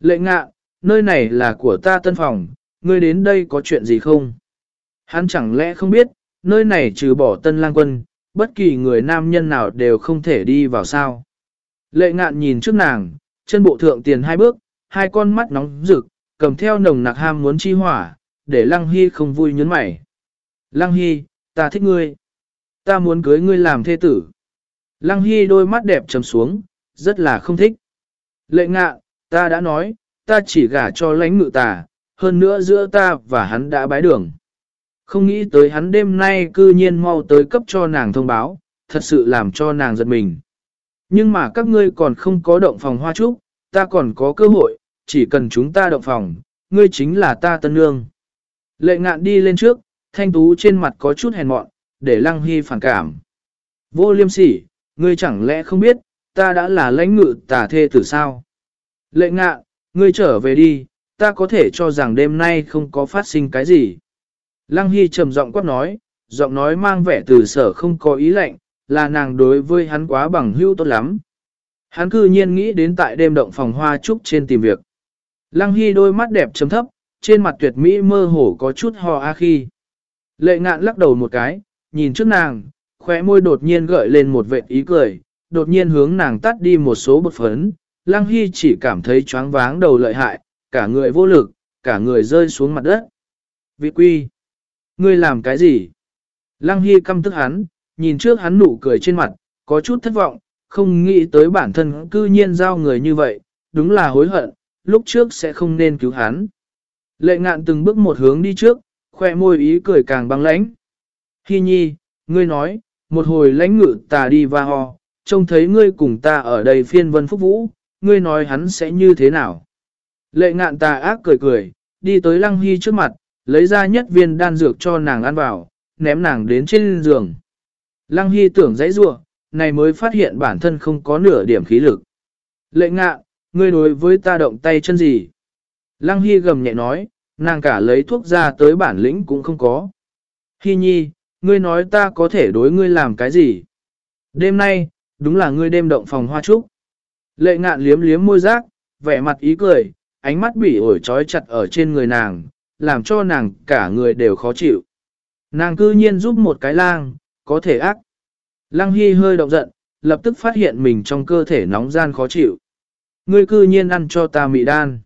Lệ ngạn, nơi này là của ta tân phòng, ngươi đến đây có chuyện gì không? Hắn chẳng lẽ không biết, nơi này trừ bỏ tân lang quân, bất kỳ người nam nhân nào đều không thể đi vào sao. Lệ ngạn nhìn trước nàng, chân bộ thượng tiền hai bước, hai con mắt nóng rực, cầm theo nồng nặc ham muốn chi hỏa, để Lăng Hy không vui nhấn mày. Lăng Hy, ta thích ngươi. Ta muốn cưới ngươi làm thê tử. Lăng Hy đôi mắt đẹp trầm xuống, rất là không thích. Lệ ngạ, ta đã nói, ta chỉ gả cho lãnh ngự tà, hơn nữa giữa ta và hắn đã bái đường. Không nghĩ tới hắn đêm nay cư nhiên mau tới cấp cho nàng thông báo, thật sự làm cho nàng giật mình. Nhưng mà các ngươi còn không có động phòng hoa trúc, ta còn có cơ hội, chỉ cần chúng ta động phòng, ngươi chính là ta tân nương. Lệ ngạn đi lên trước, thanh tú trên mặt có chút hèn mọn, để lăng hy phản cảm. Vô liêm sỉ, ngươi chẳng lẽ không biết, ta đã là lãnh ngự tả thê tử sao? Lệ ngạn, ngươi trở về đi, ta có thể cho rằng đêm nay không có phát sinh cái gì. Lăng Hy trầm giọng quát nói, giọng nói mang vẻ từ sở không có ý lệnh, là nàng đối với hắn quá bằng hữu tốt lắm. Hắn cư nhiên nghĩ đến tại đêm động phòng hoa trúc trên tìm việc. Lăng Hy đôi mắt đẹp chấm thấp, trên mặt tuyệt mỹ mơ hồ có chút ho a khi. Lệ ngạn lắc đầu một cái, nhìn trước nàng, khóe môi đột nhiên gợi lên một vệt ý cười, đột nhiên hướng nàng tắt đi một số bột phấn. Lăng Hy chỉ cảm thấy choáng váng đầu lợi hại, cả người vô lực, cả người rơi xuống mặt đất. Vị quy, ngươi làm cái gì? Lăng Hy căm tức hắn, nhìn trước hắn nụ cười trên mặt, có chút thất vọng, không nghĩ tới bản thân cư nhiên giao người như vậy, đúng là hối hận, lúc trước sẽ không nên cứu hắn. Lệ ngạn từng bước một hướng đi trước, khoe môi ý cười càng băng lãnh. Hi nhi, ngươi nói, một hồi lãnh ngự ta đi va ho, trông thấy ngươi cùng ta ở đây phiên vân phúc vũ, ngươi nói hắn sẽ như thế nào? Lệ ngạn tà ác cười cười, đi tới lăng hy trước mặt, lấy ra nhất viên đan dược cho nàng ăn vào, ném nàng đến trên giường. Lăng hy tưởng dãy rua, này mới phát hiện bản thân không có nửa điểm khí lực. Lệ ngạn, ngươi đối với ta động tay chân gì? Lăng hy gầm nhẹ nói, nàng cả lấy thuốc ra tới bản lĩnh cũng không có. Hy nhi, ngươi nói ta có thể đối ngươi làm cái gì? Đêm nay, đúng là ngươi đêm động phòng hoa trúc. Lệ ngạn liếm liếm môi rác, vẻ mặt ý cười, ánh mắt bị ổi trói chặt ở trên người nàng, làm cho nàng cả người đều khó chịu. Nàng cư nhiên giúp một cái lang, có thể ác. Lăng Hy hơi động giận, lập tức phát hiện mình trong cơ thể nóng gian khó chịu. Ngươi cư nhiên ăn cho ta mị đan.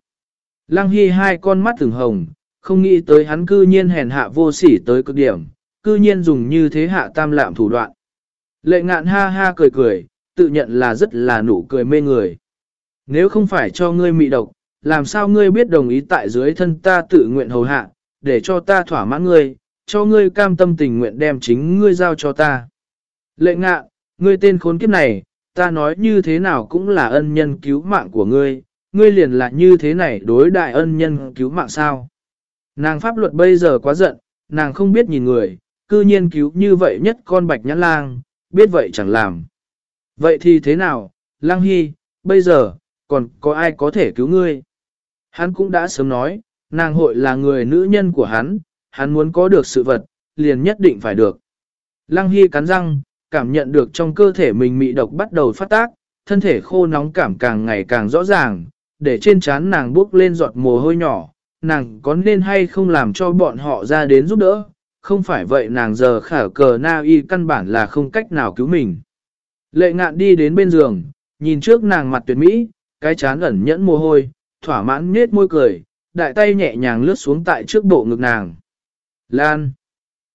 Lăng Hy hai con mắt từng hồng, không nghĩ tới hắn cư nhiên hèn hạ vô sỉ tới cực điểm, cư nhiên dùng như thế hạ tam lạm thủ đoạn. Lệ ngạn ha ha cười cười, tự nhận là rất là nụ cười mê người. Nếu không phải cho ngươi mị độc, làm sao ngươi biết đồng ý tại dưới thân ta tự nguyện hầu hạ, để cho ta thỏa mãn ngươi, cho ngươi cam tâm tình nguyện đem chính ngươi giao cho ta. Lệ ngạ, ngươi tên khốn kiếp này, ta nói như thế nào cũng là ân nhân cứu mạng của ngươi, ngươi liền là như thế này đối đại ân nhân cứu mạng sao. Nàng pháp luật bây giờ quá giận, nàng không biết nhìn người, cư nhiên cứu như vậy nhất con bạch nhãn lang, biết vậy chẳng làm. Vậy thì thế nào, lang hy, bây giờ, còn có ai có thể cứu ngươi? Hắn cũng đã sớm nói, nàng hội là người nữ nhân của hắn, hắn muốn có được sự vật, liền nhất định phải được. Lăng Hy cắn răng, cảm nhận được trong cơ thể mình mị độc bắt đầu phát tác, thân thể khô nóng cảm càng ngày càng rõ ràng, để trên trán nàng bước lên giọt mồ hôi nhỏ, nàng có nên hay không làm cho bọn họ ra đến giúp đỡ, không phải vậy nàng giờ khả cờ na y căn bản là không cách nào cứu mình. Lệ ngạn đi đến bên giường, nhìn trước nàng mặt tuyệt mỹ, cái chán ẩn nhẫn mồ hôi, thỏa mãn nết môi cười, đại tay nhẹ nhàng lướt xuống tại trước bộ ngực nàng. Lan!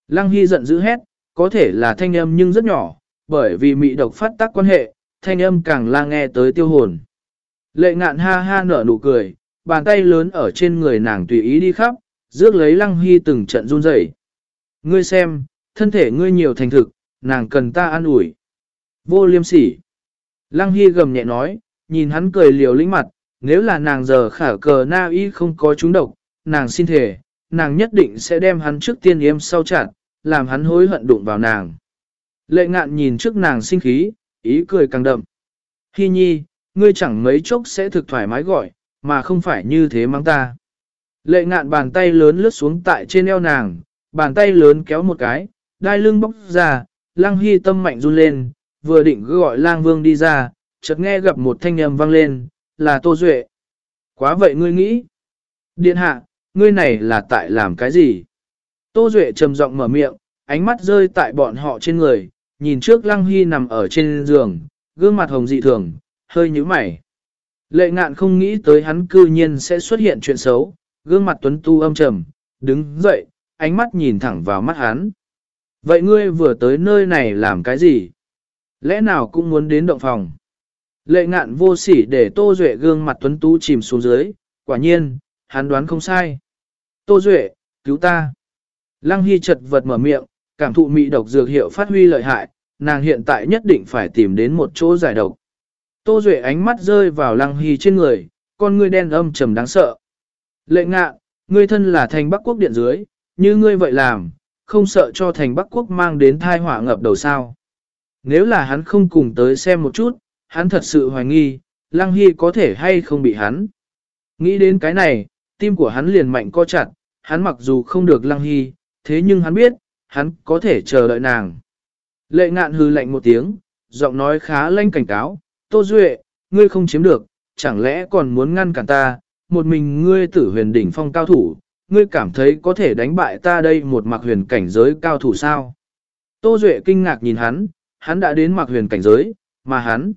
Lăng Hy giận dữ hét, có thể là thanh âm nhưng rất nhỏ, bởi vì mị độc phát tác quan hệ, thanh âm càng la nghe tới tiêu hồn. Lệ ngạn ha ha nở nụ cười, bàn tay lớn ở trên người nàng tùy ý đi khắp, rước lấy Lăng Hy từng trận run rẩy. Ngươi xem, thân thể ngươi nhiều thành thực, nàng cần ta an ủi. Vô liêm sỉ. Lăng Hy gầm nhẹ nói, nhìn hắn cười liều lĩnh mặt, nếu là nàng giờ khả cờ na y không có trúng độc, nàng xin thể, nàng nhất định sẽ đem hắn trước tiên yếm sau chặt, làm hắn hối hận đụng vào nàng. Lệ ngạn nhìn trước nàng sinh khí, ý cười càng đậm. Hi nhi, ngươi chẳng mấy chốc sẽ thực thoải mái gọi, mà không phải như thế mang ta. Lệ ngạn bàn tay lớn lướt xuống tại trên eo nàng, bàn tay lớn kéo một cái, đai lưng bóc ra, lang hy tâm mạnh run lên, vừa định gọi lang vương đi ra, chợt nghe gặp một thanh âm vang lên, là Tô Duệ. Quá vậy ngươi nghĩ? Điện hạ, ngươi này là tại làm cái gì? Tô Duệ trầm giọng mở miệng, ánh mắt rơi tại bọn họ trên người, nhìn trước Lăng Hy nằm ở trên giường, gương mặt hồng dị thường, hơi như mày. Lệ ngạn không nghĩ tới hắn cư nhiên sẽ xuất hiện chuyện xấu, gương mặt tuấn tu âm trầm, đứng dậy, ánh mắt nhìn thẳng vào mắt hắn. Vậy ngươi vừa tới nơi này làm cái gì? Lẽ nào cũng muốn đến động phòng? Lệ ngạn vô sỉ để Tô Duệ gương mặt tuấn tú chìm xuống dưới, quả nhiên, hắn đoán không sai. Tô Duệ, cứu ta. Lăng Hy chật vật mở miệng, cảm thụ mị độc dược hiệu phát huy lợi hại, nàng hiện tại nhất định phải tìm đến một chỗ giải độc. Tô Duệ ánh mắt rơi vào lăng hy trên người, con ngươi đen âm trầm đáng sợ. Lệ ngạ, ngươi thân là thành Bắc Quốc điện dưới, như ngươi vậy làm, không sợ cho thành Bắc Quốc mang đến thai họa ngập đầu sao. Nếu là hắn không cùng tới xem một chút, hắn thật sự hoài nghi, lăng hy có thể hay không bị hắn. Nghĩ đến cái này, tim của hắn liền mạnh co chặt, hắn mặc dù không được lăng hy, thế nhưng hắn biết, hắn có thể chờ đợi nàng. Lệ ngạn hư lạnh một tiếng, giọng nói khá lanh cảnh cáo, Tô Duệ, ngươi không chiếm được, chẳng lẽ còn muốn ngăn cản ta, một mình ngươi tử huyền đỉnh phong cao thủ, ngươi cảm thấy có thể đánh bại ta đây một mặc huyền cảnh giới cao thủ sao? Tô Duệ kinh ngạc nhìn hắn, hắn đã đến mặc huyền cảnh giới, mà hắn,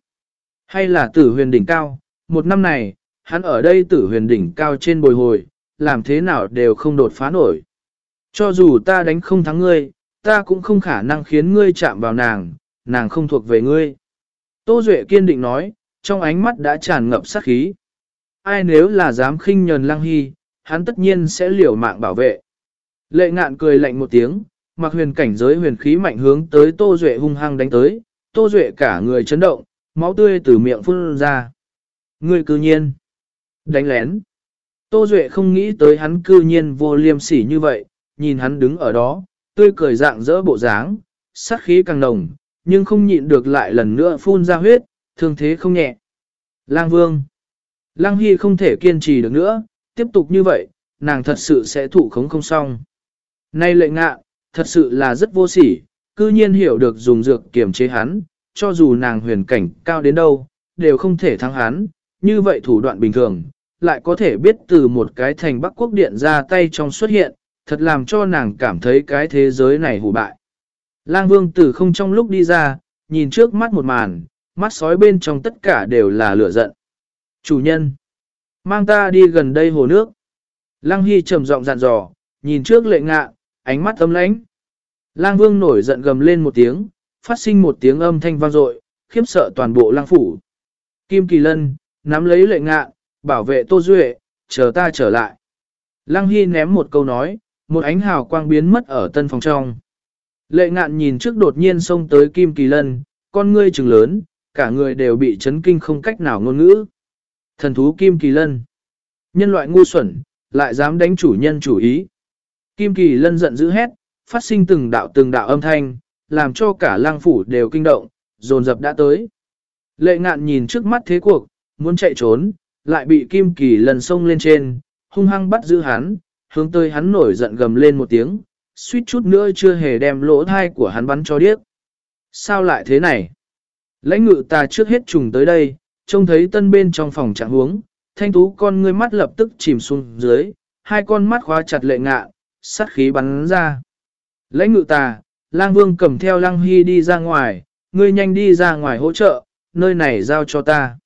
hay là tử huyền đỉnh cao, một năm này, hắn ở đây tử huyền đỉnh cao trên bồi hồi, làm thế nào đều không đột phá nổi. Cho dù ta đánh không thắng ngươi, ta cũng không khả năng khiến ngươi chạm vào nàng, nàng không thuộc về ngươi. Tô Duệ kiên định nói, trong ánh mắt đã tràn ngập sát khí. Ai nếu là dám khinh nhờn lăng hy, hắn tất nhiên sẽ liều mạng bảo vệ. Lệ ngạn cười lạnh một tiếng, mặc huyền cảnh giới huyền khí mạnh hướng tới Tô Duệ hung hăng đánh tới, Tô Duệ cả người chấn động, máu tươi từ miệng phun ra. Người cư nhiên. Đánh lén. Tô Duệ không nghĩ tới hắn cư nhiên vô liêm sỉ như vậy, nhìn hắn đứng ở đó, tươi cười dạng dỡ bộ dáng, sát khí càng nồng, nhưng không nhịn được lại lần nữa phun ra huyết, thương thế không nhẹ. Lang Vương. Lang Hy không thể kiên trì được nữa, tiếp tục như vậy, nàng thật sự sẽ thủ khống không xong. Nay lệ ngạ, thật sự là rất vô sỉ, cư nhiên hiểu được dùng dược kiềm chế hắn, cho dù nàng huyền cảnh cao đến đâu, đều không thể thắng hắn, như vậy thủ đoạn bình thường, lại có thể biết từ một cái thành Bắc Quốc Điện ra tay trong xuất hiện, thật làm cho nàng cảm thấy cái thế giới này hủ bại. Lang Vương tử không trong lúc đi ra, nhìn trước mắt một màn, mắt sói bên trong tất cả đều là lửa giận. Chủ nhân, mang ta đi gần đây hồ nước. Lang Hy trầm giọng dặn dò, nhìn trước lệ ngạ, ánh mắt ấm lãnh. Lang Vương nổi giận gầm lên một tiếng, phát sinh một tiếng âm thanh vang dội, khiếp sợ toàn bộ lang phủ. Kim Kỳ Lân, nắm lấy lệ ngạ, bảo vệ Tô Duệ, chờ ta trở lại. Lăng Hy ném một câu nói, một ánh hào quang biến mất ở tân phòng trong. Lệ ngạn nhìn trước đột nhiên xông tới Kim Kỳ Lân, con ngươi trừng lớn, cả người đều bị chấn kinh không cách nào ngôn ngữ. Thần thú Kim Kỳ Lân. Nhân loại ngu xuẩn, lại dám đánh chủ nhân chủ ý. Kim Kỳ Lân giận dữ hét, phát sinh từng đạo từng đạo âm thanh, làm cho cả lang phủ đều kinh động, dồn dập đã tới. Lệ ngạn nhìn trước mắt thế cuộc, muốn chạy trốn, lại bị Kim Kỳ lần sông lên trên, hung hăng bắt giữ hắn, hướng tới hắn nổi giận gầm lên một tiếng, suýt chút nữa chưa hề đem lỗ thai của hắn bắn cho điếc. Sao lại thế này? Lãnh ngự ta trước hết trùng tới đây, trông thấy tân bên trong phòng trạng huống, thanh tú con ngươi mắt lập tức chìm xuống dưới, hai con mắt khóa chặt lệ ngạ, sát khí bắn ra. Lãnh ngự ta, lang vương cầm theo lang hy đi ra ngoài, ngươi nhanh đi ra ngoài hỗ trợ, nơi này giao cho ta.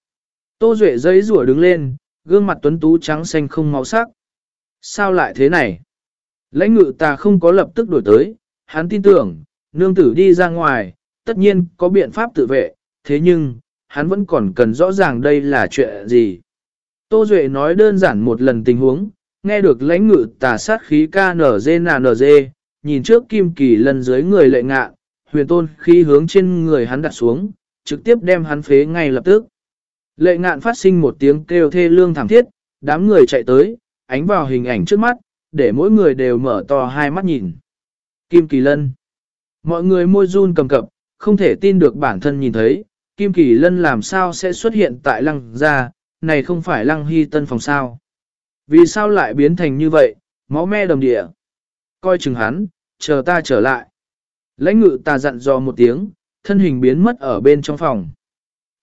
Tô Duệ giấy rủa đứng lên, gương mặt tuấn tú trắng xanh không máu sắc. Sao lại thế này? Lãnh ngự ta không có lập tức đổi tới, hắn tin tưởng, nương tử đi ra ngoài, tất nhiên có biện pháp tự vệ, thế nhưng, hắn vẫn còn cần rõ ràng đây là chuyện gì. Tô Duệ nói đơn giản một lần tình huống, nghe được lãnh ngự tà sát khí KNZ nhìn trước kim kỳ lần dưới người lệ ngạ, huyền tôn khí hướng trên người hắn đặt xuống, trực tiếp đem hắn phế ngay lập tức. Lệ ngạn phát sinh một tiếng kêu thê lương thảm thiết, đám người chạy tới, ánh vào hình ảnh trước mắt, để mỗi người đều mở to hai mắt nhìn. Kim Kỳ Lân Mọi người môi run cầm cập, không thể tin được bản thân nhìn thấy, Kim Kỳ Lân làm sao sẽ xuất hiện tại lăng gia, này không phải lăng hy tân phòng sao. Vì sao lại biến thành như vậy, máu me đầm địa. Coi chừng hắn, chờ ta trở lại. Lãnh ngự ta dặn dò một tiếng, thân hình biến mất ở bên trong phòng.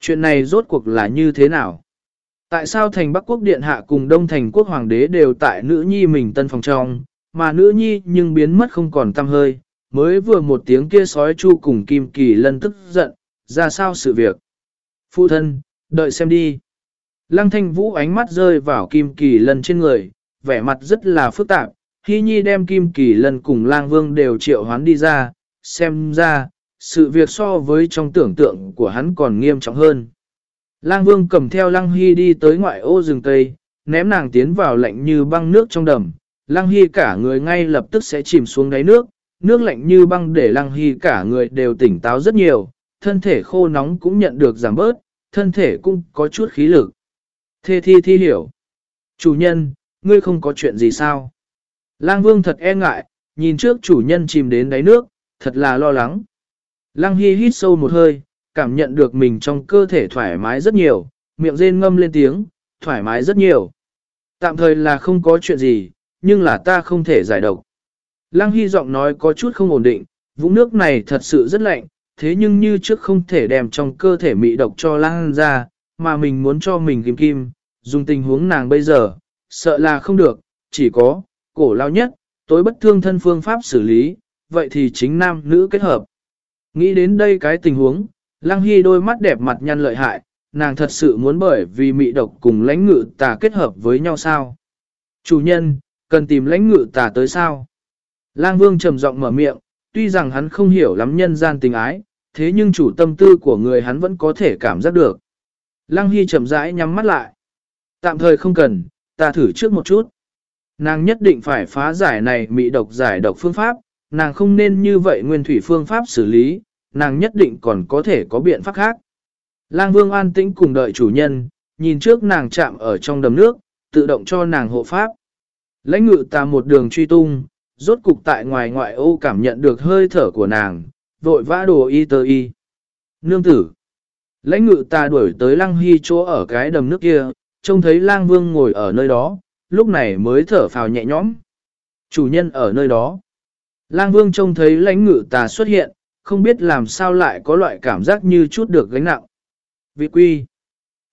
Chuyện này rốt cuộc là như thế nào? Tại sao thành Bắc Quốc Điện Hạ cùng Đông Thành Quốc Hoàng đế đều tại nữ nhi mình tân phòng trong, mà nữ nhi nhưng biến mất không còn tăm hơi, mới vừa một tiếng kia sói chu cùng Kim Kỳ lân tức giận, ra sao sự việc. Phụ thân, đợi xem đi. Lăng thanh vũ ánh mắt rơi vào Kim Kỳ lân trên người, vẻ mặt rất là phức tạp, Hy Nhi đem Kim Kỳ lân cùng lang vương đều triệu hoán đi ra, xem ra, sự việc so với trong tưởng tượng của hắn còn nghiêm trọng hơn. Lang Vương cầm theo Lăng Hy đi tới ngoại ô rừng Tây, ném nàng tiến vào lạnh như băng nước trong đầm. Lăng Hy cả người ngay lập tức sẽ chìm xuống đáy nước, nước lạnh như băng để Lăng Hy cả người đều tỉnh táo rất nhiều, thân thể khô nóng cũng nhận được giảm bớt, thân thể cũng có chút khí lực. Thê thi thi hiểu. Chủ nhân, ngươi không có chuyện gì sao? Lang vương thật e ngại, nhìn trước chủ nhân chìm đến đáy nước, thật là lo lắng. Lang Hy hít sâu một hơi, cảm nhận được mình trong cơ thể thoải mái rất nhiều, miệng rên ngâm lên tiếng, thoải mái rất nhiều. Tạm thời là không có chuyện gì, nhưng là ta không thể giải độc. Lăng Hy giọng nói có chút không ổn định, vũng nước này thật sự rất lạnh, thế nhưng như trước không thể đem trong cơ thể mị độc cho Lăng ra, mà mình muốn cho mình kim kim, dùng tình huống nàng bây giờ, sợ là không được, chỉ có, cổ lao nhất, tối bất thương thân phương pháp xử lý, vậy thì chính nam nữ kết hợp. Nghĩ đến đây cái tình huống, Lăng Hy đôi mắt đẹp mặt nhăn lợi hại, nàng thật sự muốn bởi vì mị độc cùng lãnh ngự tà kết hợp với nhau sao? Chủ nhân, cần tìm lãnh ngự tà tới sao? Lang Vương trầm giọng mở miệng, tuy rằng hắn không hiểu lắm nhân gian tình ái, thế nhưng chủ tâm tư của người hắn vẫn có thể cảm giác được. Lăng Hy chậm rãi nhắm mắt lại. Tạm thời không cần, ta thử trước một chút. Nàng nhất định phải phá giải này mị độc giải độc phương pháp, nàng không nên như vậy nguyên thủy phương pháp xử lý, nàng nhất định còn có thể có biện pháp khác. Lang Vương an tĩnh cùng đợi chủ nhân, nhìn trước nàng chạm ở trong đầm nước, tự động cho nàng hộ pháp. Lãnh ngự ta một đường truy tung, rốt cục tại ngoài ngoại ô cảm nhận được hơi thở của nàng, vội vã đồ y tơ y. Nương tử. Lãnh ngự ta đuổi tới lăng hy chỗ ở cái đầm nước kia, trông thấy lang vương ngồi ở nơi đó, lúc này mới thở phào nhẹ nhõm. Chủ nhân ở nơi đó. Lang vương trông thấy lãnh ngự tà xuất hiện, không biết làm sao lại có loại cảm giác như chút được gánh nặng. Vị quy.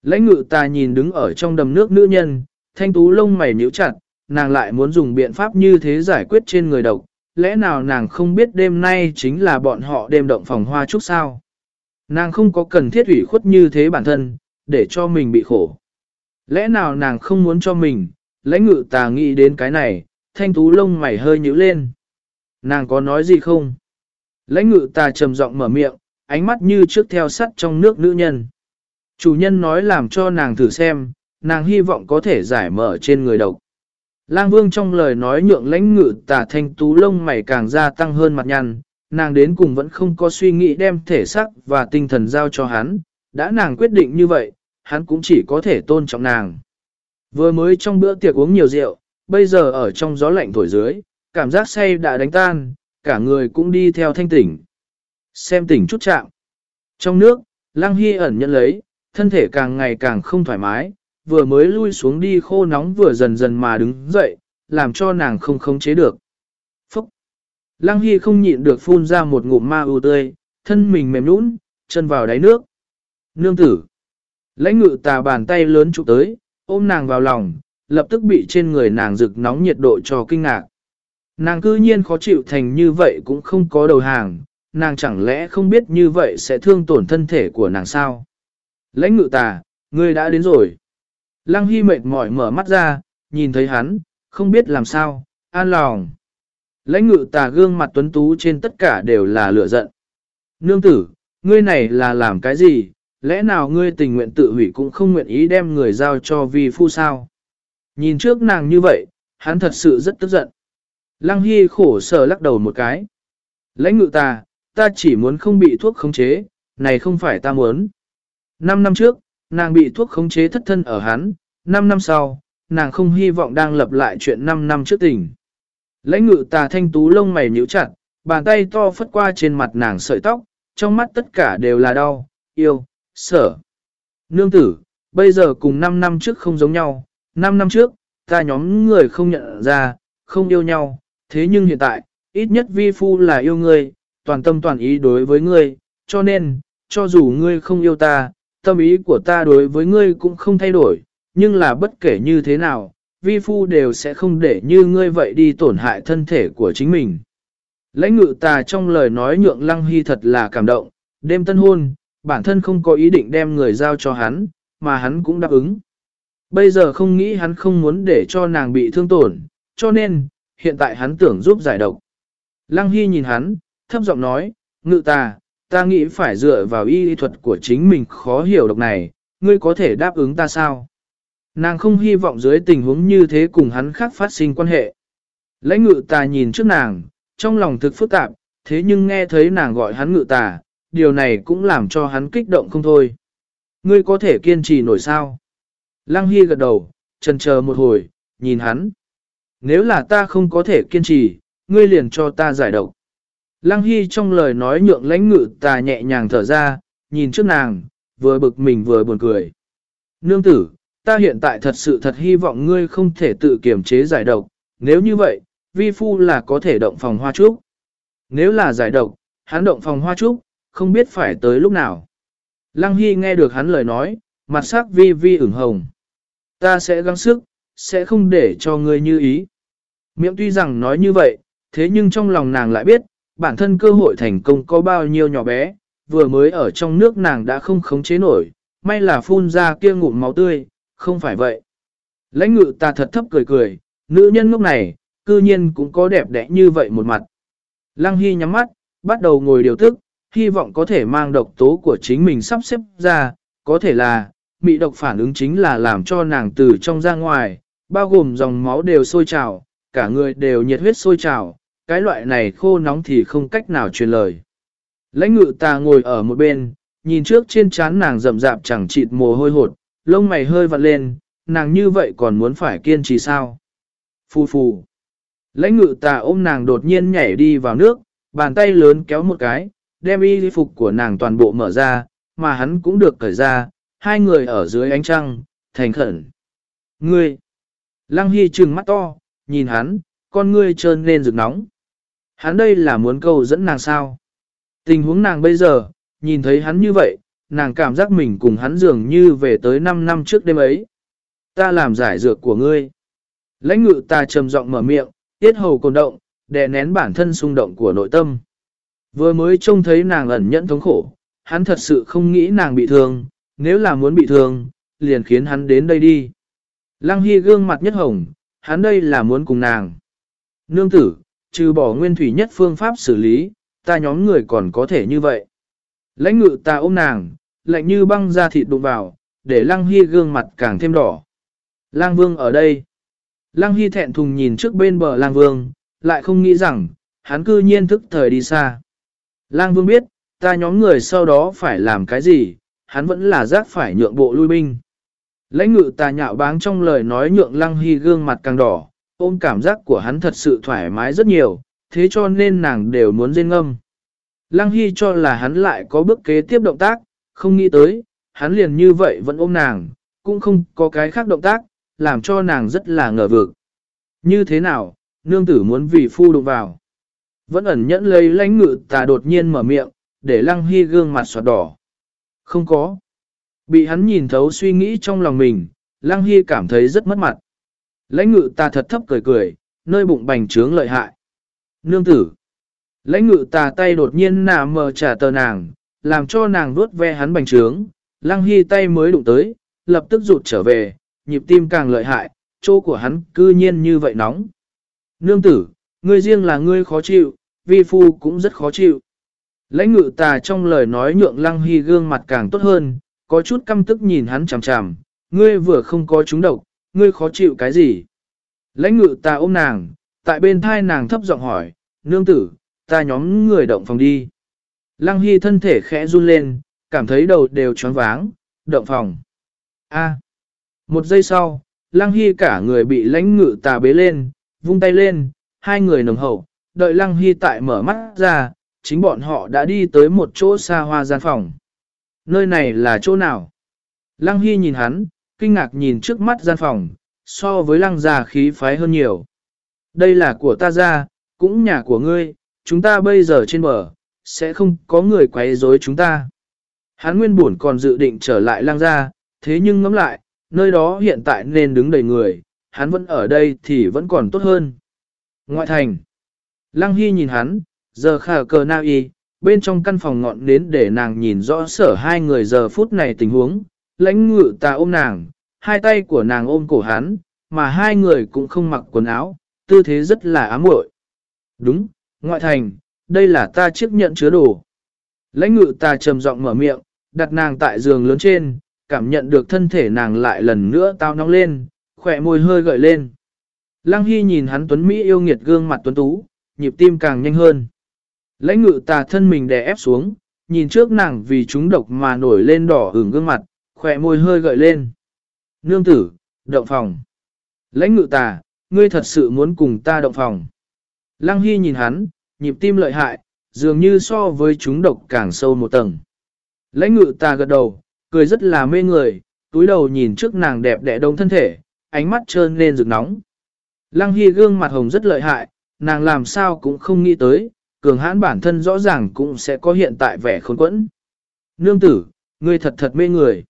Lãnh ngự tà nhìn đứng ở trong đầm nước nữ nhân, thanh tú lông mày nhíu chặt, nàng lại muốn dùng biện pháp như thế giải quyết trên người độc, lẽ nào nàng không biết đêm nay chính là bọn họ đêm động phòng hoa trúc sao? Nàng không có cần thiết ủy khuất như thế bản thân, để cho mình bị khổ. Lẽ nào nàng không muốn cho mình, lãnh ngự tà nghĩ đến cái này, thanh tú lông mày hơi nhíu lên. Nàng có nói gì không? Lãnh ngự ta trầm giọng mở miệng, ánh mắt như trước theo sắt trong nước nữ nhân. Chủ nhân nói làm cho nàng thử xem, nàng hy vọng có thể giải mở trên người độc. Lang Vương trong lời nói nhượng lãnh ngự tả thanh tú lông mày càng gia tăng hơn mặt nhăn, nàng đến cùng vẫn không có suy nghĩ đem thể xác và tinh thần giao cho hắn, đã nàng quyết định như vậy, hắn cũng chỉ có thể tôn trọng nàng. Vừa mới trong bữa tiệc uống nhiều rượu, bây giờ ở trong gió lạnh thổi dưới, cảm giác say đã đánh tan, cả người cũng đi theo thanh tỉnh. Xem tỉnh chút chạm. Trong nước, Lăng Hy ẩn nhận lấy, thân thể càng ngày càng không thoải mái, vừa mới lui xuống đi khô nóng vừa dần dần mà đứng dậy, làm cho nàng không khống chế được. Phúc! Lăng Hy không nhịn được phun ra một ngụm ma ưu tươi, thân mình mềm nũng, chân vào đáy nước. Nương tử! Lãnh ngự tà bàn tay lớn chụp tới, ôm nàng vào lòng, lập tức bị trên người nàng rực nóng nhiệt độ cho kinh ngạc. Nàng cư nhiên khó chịu thành như vậy cũng không có đầu hàng, nàng chẳng lẽ không biết như vậy sẽ thương tổn thân thể của nàng sao? Lãnh ngự tà, ngươi đã đến rồi. Lăng Hy mệt mỏi mở mắt ra, nhìn thấy hắn, không biết làm sao, an lòng. Lãnh ngự tà gương mặt tuấn tú trên tất cả đều là lửa giận. Nương tử, ngươi này là làm cái gì, lẽ nào ngươi tình nguyện tự hủy cũng không nguyện ý đem người giao cho vi phu sao? Nhìn trước nàng như vậy, hắn thật sự rất tức giận. Lăng Hy khổ sở lắc đầu một cái. Lãnh ngự ta, ta chỉ muốn không bị thuốc khống chế, này không phải ta muốn. Năm năm trước, nàng bị thuốc khống chế thất thân ở hắn, năm năm sau, nàng không hy vọng đang lập lại chuyện năm năm trước tình. Lãnh ngự tà thanh tú lông mày nhíu chặt, bàn tay to phất qua trên mặt nàng sợi tóc, trong mắt tất cả đều là đau, yêu, sở. Nương tử, bây giờ cùng 5 năm trước không giống nhau, 5 năm trước, ta nhóm người không nhận ra, không yêu nhau, thế nhưng hiện tại, ít nhất vi phu là yêu ngươi, toàn tâm toàn ý đối với ngươi, cho nên, cho dù ngươi không yêu ta, tâm ý của ta đối với ngươi cũng không thay đổi, nhưng là bất kể như thế nào, vi phu đều sẽ không để như ngươi vậy đi tổn hại thân thể của chính mình. Lãnh ngự tà trong lời nói nhượng lăng hy thật là cảm động, đêm tân hôn, bản thân không có ý định đem người giao cho hắn, mà hắn cũng đáp ứng. Bây giờ không nghĩ hắn không muốn để cho nàng bị thương tổn, cho nên, hiện tại hắn tưởng giúp giải độc. Lăng Hy nhìn hắn, thấp giọng nói, ngự ta, ta nghĩ phải dựa vào y thuật của chính mình khó hiểu độc này, ngươi có thể đáp ứng ta sao? Nàng không hy vọng dưới tình huống như thế cùng hắn khác phát sinh quan hệ. Lãnh ngự ta nhìn trước nàng, trong lòng thực phức tạp, thế nhưng nghe thấy nàng gọi hắn ngự tà, điều này cũng làm cho hắn kích động không thôi. Ngươi có thể kiên trì nổi sao? Lăng Hy gật đầu, trần chờ một hồi, nhìn hắn. Nếu là ta không có thể kiên trì, ngươi liền cho ta giải độc. Lăng Hy trong lời nói nhượng lãnh ngự ta nhẹ nhàng thở ra, nhìn trước nàng, vừa bực mình vừa buồn cười. Nương tử, ta hiện tại thật sự thật hy vọng ngươi không thể tự kiềm chế giải độc, nếu như vậy, vi phu là có thể động phòng hoa trúc. Nếu là giải độc, hắn động phòng hoa trúc, không biết phải tới lúc nào. Lăng Hy nghe được hắn lời nói, mặt sắc vi vi ửng hồng. Ta sẽ gắng sức, sẽ không để cho ngươi như ý. Miệng tuy rằng nói như vậy, thế nhưng trong lòng nàng lại biết, bản thân cơ hội thành công có bao nhiêu nhỏ bé, vừa mới ở trong nước nàng đã không khống chế nổi, may là phun ra kia ngụm máu tươi, không phải vậy. Lãnh ngự ta thật thấp cười cười, nữ nhân lúc này, cư nhiên cũng có đẹp đẽ như vậy một mặt. Lăng Hy nhắm mắt, bắt đầu ngồi điều tức, hy vọng có thể mang độc tố của chính mình sắp xếp ra, có thể là, mị độc phản ứng chính là làm cho nàng từ trong ra ngoài, bao gồm dòng máu đều sôi trào, cả người đều nhiệt huyết sôi trào, cái loại này khô nóng thì không cách nào truyền lời. Lãnh ngự ta ngồi ở một bên, nhìn trước trên trán nàng rậm rạp chẳng chịt mồ hôi hột, lông mày hơi vặn lên, nàng như vậy còn muốn phải kiên trì sao? Phù phù. Lãnh ngự tà ôm nàng đột nhiên nhảy đi vào nước, bàn tay lớn kéo một cái, đem y phục của nàng toàn bộ mở ra, mà hắn cũng được cởi ra, hai người ở dưới ánh trăng, thành khẩn. Ngươi! Lăng Hy trừng mắt to, nhìn hắn, con ngươi trơn lên rực nóng. Hắn đây là muốn câu dẫn nàng sao? Tình huống nàng bây giờ, nhìn thấy hắn như vậy, nàng cảm giác mình cùng hắn dường như về tới 5 năm trước đêm ấy. Ta làm giải dược của ngươi. Lãnh ngự ta trầm giọng mở miệng, tiết hầu cồn động, đè nén bản thân xung động của nội tâm. Vừa mới trông thấy nàng ẩn nhẫn thống khổ, hắn thật sự không nghĩ nàng bị thương, nếu là muốn bị thương, liền khiến hắn đến đây đi. Lăng Hy gương mặt nhất hồng, hắn đây là muốn cùng nàng. Nương tử, trừ bỏ nguyên thủy nhất phương pháp xử lý, ta nhóm người còn có thể như vậy. Lãnh ngự ta ôm nàng, lạnh như băng ra thịt đụng vào, để Lăng Hy gương mặt càng thêm đỏ. Lang Vương ở đây. Lăng Hy thẹn thùng nhìn trước bên bờ Lang Vương, lại không nghĩ rằng, hắn cư nhiên thức thời đi xa. Lang Vương biết, ta nhóm người sau đó phải làm cái gì, hắn vẫn là giác phải nhượng bộ lui binh. Lãnh ngự tà nhạo báng trong lời nói nhượng Lăng Hy gương mặt càng đỏ, ôm cảm giác của hắn thật sự thoải mái rất nhiều, thế cho nên nàng đều muốn rên ngâm. Lăng Hy cho là hắn lại có bước kế tiếp động tác, không nghĩ tới, hắn liền như vậy vẫn ôm nàng, cũng không có cái khác động tác, làm cho nàng rất là ngờ vực. Như thế nào, nương tử muốn vì phu đụng vào. Vẫn ẩn nhẫn lấy lãnh ngự tà đột nhiên mở miệng, để lăng hy gương mặt soạt đỏ. Không có. Bị hắn nhìn thấu suy nghĩ trong lòng mình, lăng hy cảm thấy rất mất mặt. Lãnh ngự ta thật thấp cười cười, nơi bụng bành trướng lợi hại. Nương tử. Lãnh ngự tà tay đột nhiên nà mờ trả tờ nàng, làm cho nàng vuốt ve hắn bành trướng. Lăng hy tay mới đụng tới, lập tức rụt trở về, nhịp tim càng lợi hại, chỗ của hắn cư nhiên như vậy nóng. Nương tử, ngươi riêng là ngươi khó chịu, vi phu cũng rất khó chịu. Lãnh ngự tà trong lời nói nhượng lăng hy gương mặt càng tốt hơn, có chút căm tức nhìn hắn chằm chằm, ngươi vừa không có trúng độc, ngươi khó chịu cái gì. Lãnh ngự ta ôm nàng, tại bên thai nàng thấp giọng hỏi, nương tử, ta nhóm người động phòng đi. Lăng hy thân thể khẽ run lên, cảm thấy đầu đều choáng váng, động phòng. A. Một giây sau, Lăng Hy cả người bị lãnh ngự tà bế lên, vung tay lên, hai người nồng hậu, đợi Lăng Hy tại mở mắt ra, chính bọn họ đã đi tới một chỗ xa hoa gian phòng. Nơi này là chỗ nào? Lăng Hy nhìn hắn, kinh ngạc nhìn trước mắt gian phòng, so với lăng già khí phái hơn nhiều. Đây là của ta ra, cũng nhà của ngươi, chúng ta bây giờ trên bờ, sẽ không có người quấy rối chúng ta. Hắn nguyên buồn còn dự định trở lại lăng gia, thế nhưng ngẫm lại, nơi đó hiện tại nên đứng đầy người, hắn vẫn ở đây thì vẫn còn tốt hơn. Ngoại thành, Lăng Hy nhìn hắn, giờ khả cờ na y, bên trong căn phòng ngọn nến để nàng nhìn rõ sở hai người giờ phút này tình huống, lãnh ngự ta ôm nàng, hai tay của nàng ôm cổ hắn, mà hai người cũng không mặc quần áo, tư thế rất là ám muội. Đúng, ngoại thành, đây là ta chiếc nhận chứa đồ. Lãnh ngự ta trầm giọng mở miệng, đặt nàng tại giường lớn trên, cảm nhận được thân thể nàng lại lần nữa tao nóng lên, khỏe môi hơi gợi lên. Lăng Hy nhìn hắn tuấn Mỹ yêu nghiệt gương mặt tuấn tú, nhịp tim càng nhanh hơn. Lãnh ngự tà thân mình đè ép xuống, nhìn trước nàng vì chúng độc mà nổi lên đỏ hưởng gương mặt, khỏe môi hơi gợi lên. Nương tử, động phòng. Lãnh ngự tà, ngươi thật sự muốn cùng ta động phòng. Lăng Hy nhìn hắn, nhịp tim lợi hại, dường như so với chúng độc càng sâu một tầng. Lãnh ngự tà gật đầu, cười rất là mê người, túi đầu nhìn trước nàng đẹp đẽ đông thân thể, ánh mắt trơn lên rực nóng. Lăng Hy gương mặt hồng rất lợi hại, nàng làm sao cũng không nghĩ tới, cường hãn bản thân rõ ràng cũng sẽ có hiện tại vẻ khốn quẫn. Nương tử, ngươi thật thật mê người.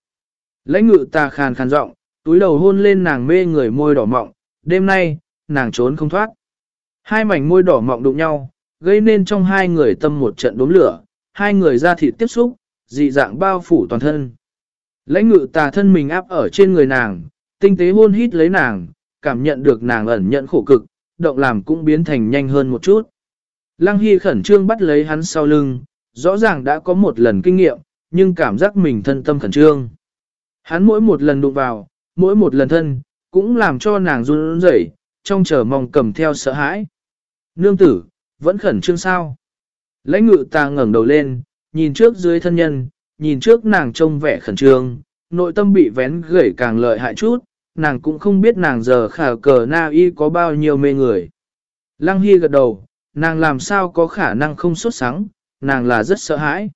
Lãnh ngự ta khàn khàn giọng, túi đầu hôn lên nàng mê người môi đỏ mọng, đêm nay, nàng trốn không thoát. Hai mảnh môi đỏ mọng đụng nhau, gây nên trong hai người tâm một trận đốm lửa, hai người ra thịt tiếp xúc, dị dạng bao phủ toàn thân. Lãnh ngự tà thân mình áp ở trên người nàng, tinh tế hôn hít lấy nàng, cảm nhận được nàng ẩn nhận khổ cực, động làm cũng biến thành nhanh hơn một chút. Lăng Hy khẩn trương bắt lấy hắn sau lưng, rõ ràng đã có một lần kinh nghiệm, nhưng cảm giác mình thân tâm khẩn trương. Hắn mỗi một lần đụng vào, mỗi một lần thân, cũng làm cho nàng run rẩy, trong chờ mong cầm theo sợ hãi. Nương tử, vẫn khẩn trương sao? Lãnh ngự ta ngẩng đầu lên, nhìn trước dưới thân nhân, nhìn trước nàng trông vẻ khẩn trương, nội tâm bị vén gãy càng lợi hại chút, nàng cũng không biết nàng giờ khả cờ na y có bao nhiêu mê người. Lăng Hy gật đầu, nàng làm sao có khả năng không xuất sáng, nàng là rất sợ hãi.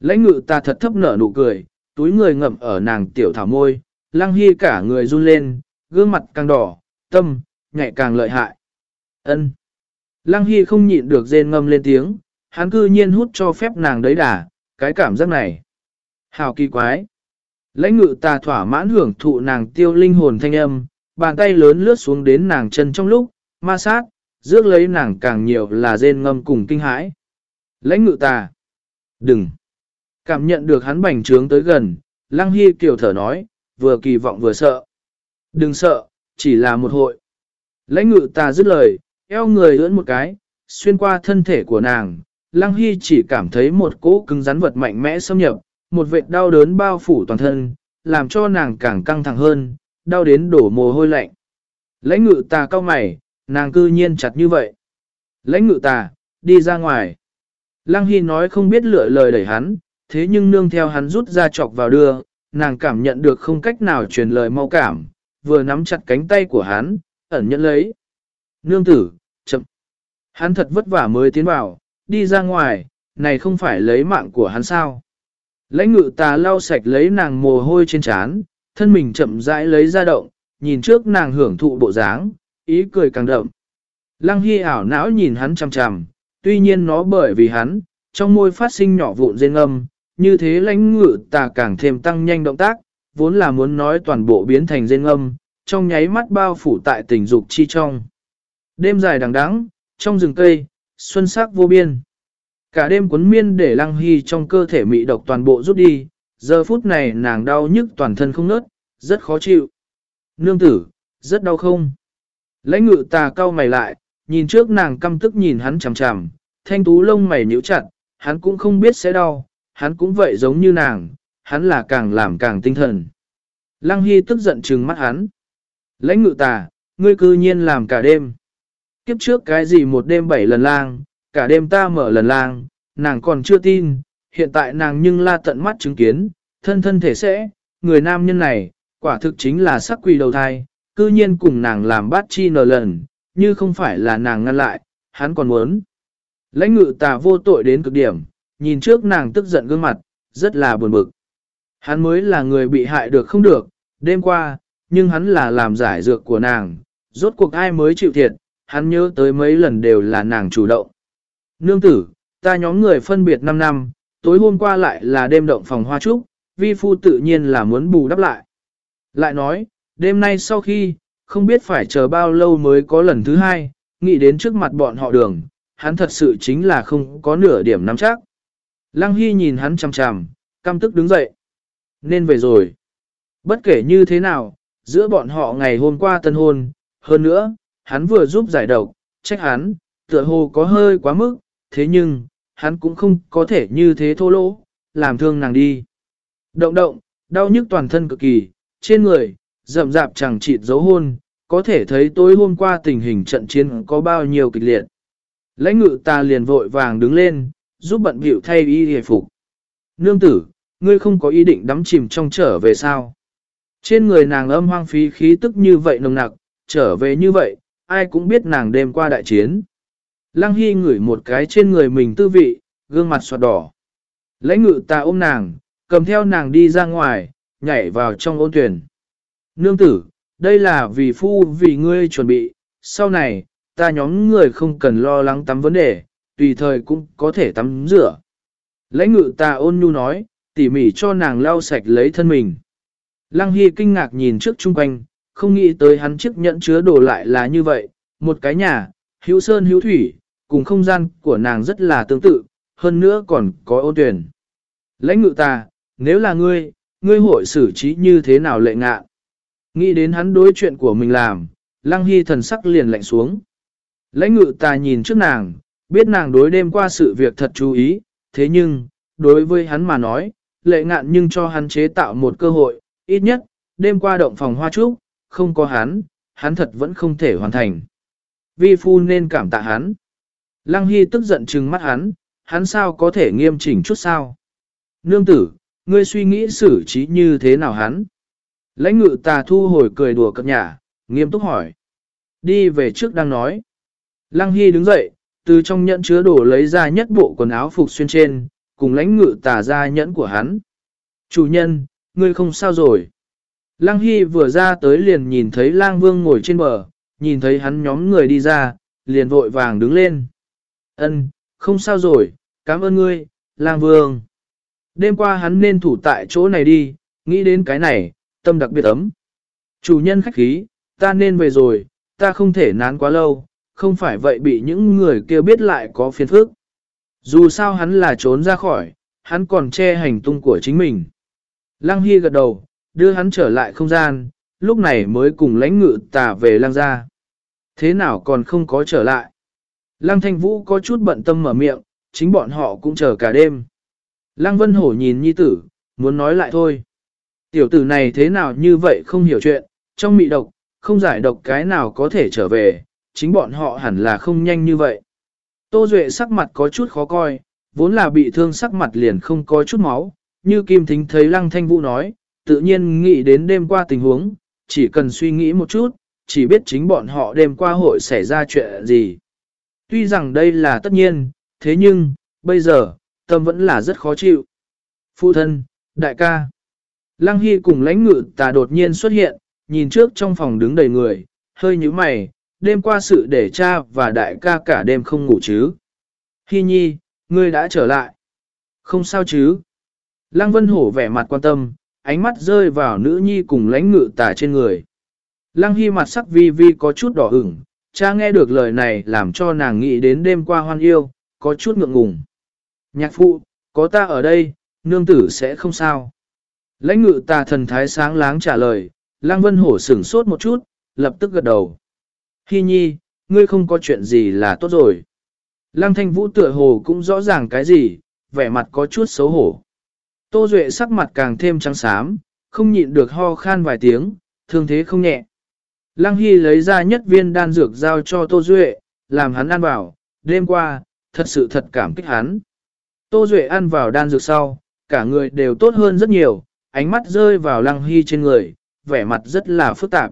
Lãnh ngự ta thật thấp nở nụ cười, túi người ngậm ở nàng tiểu thảo môi, lăng hy cả người run lên, gương mặt càng đỏ, tâm, nhạy càng lợi hại. ân Lăng hy không nhịn được rên ngâm lên tiếng, hắn cư nhiên hút cho phép nàng đấy đà, cái cảm giác này. Hào kỳ quái. Lãnh ngự ta thỏa mãn hưởng thụ nàng tiêu linh hồn thanh âm, bàn tay lớn lướt xuống đến nàng chân trong lúc, ma sát, rước lấy nàng càng nhiều là rên ngâm cùng kinh hãi. Lãnh ngự ta. Đừng. Cảm nhận được hắn bành trướng tới gần, Lăng Hy kiều thở nói, vừa kỳ vọng vừa sợ. Đừng sợ, chỉ là một hội. Lãnh ngự ta dứt lời, eo người ưỡn một cái, xuyên qua thân thể của nàng. Lăng Hy chỉ cảm thấy một cỗ cứng rắn vật mạnh mẽ xâm nhập, một vệt đau đớn bao phủ toàn thân, làm cho nàng càng căng thẳng hơn, đau đến đổ mồ hôi lạnh. Lãnh ngự ta cao mày, nàng cư nhiên chặt như vậy. Lãnh ngự ta, đi ra ngoài. Lăng Hy nói không biết lựa lời đẩy hắn, thế nhưng nương theo hắn rút ra chọc vào đưa, nàng cảm nhận được không cách nào truyền lời mau cảm, vừa nắm chặt cánh tay của hắn, ẩn nhẫn lấy. Nương tử, chậm. Hắn thật vất vả mới tiến vào, đi ra ngoài, này không phải lấy mạng của hắn sao. Lãnh ngự tà lau sạch lấy nàng mồ hôi trên trán, thân mình chậm rãi lấy ra động, nhìn trước nàng hưởng thụ bộ dáng, ý cười càng đậm. Lăng Hy ảo não nhìn hắn chằm chằm, tuy nhiên nó bởi vì hắn, trong môi phát sinh nhỏ vụn rên âm, như thế lãnh ngự tà càng thêm tăng nhanh động tác, vốn là muốn nói toàn bộ biến thành rên âm, trong nháy mắt bao phủ tại tình dục chi trong. Đêm dài đằng đắng, trong rừng cây, xuân sắc vô biên. Cả đêm cuốn miên để lăng hy trong cơ thể mị độc toàn bộ rút đi, giờ phút này nàng đau nhức toàn thân không nớt, rất khó chịu. Nương tử, rất đau không? Lãnh ngự tà cau mày lại, nhìn trước nàng căm tức nhìn hắn chằm chằm, thanh tú lông mày nhíu chặt, hắn cũng không biết sẽ đau, hắn cũng vậy giống như nàng, hắn là càng làm càng tinh thần. Lăng Hy tức giận trừng mắt hắn. Lãnh ngự tà, ngươi cư nhiên làm cả đêm. Kiếp trước cái gì một đêm bảy lần lang, cả đêm ta mở lần lang, nàng còn chưa tin, hiện tại nàng nhưng la tận mắt chứng kiến, thân thân thể sẽ, người nam nhân này, quả thực chính là sắc quỷ đầu thai, cư nhiên cùng nàng làm bát chi nờ lần, như không phải là nàng ngăn lại, hắn còn muốn. Lãnh ngự tà vô tội đến cực điểm, nhìn trước nàng tức giận gương mặt, rất là buồn bực. Hắn mới là người bị hại được không được, đêm qua, nhưng hắn là làm giải dược của nàng, rốt cuộc ai mới chịu thiệt, hắn nhớ tới mấy lần đều là nàng chủ động. Nương tử, ta nhóm người phân biệt 5 năm, tối hôm qua lại là đêm động phòng hoa trúc, vi phu tự nhiên là muốn bù đắp lại. Lại nói, đêm nay sau khi, không biết phải chờ bao lâu mới có lần thứ hai, nghĩ đến trước mặt bọn họ đường, hắn thật sự chính là không có nửa điểm nắm chắc. Lăng Hy nhìn hắn chằm chằm, căm tức đứng dậy. Nên về rồi. Bất kể như thế nào, giữa bọn họ ngày hôm qua tân hôn, hơn nữa, hắn vừa giúp giải độc, trách hắn, tựa hồ có hơi quá mức, thế nhưng, hắn cũng không có thể như thế thô lỗ, làm thương nàng đi. Động động, đau nhức toàn thân cực kỳ, trên người, rậm rạp chẳng chịt dấu hôn, có thể thấy tối hôm qua tình hình trận chiến có bao nhiêu kịch liệt. Lãnh ngự ta liền vội vàng đứng lên, giúp bận biểu thay y hề phục. Nương tử, ngươi không có ý định đắm chìm trong trở về sao? Trên người nàng âm hoang phí khí tức như vậy nồng nặc, trở về như vậy, ai cũng biết nàng đêm qua đại chiến. Lăng Hy ngửi một cái trên người mình tư vị, gương mặt xoạt đỏ. Lãnh ngự ta ôm nàng, cầm theo nàng đi ra ngoài, nhảy vào trong ôn tuyển. Nương tử, đây là vì phu vì ngươi chuẩn bị, sau này, ta nhóm người không cần lo lắng tắm vấn đề, tùy thời cũng có thể tắm rửa. Lãnh ngự ta ôn nhu nói, tỉ mỉ cho nàng lau sạch lấy thân mình. Lăng Hy kinh ngạc nhìn trước chung quanh, không nghĩ tới hắn chiếc nhẫn chứa đồ lại là như vậy, một cái nhà, hữu sơn hữu thủy, cùng không gian của nàng rất là tương tự, hơn nữa còn có ô tuyển. Lãnh ngự ta, nếu là ngươi, ngươi hội xử trí như thế nào lệ ngạ? Nghĩ đến hắn đối chuyện của mình làm, lăng hy thần sắc liền lạnh xuống. Lãnh ngự ta nhìn trước nàng, biết nàng đối đêm qua sự việc thật chú ý, thế nhưng, đối với hắn mà nói, lệ ngạn nhưng cho hắn chế tạo một cơ hội, ít nhất, đêm qua động phòng hoa trúc, không có hắn, hắn thật vẫn không thể hoàn thành. Vi phu nên cảm tạ hắn. Lăng Hy tức giận trừng mắt hắn, hắn sao có thể nghiêm chỉnh chút sao? Nương tử, ngươi suy nghĩ xử trí như thế nào hắn? Lãnh ngự tà thu hồi cười đùa cập nhả, nghiêm túc hỏi. Đi về trước đang nói. Lăng Hy đứng dậy, từ trong nhẫn chứa đổ lấy ra nhất bộ quần áo phục xuyên trên, cùng lãnh ngự tà ra nhẫn của hắn. Chủ nhân, ngươi không sao rồi. Lăng Hy vừa ra tới liền nhìn thấy lang vương ngồi trên bờ, nhìn thấy hắn nhóm người đi ra, liền vội vàng đứng lên. Ân, không sao rồi, cảm ơn ngươi, lang vương. Đêm qua hắn nên thủ tại chỗ này đi, nghĩ đến cái này, tâm đặc biệt ấm. Chủ nhân khách khí, ta nên về rồi, ta không thể nán quá lâu, không phải vậy bị những người kia biết lại có phiền phức. Dù sao hắn là trốn ra khỏi, hắn còn che hành tung của chính mình. Lăng Hy gật đầu, đưa hắn trở lại không gian, lúc này mới cùng lãnh ngự tả về lăng ra. Thế nào còn không có trở lại? Lăng Thanh Vũ có chút bận tâm mở miệng, chính bọn họ cũng chờ cả đêm. Lăng Vân Hổ nhìn nhi tử, muốn nói lại thôi. Tiểu tử này thế nào như vậy không hiểu chuyện, trong mị độc, không giải độc cái nào có thể trở về, chính bọn họ hẳn là không nhanh như vậy. Tô Duệ sắc mặt có chút khó coi, vốn là bị thương sắc mặt liền không có chút máu, như Kim Thính thấy Lăng Thanh Vũ nói, tự nhiên nghĩ đến đêm qua tình huống, chỉ cần suy nghĩ một chút, chỉ biết chính bọn họ đêm qua hội xảy ra chuyện gì. Tuy rằng đây là tất nhiên, thế nhưng, bây giờ, tâm vẫn là rất khó chịu. Phụ thân, đại ca. Lăng Hy cùng lãnh ngự tà đột nhiên xuất hiện, nhìn trước trong phòng đứng đầy người, hơi như mày, đêm qua sự để cha và đại ca cả đêm không ngủ chứ. Hy nhi, ngươi đã trở lại. Không sao chứ. Lăng Vân Hổ vẻ mặt quan tâm, ánh mắt rơi vào nữ nhi cùng lãnh ngự tà trên người. Lăng Hy mặt sắc vi vi có chút đỏ ửng, cha nghe được lời này làm cho nàng nghĩ đến đêm qua hoan yêu, có chút ngượng ngùng. Nhạc phụ, có ta ở đây, nương tử sẽ không sao. Lãnh ngự tà thần thái sáng láng trả lời, Lăng Vân Hổ sửng sốt một chút, lập tức gật đầu. Hi nhi, ngươi không có chuyện gì là tốt rồi. Lăng thanh vũ tựa hồ cũng rõ ràng cái gì, vẻ mặt có chút xấu hổ. Tô Duệ sắc mặt càng thêm trắng xám, không nhịn được ho khan vài tiếng, thương thế không nhẹ. Lăng Hy lấy ra nhất viên đan dược giao cho Tô Duệ, làm hắn ăn vào, đêm qua, thật sự thật cảm kích hắn. Tô Duệ ăn vào đan dược sau, cả người đều tốt hơn rất nhiều, ánh mắt rơi vào Lăng Hy trên người, vẻ mặt rất là phức tạp.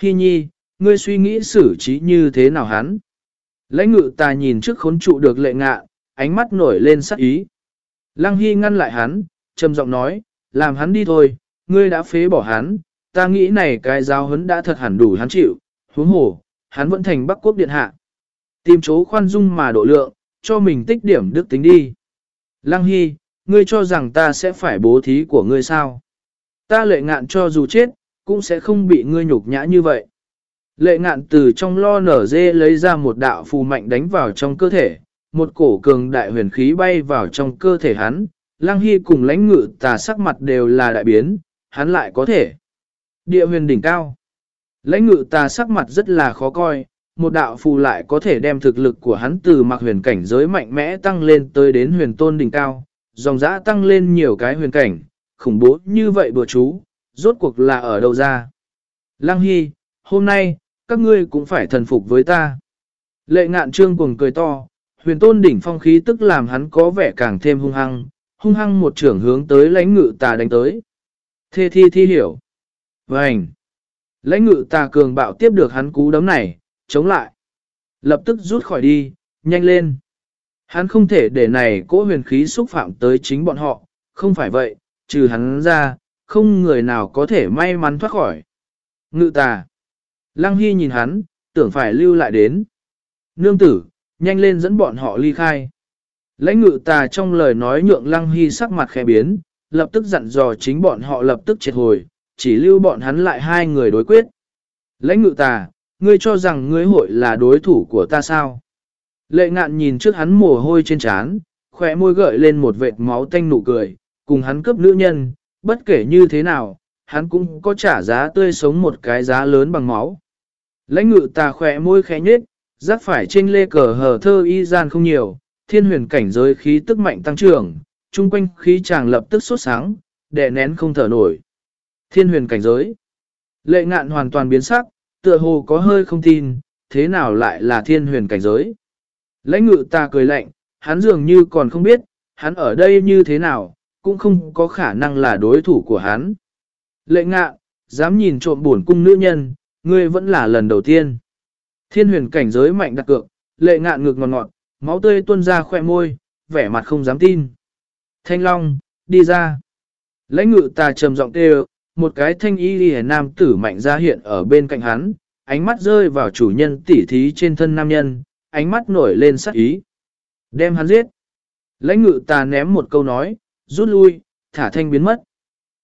Hy nhi, ngươi suy nghĩ xử trí như thế nào hắn? Lãnh ngự ta nhìn trước khốn trụ được lệ ngạ, ánh mắt nổi lên sắc ý. Lăng Hy ngăn lại hắn, trầm giọng nói, làm hắn đi thôi, ngươi đã phế bỏ hắn, ta nghĩ này cái giáo hấn đã thật hẳn đủ hắn chịu, huống hồ, hắn vẫn thành Bắc Quốc Điện Hạ. Tìm chỗ khoan dung mà độ lượng, cho mình tích điểm đức tính đi. Lăng Hy, ngươi cho rằng ta sẽ phải bố thí của ngươi sao? Ta lệ ngạn cho dù chết, cũng sẽ không bị ngươi nhục nhã như vậy. Lệ ngạn từ trong lo nở dê lấy ra một đạo phù mạnh đánh vào trong cơ thể, một cổ cường đại huyền khí bay vào trong cơ thể hắn, Lăng Hy cùng lãnh ngự tà sắc mặt đều là đại biến, hắn lại có thể. Địa huyền đỉnh cao. Lãnh ngự tà sắc mặt rất là khó coi, một đạo phù lại có thể đem thực lực của hắn từ mặc huyền cảnh giới mạnh mẽ tăng lên tới đến huyền tôn đỉnh cao, dòng dã tăng lên nhiều cái huyền cảnh, khủng bố như vậy bừa chú, rốt cuộc là ở đâu ra. Lăng Hy, hôm nay, các ngươi cũng phải thần phục với ta. Lệ ngạn trương cuồng cười to, huyền tôn đỉnh phong khí tức làm hắn có vẻ càng thêm hung hăng, hung hăng một trưởng hướng tới lãnh ngự tà đánh tới. Thê thi thi hiểu. Vành. Lãnh ngự tà cường bạo tiếp được hắn cú đấm này, chống lại. Lập tức rút khỏi đi, nhanh lên. Hắn không thể để này cỗ huyền khí xúc phạm tới chính bọn họ, không phải vậy, trừ hắn ra, không người nào có thể may mắn thoát khỏi. Ngự tà. Lăng Hy nhìn hắn, tưởng phải lưu lại đến. Nương tử, nhanh lên dẫn bọn họ ly khai. Lãnh ngự tà trong lời nói nhượng Lăng Hy sắc mặt khẽ biến, lập tức dặn dò chính bọn họ lập tức triệt hồi, chỉ lưu bọn hắn lại hai người đối quyết. Lãnh ngự tà, ngươi cho rằng ngươi hội là đối thủ của ta sao? Lệ ngạn nhìn trước hắn mồ hôi trên trán, khỏe môi gợi lên một vệt máu tanh nụ cười, cùng hắn cướp nữ nhân, bất kể như thế nào, hắn cũng có trả giá tươi sống một cái giá lớn bằng máu. Lãnh ngự tà khỏe môi khẽ nhết, giác phải trên lê cờ hờ thơ y gian không nhiều, thiên huyền cảnh giới khí tức mạnh tăng trưởng, chung quanh khí chàng lập tức sốt sáng, đè nén không thở nổi. Thiên huyền cảnh giới. Lệ ngạn hoàn toàn biến sắc, tựa hồ có hơi không tin, thế nào lại là thiên huyền cảnh giới. Lãnh ngự ta cười lạnh, hắn dường như còn không biết, hắn ở đây như thế nào, cũng không có khả năng là đối thủ của hắn. Lệ ngạ, dám nhìn trộm buồn cung nữ nhân, ngươi vẫn là lần đầu tiên. Thiên huyền cảnh giới mạnh đặc cược, lệ ngạ ngược ngọt ngọt, máu tươi tuôn ra khỏe môi, vẻ mặt không dám tin. Thanh Long, đi ra. Lãnh ngự ta trầm giọng kêu, một cái thanh y lìa nam tử mạnh ra hiện ở bên cạnh hắn, ánh mắt rơi vào chủ nhân tỉ thí trên thân nam nhân, ánh mắt nổi lên sắc ý. Đem hắn giết. Lãnh ngự ta ném một câu nói, rút lui, thả thanh biến mất.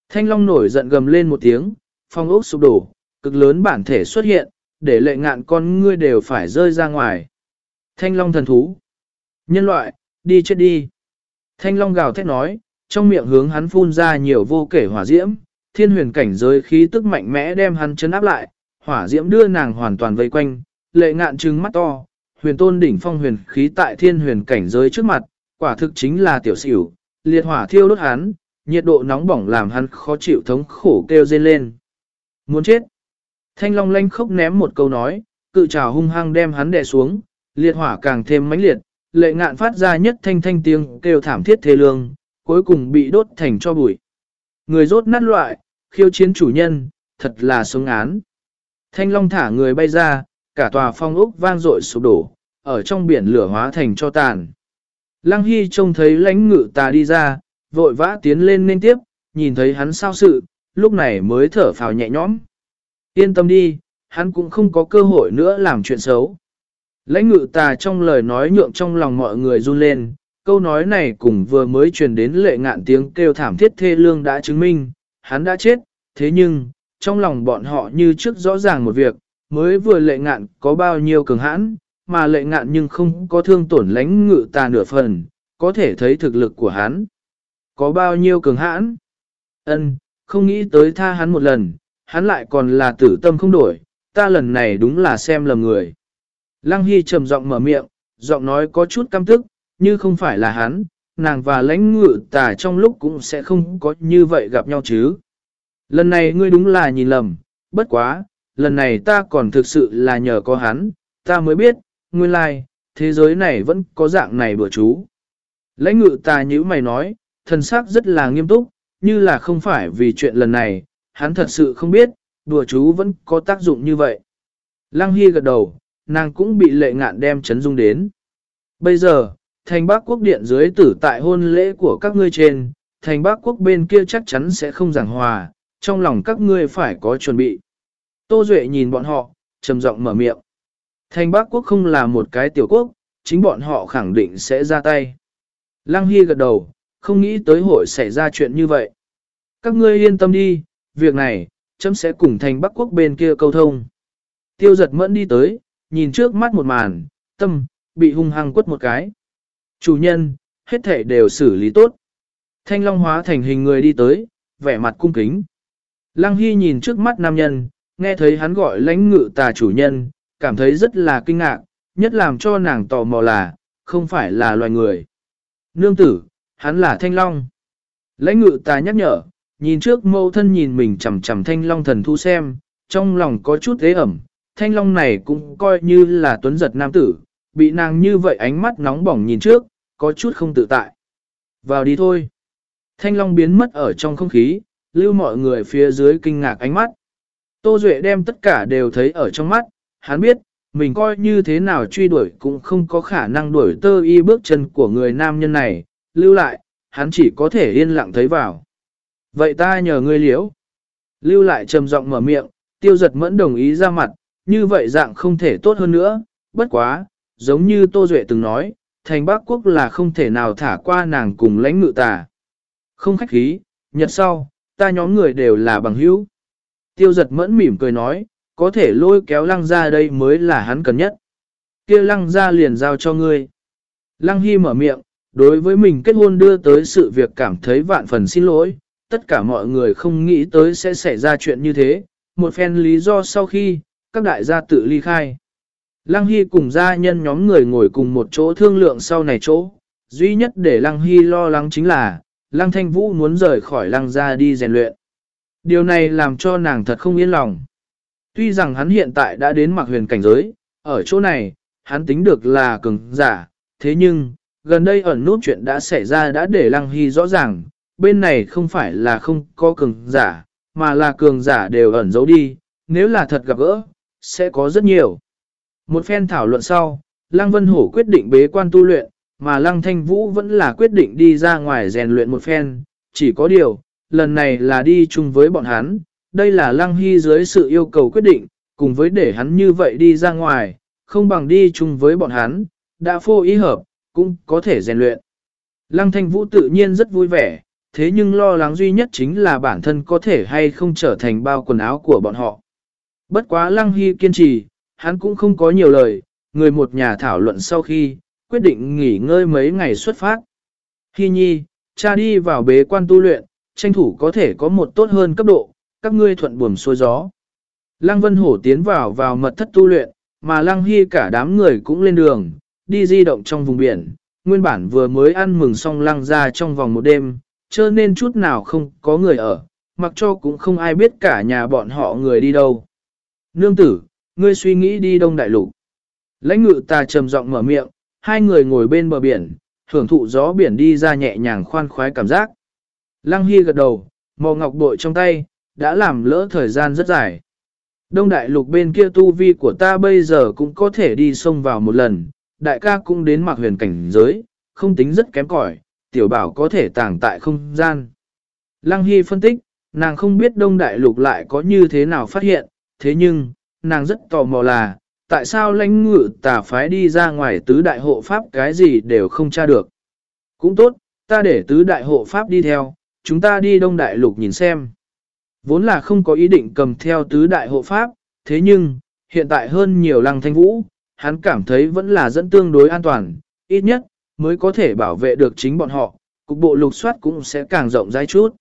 Thanh long nổi giận gầm lên một tiếng, phong ốc sụp đổ, cực lớn bản thể xuất hiện, để lệ ngạn con ngươi đều phải rơi ra ngoài. Thanh long thần thú. Nhân loại, đi chết đi. Thanh long gào thét nói, trong miệng hướng hắn phun ra nhiều vô kể hỏa diễm, thiên huyền cảnh giới khí tức mạnh mẽ đem hắn chấn áp lại, hỏa diễm đưa nàng hoàn toàn vây quanh, lệ ngạn trừng mắt to, huyền tôn đỉnh phong huyền khí tại thiên huyền cảnh giới trước mặt, quả thực chính là tiểu xỉu, liệt hỏa thiêu đốt hắn, nhiệt độ nóng bỏng làm hắn khó chịu thống khổ kêu dên lên. Muốn chết. Thanh long lanh khốc ném một câu nói, cự trào hung hăng đem hắn đè xuống, liệt hỏa càng thêm mãnh liệt, lệ ngạn phát ra nhất thanh thanh tiếng kêu thảm thiết thê lương, cuối cùng bị đốt thành cho bụi. Người rốt nát loại, khiêu chiến chủ nhân, thật là sống án. Thanh long thả người bay ra, cả tòa phong ốc vang dội sụp đổ, ở trong biển lửa hóa thành cho tàn. Lăng Hy trông thấy lãnh ngự tà đi ra, vội vã tiến lên nên tiếp, nhìn thấy hắn sao sự, lúc này mới thở phào nhẹ nhõm. Yên tâm đi, hắn cũng không có cơ hội nữa làm chuyện xấu. Lãnh ngự tà trong lời nói nhượng trong lòng mọi người run lên, câu nói này cũng vừa mới truyền đến lệ ngạn tiếng kêu thảm thiết thê lương đã chứng minh, hắn đã chết, thế nhưng, trong lòng bọn họ như trước rõ ràng một việc, mới vừa lệ ngạn có bao nhiêu cường hãn, mà lệ ngạn nhưng không có thương tổn lãnh ngự tà nửa phần, có thể thấy thực lực của hắn. Có bao nhiêu cường hãn? Ân, không nghĩ tới tha hắn một lần, hắn lại còn là tử tâm không đổi, ta lần này đúng là xem lầm người. Lăng Hy trầm giọng mở miệng, giọng nói có chút căm tức, như không phải là hắn, nàng và lãnh ngự tà trong lúc cũng sẽ không có như vậy gặp nhau chứ. Lần này ngươi đúng là nhìn lầm, bất quá, lần này ta còn thực sự là nhờ có hắn, ta mới biết, nguyên lai, like, thế giới này vẫn có dạng này bữa chú. Lãnh ngự ta như mày nói, thần sắc rất là nghiêm túc, như là không phải vì chuyện lần này, hắn thật sự không biết, đùa chú vẫn có tác dụng như vậy. Lăng Hy gật đầu, nàng cũng bị lệ ngạn đem chấn dung đến. Bây giờ, thành bác quốc điện dưới tử tại hôn lễ của các ngươi trên, thành bác quốc bên kia chắc chắn sẽ không giảng hòa, trong lòng các ngươi phải có chuẩn bị. Tô Duệ nhìn bọn họ, trầm giọng mở miệng. Thành Bắc quốc không là một cái tiểu quốc, chính bọn họ khẳng định sẽ ra tay. Lăng Hy gật đầu, không nghĩ tới hội xảy ra chuyện như vậy. Các ngươi yên tâm đi, việc này, chấm sẽ cùng thành bắc quốc bên kia câu thông. Tiêu giật mẫn đi tới, nhìn trước mắt một màn, tâm, bị hung hăng quất một cái. Chủ nhân, hết thể đều xử lý tốt. Thanh Long hóa thành hình người đi tới, vẻ mặt cung kính. Lăng Hy nhìn trước mắt nam nhân, nghe thấy hắn gọi lãnh ngự tà chủ nhân, cảm thấy rất là kinh ngạc, nhất làm cho nàng tò mò là, không phải là loài người. Nương tử, hắn là Thanh Long. Lãnh ngự tà nhắc nhở, nhìn trước mâu thân nhìn mình chầm chầm Thanh Long thần thu xem, trong lòng có chút thế ẩm, Thanh Long này cũng coi như là tuấn giật nam tử, bị nàng như vậy ánh mắt nóng bỏng nhìn trước, có chút không tự tại. Vào đi thôi. Thanh long biến mất ở trong không khí, lưu mọi người phía dưới kinh ngạc ánh mắt. Tô Duệ đem tất cả đều thấy ở trong mắt, hắn biết, mình coi như thế nào truy đuổi cũng không có khả năng đuổi tơ y bước chân của người nam nhân này, lưu lại, hắn chỉ có thể yên lặng thấy vào. Vậy ta nhờ ngươi liễu. Lưu lại trầm giọng mở miệng, tiêu giật mẫn đồng ý ra mặt, như vậy dạng không thể tốt hơn nữa, bất quá, giống như Tô Duệ từng nói, thành Bắc Quốc là không thể nào thả qua nàng cùng lãnh ngự tà. Không khách khí, nhật sau, ta nhóm người đều là bằng hữu. Tiêu giật mẫn mỉm cười nói, có thể lôi kéo lăng ra đây mới là hắn cần nhất. kia lăng ra liền giao cho ngươi. Lăng Hy mở miệng, đối với mình kết hôn đưa tới sự việc cảm thấy vạn phần xin lỗi, tất cả mọi người không nghĩ tới sẽ xảy ra chuyện như thế, một phen lý do sau khi, các đại gia tự ly khai. Lăng Hy cùng gia nhân nhóm người ngồi cùng một chỗ thương lượng sau này chỗ, duy nhất để Lăng Hy lo lắng chính là, Lăng Thanh Vũ muốn rời khỏi Lăng gia đi rèn luyện. Điều này làm cho nàng thật không yên lòng. Tuy rằng hắn hiện tại đã đến mặc huyền cảnh giới, ở chỗ này, hắn tính được là cường giả, thế nhưng, gần đây ẩn nút chuyện đã xảy ra đã để Lăng Hy rõ ràng, bên này không phải là không có cường giả, mà là cường giả đều ẩn giấu đi, nếu là thật gặp gỡ, sẽ có rất nhiều. Một phen thảo luận sau, Lăng Vân Hổ quyết định bế quan tu luyện, mà Lăng Thanh Vũ vẫn là quyết định đi ra ngoài rèn luyện một phen, chỉ có điều, lần này là đi chung với bọn hắn, đây là Lăng Hy dưới sự yêu cầu quyết định, cùng với để hắn như vậy đi ra ngoài, không bằng đi chung với bọn hắn, đã phô ý hợp, cũng có thể rèn luyện. Lăng Thanh Vũ tự nhiên rất vui vẻ, thế nhưng lo lắng duy nhất chính là bản thân có thể hay không trở thành bao quần áo của bọn họ. Bất quá Lăng Hy kiên trì, hắn cũng không có nhiều lời, người một nhà thảo luận sau khi, quyết định nghỉ ngơi mấy ngày xuất phát. Hy nhi, cha đi vào bế quan tu luyện, tranh thủ có thể có một tốt hơn cấp độ, các ngươi thuận buồm xuôi gió. Lăng Vân Hổ tiến vào vào mật thất tu luyện, mà Lăng Hy cả đám người cũng lên đường, đi di động trong vùng biển. Nguyên bản vừa mới ăn mừng xong Lăng ra trong vòng một đêm, cho nên chút nào không có người ở, mặc cho cũng không ai biết cả nhà bọn họ người đi đâu. Nương tử, ngươi suy nghĩ đi đông đại lục. Lãnh ngự ta trầm giọng mở miệng, hai người ngồi bên bờ biển, thưởng thụ gió biển đi ra nhẹ nhàng khoan khoái cảm giác. Lăng Hy gật đầu, mò ngọc bội trong tay, đã làm lỡ thời gian rất dài. Đông đại lục bên kia tu vi của ta bây giờ cũng có thể đi xông vào một lần, đại ca cũng đến mặc huyền cảnh giới, không tính rất kém cỏi, tiểu bảo có thể tàng tại không gian. Lăng Hy phân tích, nàng không biết đông đại lục lại có như thế nào phát hiện, thế nhưng, nàng rất tò mò là, tại sao lãnh ngự tà phái đi ra ngoài tứ đại hộ pháp cái gì đều không tra được. Cũng tốt, ta để tứ đại hộ pháp đi theo, chúng ta đi đông đại lục nhìn xem. Vốn là không có ý định cầm theo tứ đại hộ pháp, thế nhưng, hiện tại hơn nhiều lăng thanh vũ, hắn cảm thấy vẫn là dẫn tương đối an toàn, ít nhất, mới có thể bảo vệ được chính bọn họ, cục bộ lục soát cũng sẽ càng rộng rãi chút.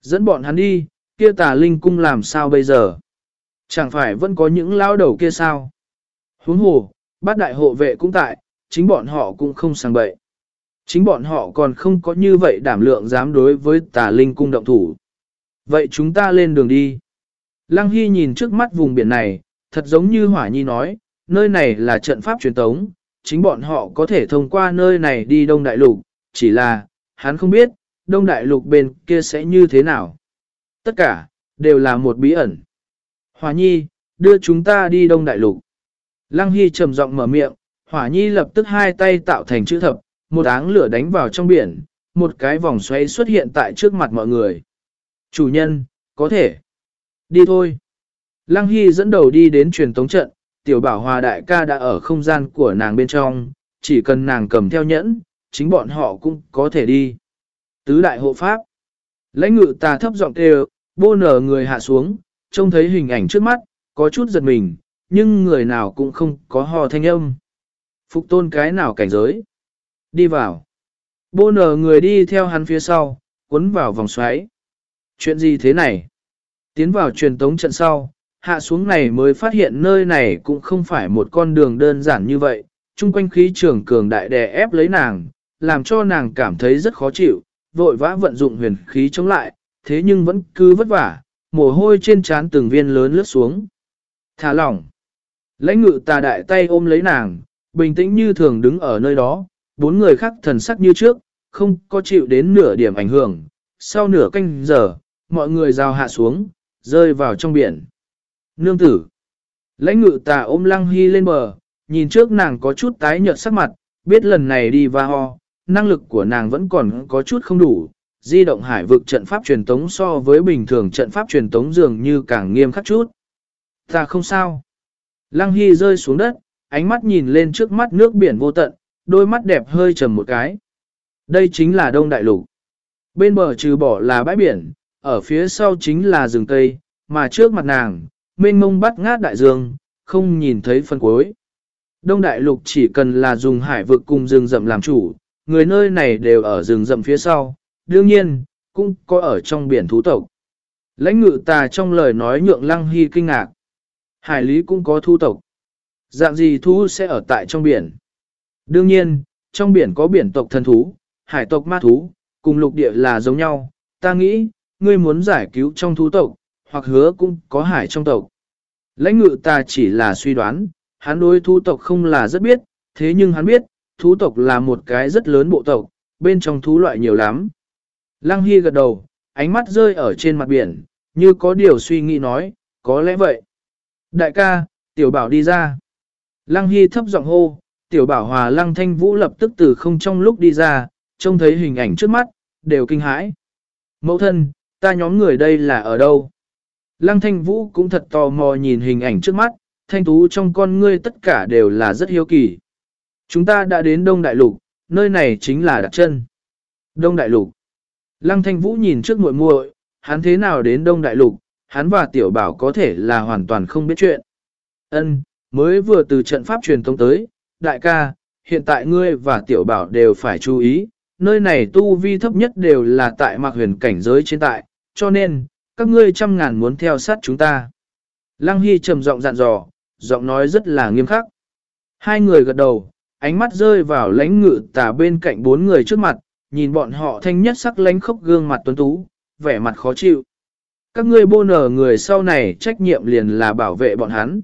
Dẫn bọn hắn đi, kia tà linh cung làm sao bây giờ? Chẳng phải vẫn có những lao đầu kia sao? Huống hồ, bát đại hộ vệ cũng tại, chính bọn họ cũng không sang bậy. Chính bọn họ còn không có như vậy đảm lượng dám đối với tà linh cung động thủ. Vậy chúng ta lên đường đi. Lăng Hy nhìn trước mắt vùng biển này, thật giống như Hỏa Nhi nói, nơi này là trận pháp truyền tống, chính bọn họ có thể thông qua nơi này đi Đông Đại Lục, chỉ là, hắn không biết, Đông Đại Lục bên kia sẽ như thế nào. Tất cả, đều là một bí ẩn. Hỏa Nhi, đưa chúng ta đi Đông Đại Lục. Lăng Hy trầm giọng mở miệng, Hỏa Nhi lập tức hai tay tạo thành chữ thập, một áng lửa đánh vào trong biển, một cái vòng xoay xuất hiện tại trước mặt mọi người. Chủ nhân, có thể. Đi thôi. Lăng Hy dẫn đầu đi đến truyền tống trận, tiểu bảo hòa đại ca đã ở không gian của nàng bên trong, chỉ cần nàng cầm theo nhẫn, chính bọn họ cũng có thể đi. Tứ đại hộ pháp. Lãnh ngự tà thấp giọng kêu, bô nở người hạ xuống, trông thấy hình ảnh trước mắt, có chút giật mình, nhưng người nào cũng không có hò thanh âm. Phục tôn cái nào cảnh giới? Đi vào. Bô nở người đi theo hắn phía sau, cuốn vào vòng xoáy. Chuyện gì thế này? Tiến vào truyền tống trận sau, hạ xuống này mới phát hiện nơi này cũng không phải một con đường đơn giản như vậy, chung quanh khí trường cường đại đè ép lấy nàng, làm cho nàng cảm thấy rất khó chịu, vội vã vận dụng huyền khí chống lại, thế nhưng vẫn cứ vất vả, mồ hôi trên trán từng viên lớn lướt xuống. Thả lỏng. Lãnh ngự tà đại tay ôm lấy nàng, bình tĩnh như thường đứng ở nơi đó, bốn người khác thần sắc như trước, không có chịu đến nửa điểm ảnh hưởng, sau nửa canh giờ, mọi người rào hạ xuống, rơi vào trong biển. Nương tử. Lãnh ngự tà ôm lăng hy lên bờ, nhìn trước nàng có chút tái nhợt sắc mặt, biết lần này đi va ho, năng lực của nàng vẫn còn có chút không đủ. Di động hải vực trận pháp truyền tống so với bình thường trận pháp truyền tống dường như càng nghiêm khắc chút. Ta không sao. Lăng Hy rơi xuống đất, ánh mắt nhìn lên trước mắt nước biển vô tận, đôi mắt đẹp hơi trầm một cái. Đây chính là Đông Đại Lục. Bên bờ trừ bỏ là bãi biển, ở phía sau chính là rừng Tây, mà trước mặt nàng, mênh mông bắt ngát đại dương, không nhìn thấy phân cuối. Đông Đại Lục chỉ cần là dùng hải vực cùng rừng rậm làm chủ, người nơi này đều ở rừng rậm phía sau, đương nhiên, cũng có ở trong biển thú tộc. Lãnh ngự tà trong lời nói nhượng lăng hy kinh ngạc. Hải lý cũng có thu tộc. Dạng gì thú sẽ ở tại trong biển? Đương nhiên, trong biển có biển tộc thần thú, hải tộc ma thú, cùng lục địa là giống nhau. Ta nghĩ, ngươi muốn giải cứu trong thú tộc, hoặc hứa cũng có hải trong tộc. Lãnh ngự ta chỉ là suy đoán, hắn đối thú tộc không là rất biết, thế nhưng hắn biết, thú tộc là một cái rất lớn bộ tộc, bên trong thú loại nhiều lắm. Lăng Hy gật đầu, ánh mắt rơi ở trên mặt biển, như có điều suy nghĩ nói, có lẽ vậy. Đại ca, tiểu bảo đi ra. Lăng Hy thấp giọng hô, tiểu bảo hòa lăng thanh vũ lập tức từ không trong lúc đi ra, trông thấy hình ảnh trước mắt, đều kinh hãi. Mẫu thân, ta nhóm người đây là ở đâu? Lăng thanh vũ cũng thật tò mò nhìn hình ảnh trước mắt, thanh tú trong con ngươi tất cả đều là rất hiếu kỳ. Chúng ta đã đến Đông Đại Lục, nơi này chính là đặt chân. Đông Đại Lục. Lăng thanh vũ nhìn trước muội muội, hắn thế nào đến Đông Đại Lục, hắn và tiểu bảo có thể là hoàn toàn không biết chuyện. Ân, mới vừa từ trận pháp truyền thông tới, đại ca, hiện tại ngươi và tiểu bảo đều phải chú ý, nơi này tu vi thấp nhất đều là tại mạc huyền cảnh giới trên tại, cho nên, các ngươi trăm ngàn muốn theo sát chúng ta. Lăng Hy trầm giọng dặn dò, giọng nói rất là nghiêm khắc. Hai người gật đầu, ánh mắt rơi vào lãnh ngự tà bên cạnh bốn người trước mặt, nhìn bọn họ thanh nhất sắc lánh khốc gương mặt tuấn tú, vẻ mặt khó chịu. Các ngươi bô nở người sau này trách nhiệm liền là bảo vệ bọn hắn.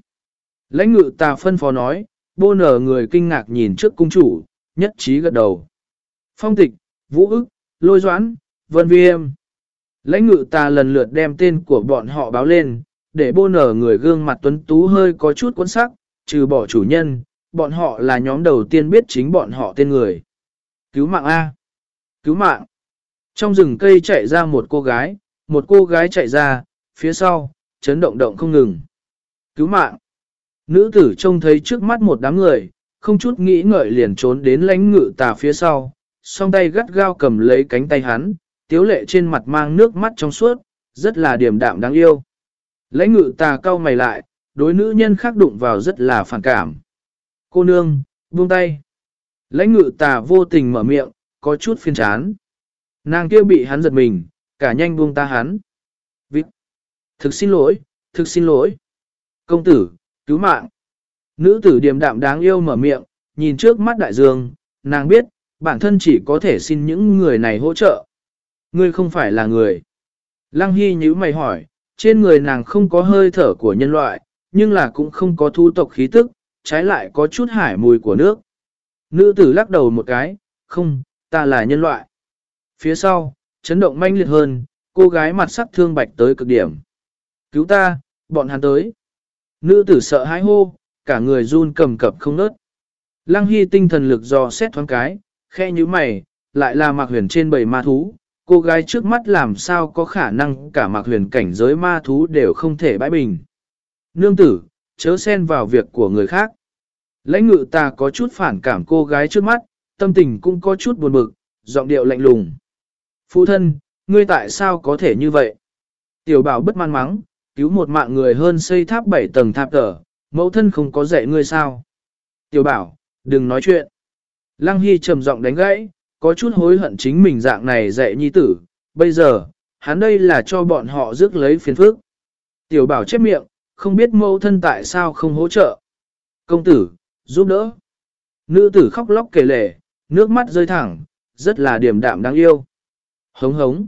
Lãnh ngự tà phân phó nói, bô nở người kinh ngạc nhìn trước cung chủ, nhất trí gật đầu. Phong tịch, vũ ức, lôi doãn, vân viêm. Lãnh ngự ta lần lượt đem tên của bọn họ báo lên, để bô nở người gương mặt tuấn tú hơi có chút cuốn sắc, trừ bỏ chủ nhân, bọn họ là nhóm đầu tiên biết chính bọn họ tên người. Cứu mạng A. Cứu mạng. Trong rừng cây chạy ra một cô gái, một cô gái chạy ra, phía sau, chấn động động không ngừng. Cứu mạng. Nữ tử trông thấy trước mắt một đám người, không chút nghĩ ngợi liền trốn đến lãnh ngự tà phía sau, song tay gắt gao cầm lấy cánh tay hắn, tiếu lệ trên mặt mang nước mắt trong suốt, rất là điềm đạm đáng yêu. Lãnh ngự tà cau mày lại, đối nữ nhân khác đụng vào rất là phản cảm. Cô nương, buông tay. Lãnh ngự tà vô tình mở miệng, có chút phiền chán. Nàng kia bị hắn giật mình, cả nhanh buông ta hắn. Vịt. Thực xin lỗi, thực xin lỗi. Công tử, cứu mạng. Nữ tử điềm đạm đáng yêu mở miệng, nhìn trước mắt đại dương, nàng biết, bản thân chỉ có thể xin những người này hỗ trợ. Ngươi không phải là người. Lăng Hy nhíu mày hỏi, trên người nàng không có hơi thở của nhân loại, nhưng là cũng không có thu tộc khí tức, trái lại có chút hải mùi của nước. Nữ tử lắc đầu một cái, không, ta là nhân loại. Phía sau, chấn động manh liệt hơn, cô gái mặt sắc thương bạch tới cực điểm. Cứu ta, bọn hắn tới. Nữ tử sợ hãi hô, cả người run cầm cập không nớt. Lăng Hy tinh thần lực dò xét thoáng cái, khe như mày, lại là mạc huyền trên bầy ma thú. Cô gái trước mắt làm sao có khả năng cả mạc huyền cảnh giới ma thú đều không thể bãi bình. Nương tử, chớ xen vào việc của người khác. Lãnh ngự ta có chút phản cảm cô gái trước mắt, tâm tình cũng có chút buồn bực, giọng điệu lạnh lùng. Phụ thân, ngươi tại sao có thể như vậy? Tiểu bảo bất man mắng, cứu một mạng người hơn xây tháp bảy tầng tháp tở, mẫu thân không có dạy ngươi sao? Tiểu bảo, đừng nói chuyện. Lăng Hy trầm giọng đánh gãy, có chút hối hận chính mình dạng này dạy nhi tử, bây giờ, hắn đây là cho bọn họ rước lấy phiền phức. Tiểu bảo chép miệng, không biết mẫu thân tại sao không hỗ trợ. Công tử, giúp đỡ. Nữ tử khóc lóc kể lể, nước mắt rơi thẳng, rất là điềm đạm đáng yêu. Hống hống.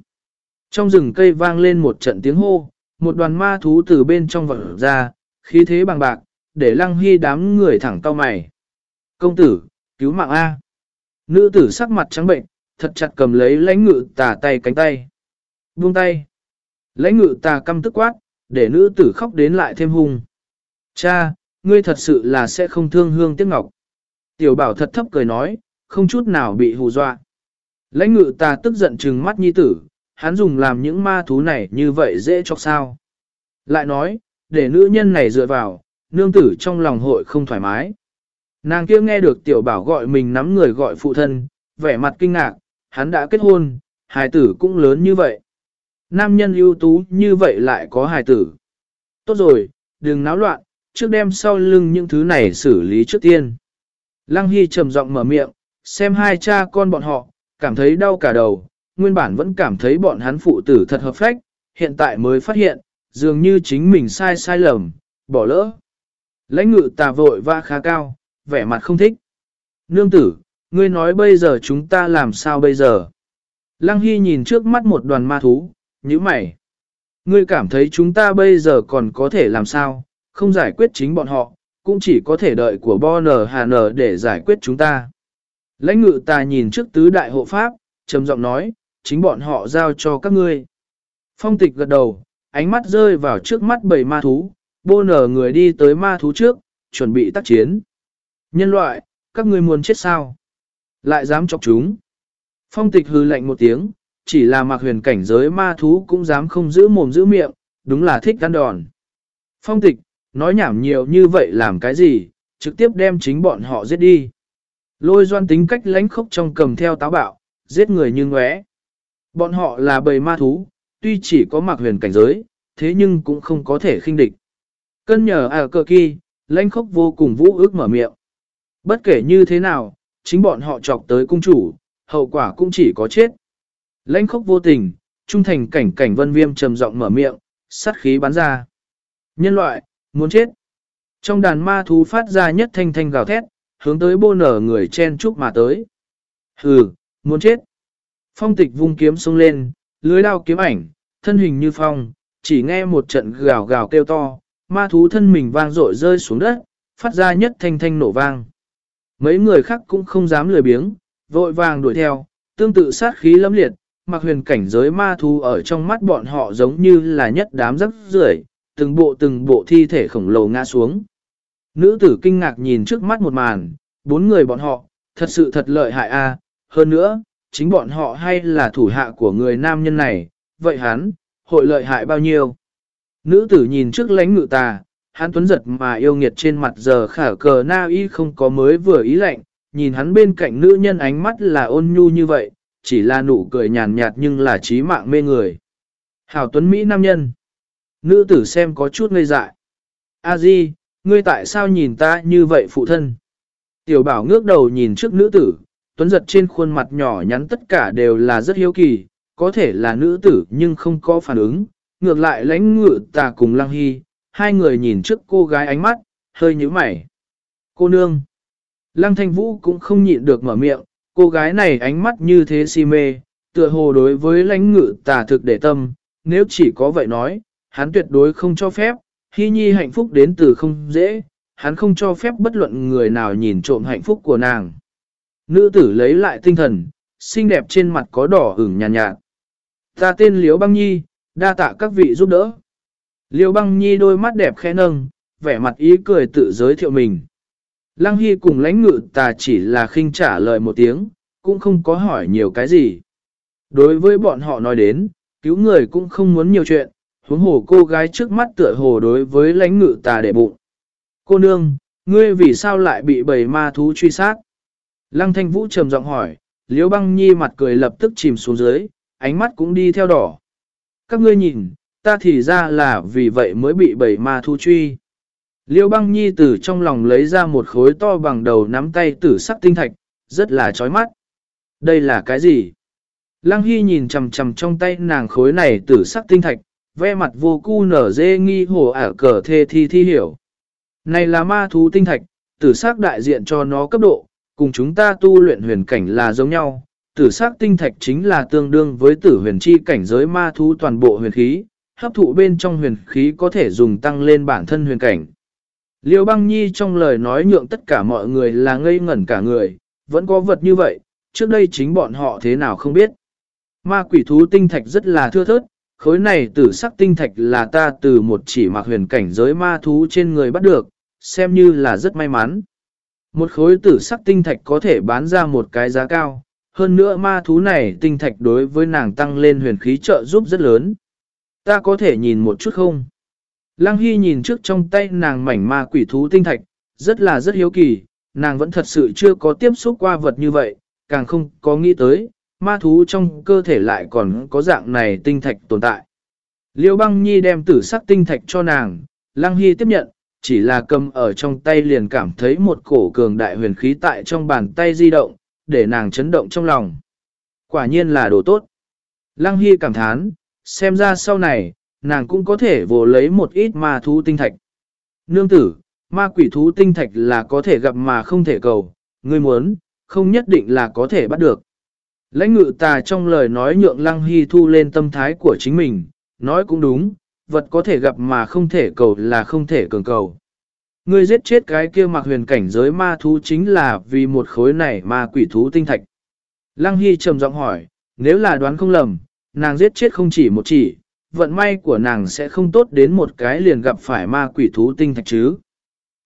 Trong rừng cây vang lên một trận tiếng hô, một đoàn ma thú từ bên trong vật ra, khí thế bằng bạc, để lăng hy đám người thẳng cao mày. Công tử, cứu mạng A. Nữ tử sắc mặt trắng bệnh, thật chặt cầm lấy lãnh ngự tà tay cánh tay. Buông tay. Lãnh ngự tà căm tức quát, để nữ tử khóc đến lại thêm hung. Cha, ngươi thật sự là sẽ không thương hương tiếc ngọc. Tiểu bảo thật thấp cười nói, không chút nào bị hù dọa. Lãnh ngự tà tức giận trừng mắt nhi tử, hắn dùng làm những ma thú này như vậy dễ cho sao. Lại nói, để nữ nhân này dựa vào, nương tử trong lòng hội không thoải mái. Nàng kia nghe được tiểu bảo gọi mình nắm người gọi phụ thân, vẻ mặt kinh ngạc, hắn đã kết hôn, hài tử cũng lớn như vậy. Nam nhân ưu tú như vậy lại có hài tử. Tốt rồi, đừng náo loạn, trước đem sau lưng những thứ này xử lý trước tiên. Lăng Hy trầm giọng mở miệng, xem hai cha con bọn họ, cảm thấy đau cả đầu, nguyên bản vẫn cảm thấy bọn hắn phụ tử thật hợp phách, hiện tại mới phát hiện, dường như chính mình sai sai lầm, bỏ lỡ. Lãnh ngự tà vội và khá cao, vẻ mặt không thích. Nương tử, ngươi nói bây giờ chúng ta làm sao bây giờ? Lăng Hy nhìn trước mắt một đoàn ma thú, như mày. Ngươi cảm thấy chúng ta bây giờ còn có thể làm sao, không giải quyết chính bọn họ, cũng chỉ có thể đợi của Bo Nở Hà Nở để giải quyết chúng ta. Lãnh ngự ta nhìn trước tứ đại hộ pháp, trầm giọng nói, chính bọn họ giao cho các ngươi. Phong tịch gật đầu, ánh mắt rơi vào trước mắt bầy ma thú, bô nở người đi tới ma thú trước, chuẩn bị tác chiến. Nhân loại, các ngươi muốn chết sao? Lại dám chọc chúng. Phong tịch hư lạnh một tiếng, chỉ là mặc huyền cảnh giới ma thú cũng dám không giữ mồm giữ miệng, đúng là thích ăn đòn. Phong tịch, nói nhảm nhiều như vậy làm cái gì, trực tiếp đem chính bọn họ giết đi. Lôi doan tính cách lánh khốc trong cầm theo táo bạo, giết người như ngóe. Bọn họ là bầy ma thú, tuy chỉ có mặc huyền cảnh giới, thế nhưng cũng không có thể khinh địch. Cân nhờ à cờ kỳ, lãnh khốc vô cùng vũ ước mở miệng. Bất kể như thế nào, chính bọn họ chọc tới cung chủ, hậu quả cũng chỉ có chết. Lãnh khốc vô tình, trung thành cảnh cảnh vân viêm trầm giọng mở miệng, sát khí bắn ra. Nhân loại, muốn chết. Trong đàn ma thú phát ra nhất thanh thanh gào thét, hướng tới bô nở người chen chúc mà tới. Hừ, muốn chết. Phong tịch vung kiếm xông lên, lưới đao kiếm ảnh, thân hình như phong, chỉ nghe một trận gào gào kêu to, ma thú thân mình vang rội rơi xuống đất, phát ra nhất thanh thanh nổ vang. Mấy người khác cũng không dám lười biếng, vội vàng đuổi theo, tương tự sát khí lâm liệt, mặc huyền cảnh giới ma thú ở trong mắt bọn họ giống như là nhất đám rắc rưởi, từng bộ từng bộ thi thể khổng lồ ngã xuống. Nữ tử kinh ngạc nhìn trước mắt một màn, bốn người bọn họ, thật sự thật lợi hại a. hơn nữa, chính bọn họ hay là thủ hạ của người nam nhân này, vậy hắn, hội lợi hại bao nhiêu? Nữ tử nhìn trước lánh ngự tà, hắn tuấn giật mà yêu nghiệt trên mặt giờ khả cờ na y không có mới vừa ý lạnh, nhìn hắn bên cạnh nữ nhân ánh mắt là ôn nhu như vậy, chỉ là nụ cười nhàn nhạt nhưng là trí mạng mê người. Hảo tuấn Mỹ nam nhân. Nữ tử xem có chút ngây dại. A di, ngươi tại sao nhìn ta như vậy phụ thân? Tiểu bảo ngước đầu nhìn trước nữ tử, tuấn giật trên khuôn mặt nhỏ nhắn tất cả đều là rất hiếu kỳ, có thể là nữ tử nhưng không có phản ứng, ngược lại lãnh ngự tà cùng lăng hy, hai người nhìn trước cô gái ánh mắt, hơi nhíu mày. Cô nương. Lăng thanh vũ cũng không nhịn được mở miệng, cô gái này ánh mắt như thế si mê, tựa hồ đối với lãnh ngự tà thực để tâm, nếu chỉ có vậy nói, hắn tuyệt đối không cho phép, hy nhi hạnh phúc đến từ không dễ, hắn không cho phép bất luận người nào nhìn trộm hạnh phúc của nàng. Nữ tử lấy lại tinh thần, xinh đẹp trên mặt có đỏ ửng nhàn nhạt, nhạt. Ta tên Liễu Băng Nhi, đa tạ các vị giúp đỡ. Liễu Băng Nhi đôi mắt đẹp khẽ nâng, vẻ mặt ý cười tự giới thiệu mình. Lăng Hy cùng lãnh ngự ta chỉ là khinh trả lời một tiếng, cũng không có hỏi nhiều cái gì. Đối với bọn họ nói đến, cứu người cũng không muốn nhiều chuyện, huống hồ cô gái trước mắt tựa hồ đối với lãnh ngự tà để bụng. Cô nương, ngươi vì sao lại bị bầy ma thú truy sát? Lăng thanh vũ trầm giọng hỏi, liễu băng nhi mặt cười lập tức chìm xuống dưới, ánh mắt cũng đi theo đỏ. Các ngươi nhìn, ta thì ra là vì vậy mới bị bảy ma thu truy. Liêu băng nhi từ trong lòng lấy ra một khối to bằng đầu nắm tay tử sắc tinh thạch, rất là chói mắt. Đây là cái gì? Lăng Hy nhìn chầm chầm trong tay nàng khối này tử sắc tinh thạch, ve mặt vô cu nở dê nghi hồ ả cờ thê thi thi hiểu. Này là ma thú tinh thạch, tử sắc đại diện cho nó cấp độ, cùng chúng ta tu luyện huyền cảnh là giống nhau. Tử sắc tinh thạch chính là tương đương với tử huyền chi cảnh giới ma thú toàn bộ huyền khí, hấp thụ bên trong huyền khí có thể dùng tăng lên bản thân huyền cảnh. Liêu băng nhi trong lời nói nhượng tất cả mọi người là ngây ngẩn cả người, vẫn có vật như vậy, trước đây chính bọn họ thế nào không biết. Ma quỷ thú tinh thạch rất là thưa thớt, khối này tử sắc tinh thạch là ta từ một chỉ mạc huyền cảnh giới ma thú trên người bắt được, xem như là rất may mắn. Một khối tử sắc tinh thạch có thể bán ra một cái giá cao, hơn nữa ma thú này tinh thạch đối với nàng tăng lên huyền khí trợ giúp rất lớn. Ta có thể nhìn một chút không? Lăng Hy nhìn trước trong tay nàng mảnh ma quỷ thú tinh thạch, rất là rất hiếu kỳ, nàng vẫn thật sự chưa có tiếp xúc qua vật như vậy, càng không có nghĩ tới, ma thú trong cơ thể lại còn có dạng này tinh thạch tồn tại. Liêu băng nhi đem tử sắc tinh thạch cho nàng, Lăng Hy tiếp nhận, chỉ là cầm ở trong tay liền cảm thấy một cổ cường đại huyền khí tại trong bàn tay di động, để nàng chấn động trong lòng. Quả nhiên là đồ tốt. Lăng Hy cảm thán, xem ra sau này, nàng cũng có thể vồ lấy một ít ma thú tinh thạch. Nương tử, ma quỷ thú tinh thạch là có thể gặp mà không thể cầu, ngươi muốn, không nhất định là có thể bắt được. Lãnh ngự tà trong lời nói nhượng Lăng Hy thu lên tâm thái của chính mình, nói cũng đúng, vật có thể gặp mà không thể cầu là không thể cường cầu. Ngươi giết chết cái kia mặc huyền cảnh giới ma thú chính là vì một khối này ma quỷ thú tinh thạch. Lăng Hy trầm giọng hỏi, nếu là đoán không lầm, nàng giết chết không chỉ một chỉ, vận may của nàng sẽ không tốt đến một cái liền gặp phải ma quỷ thú tinh thạch chứ.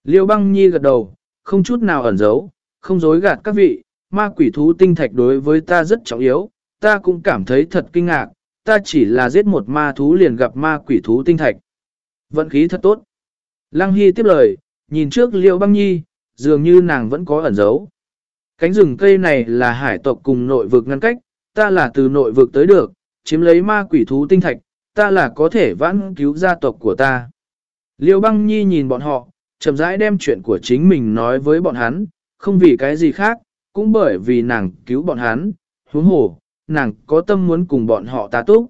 Liêu băng nhi gật đầu, không chút nào ẩn giấu, không dối gạt các vị, ma quỷ thú tinh thạch đối với ta rất trọng yếu, ta cũng cảm thấy thật kinh ngạc, ta chỉ là giết một ma thú liền gặp ma quỷ thú tinh thạch. Vận khí thật tốt. Lăng Hy tiếp lời, nhìn trước liêu băng nhi, dường như nàng vẫn có ẩn giấu. Cánh rừng cây này là hải tộc cùng nội vực ngăn cách, ta là từ nội vực tới được, chiếm lấy ma quỷ thú tinh thạch, ta là có thể vãn cứu gia tộc của ta. Liêu băng nhi nhìn bọn họ, chậm rãi đem chuyện của chính mình nói với bọn hắn, không vì cái gì khác, cũng bởi vì nàng cứu bọn hắn, huống hồ, nàng có tâm muốn cùng bọn họ ta túc.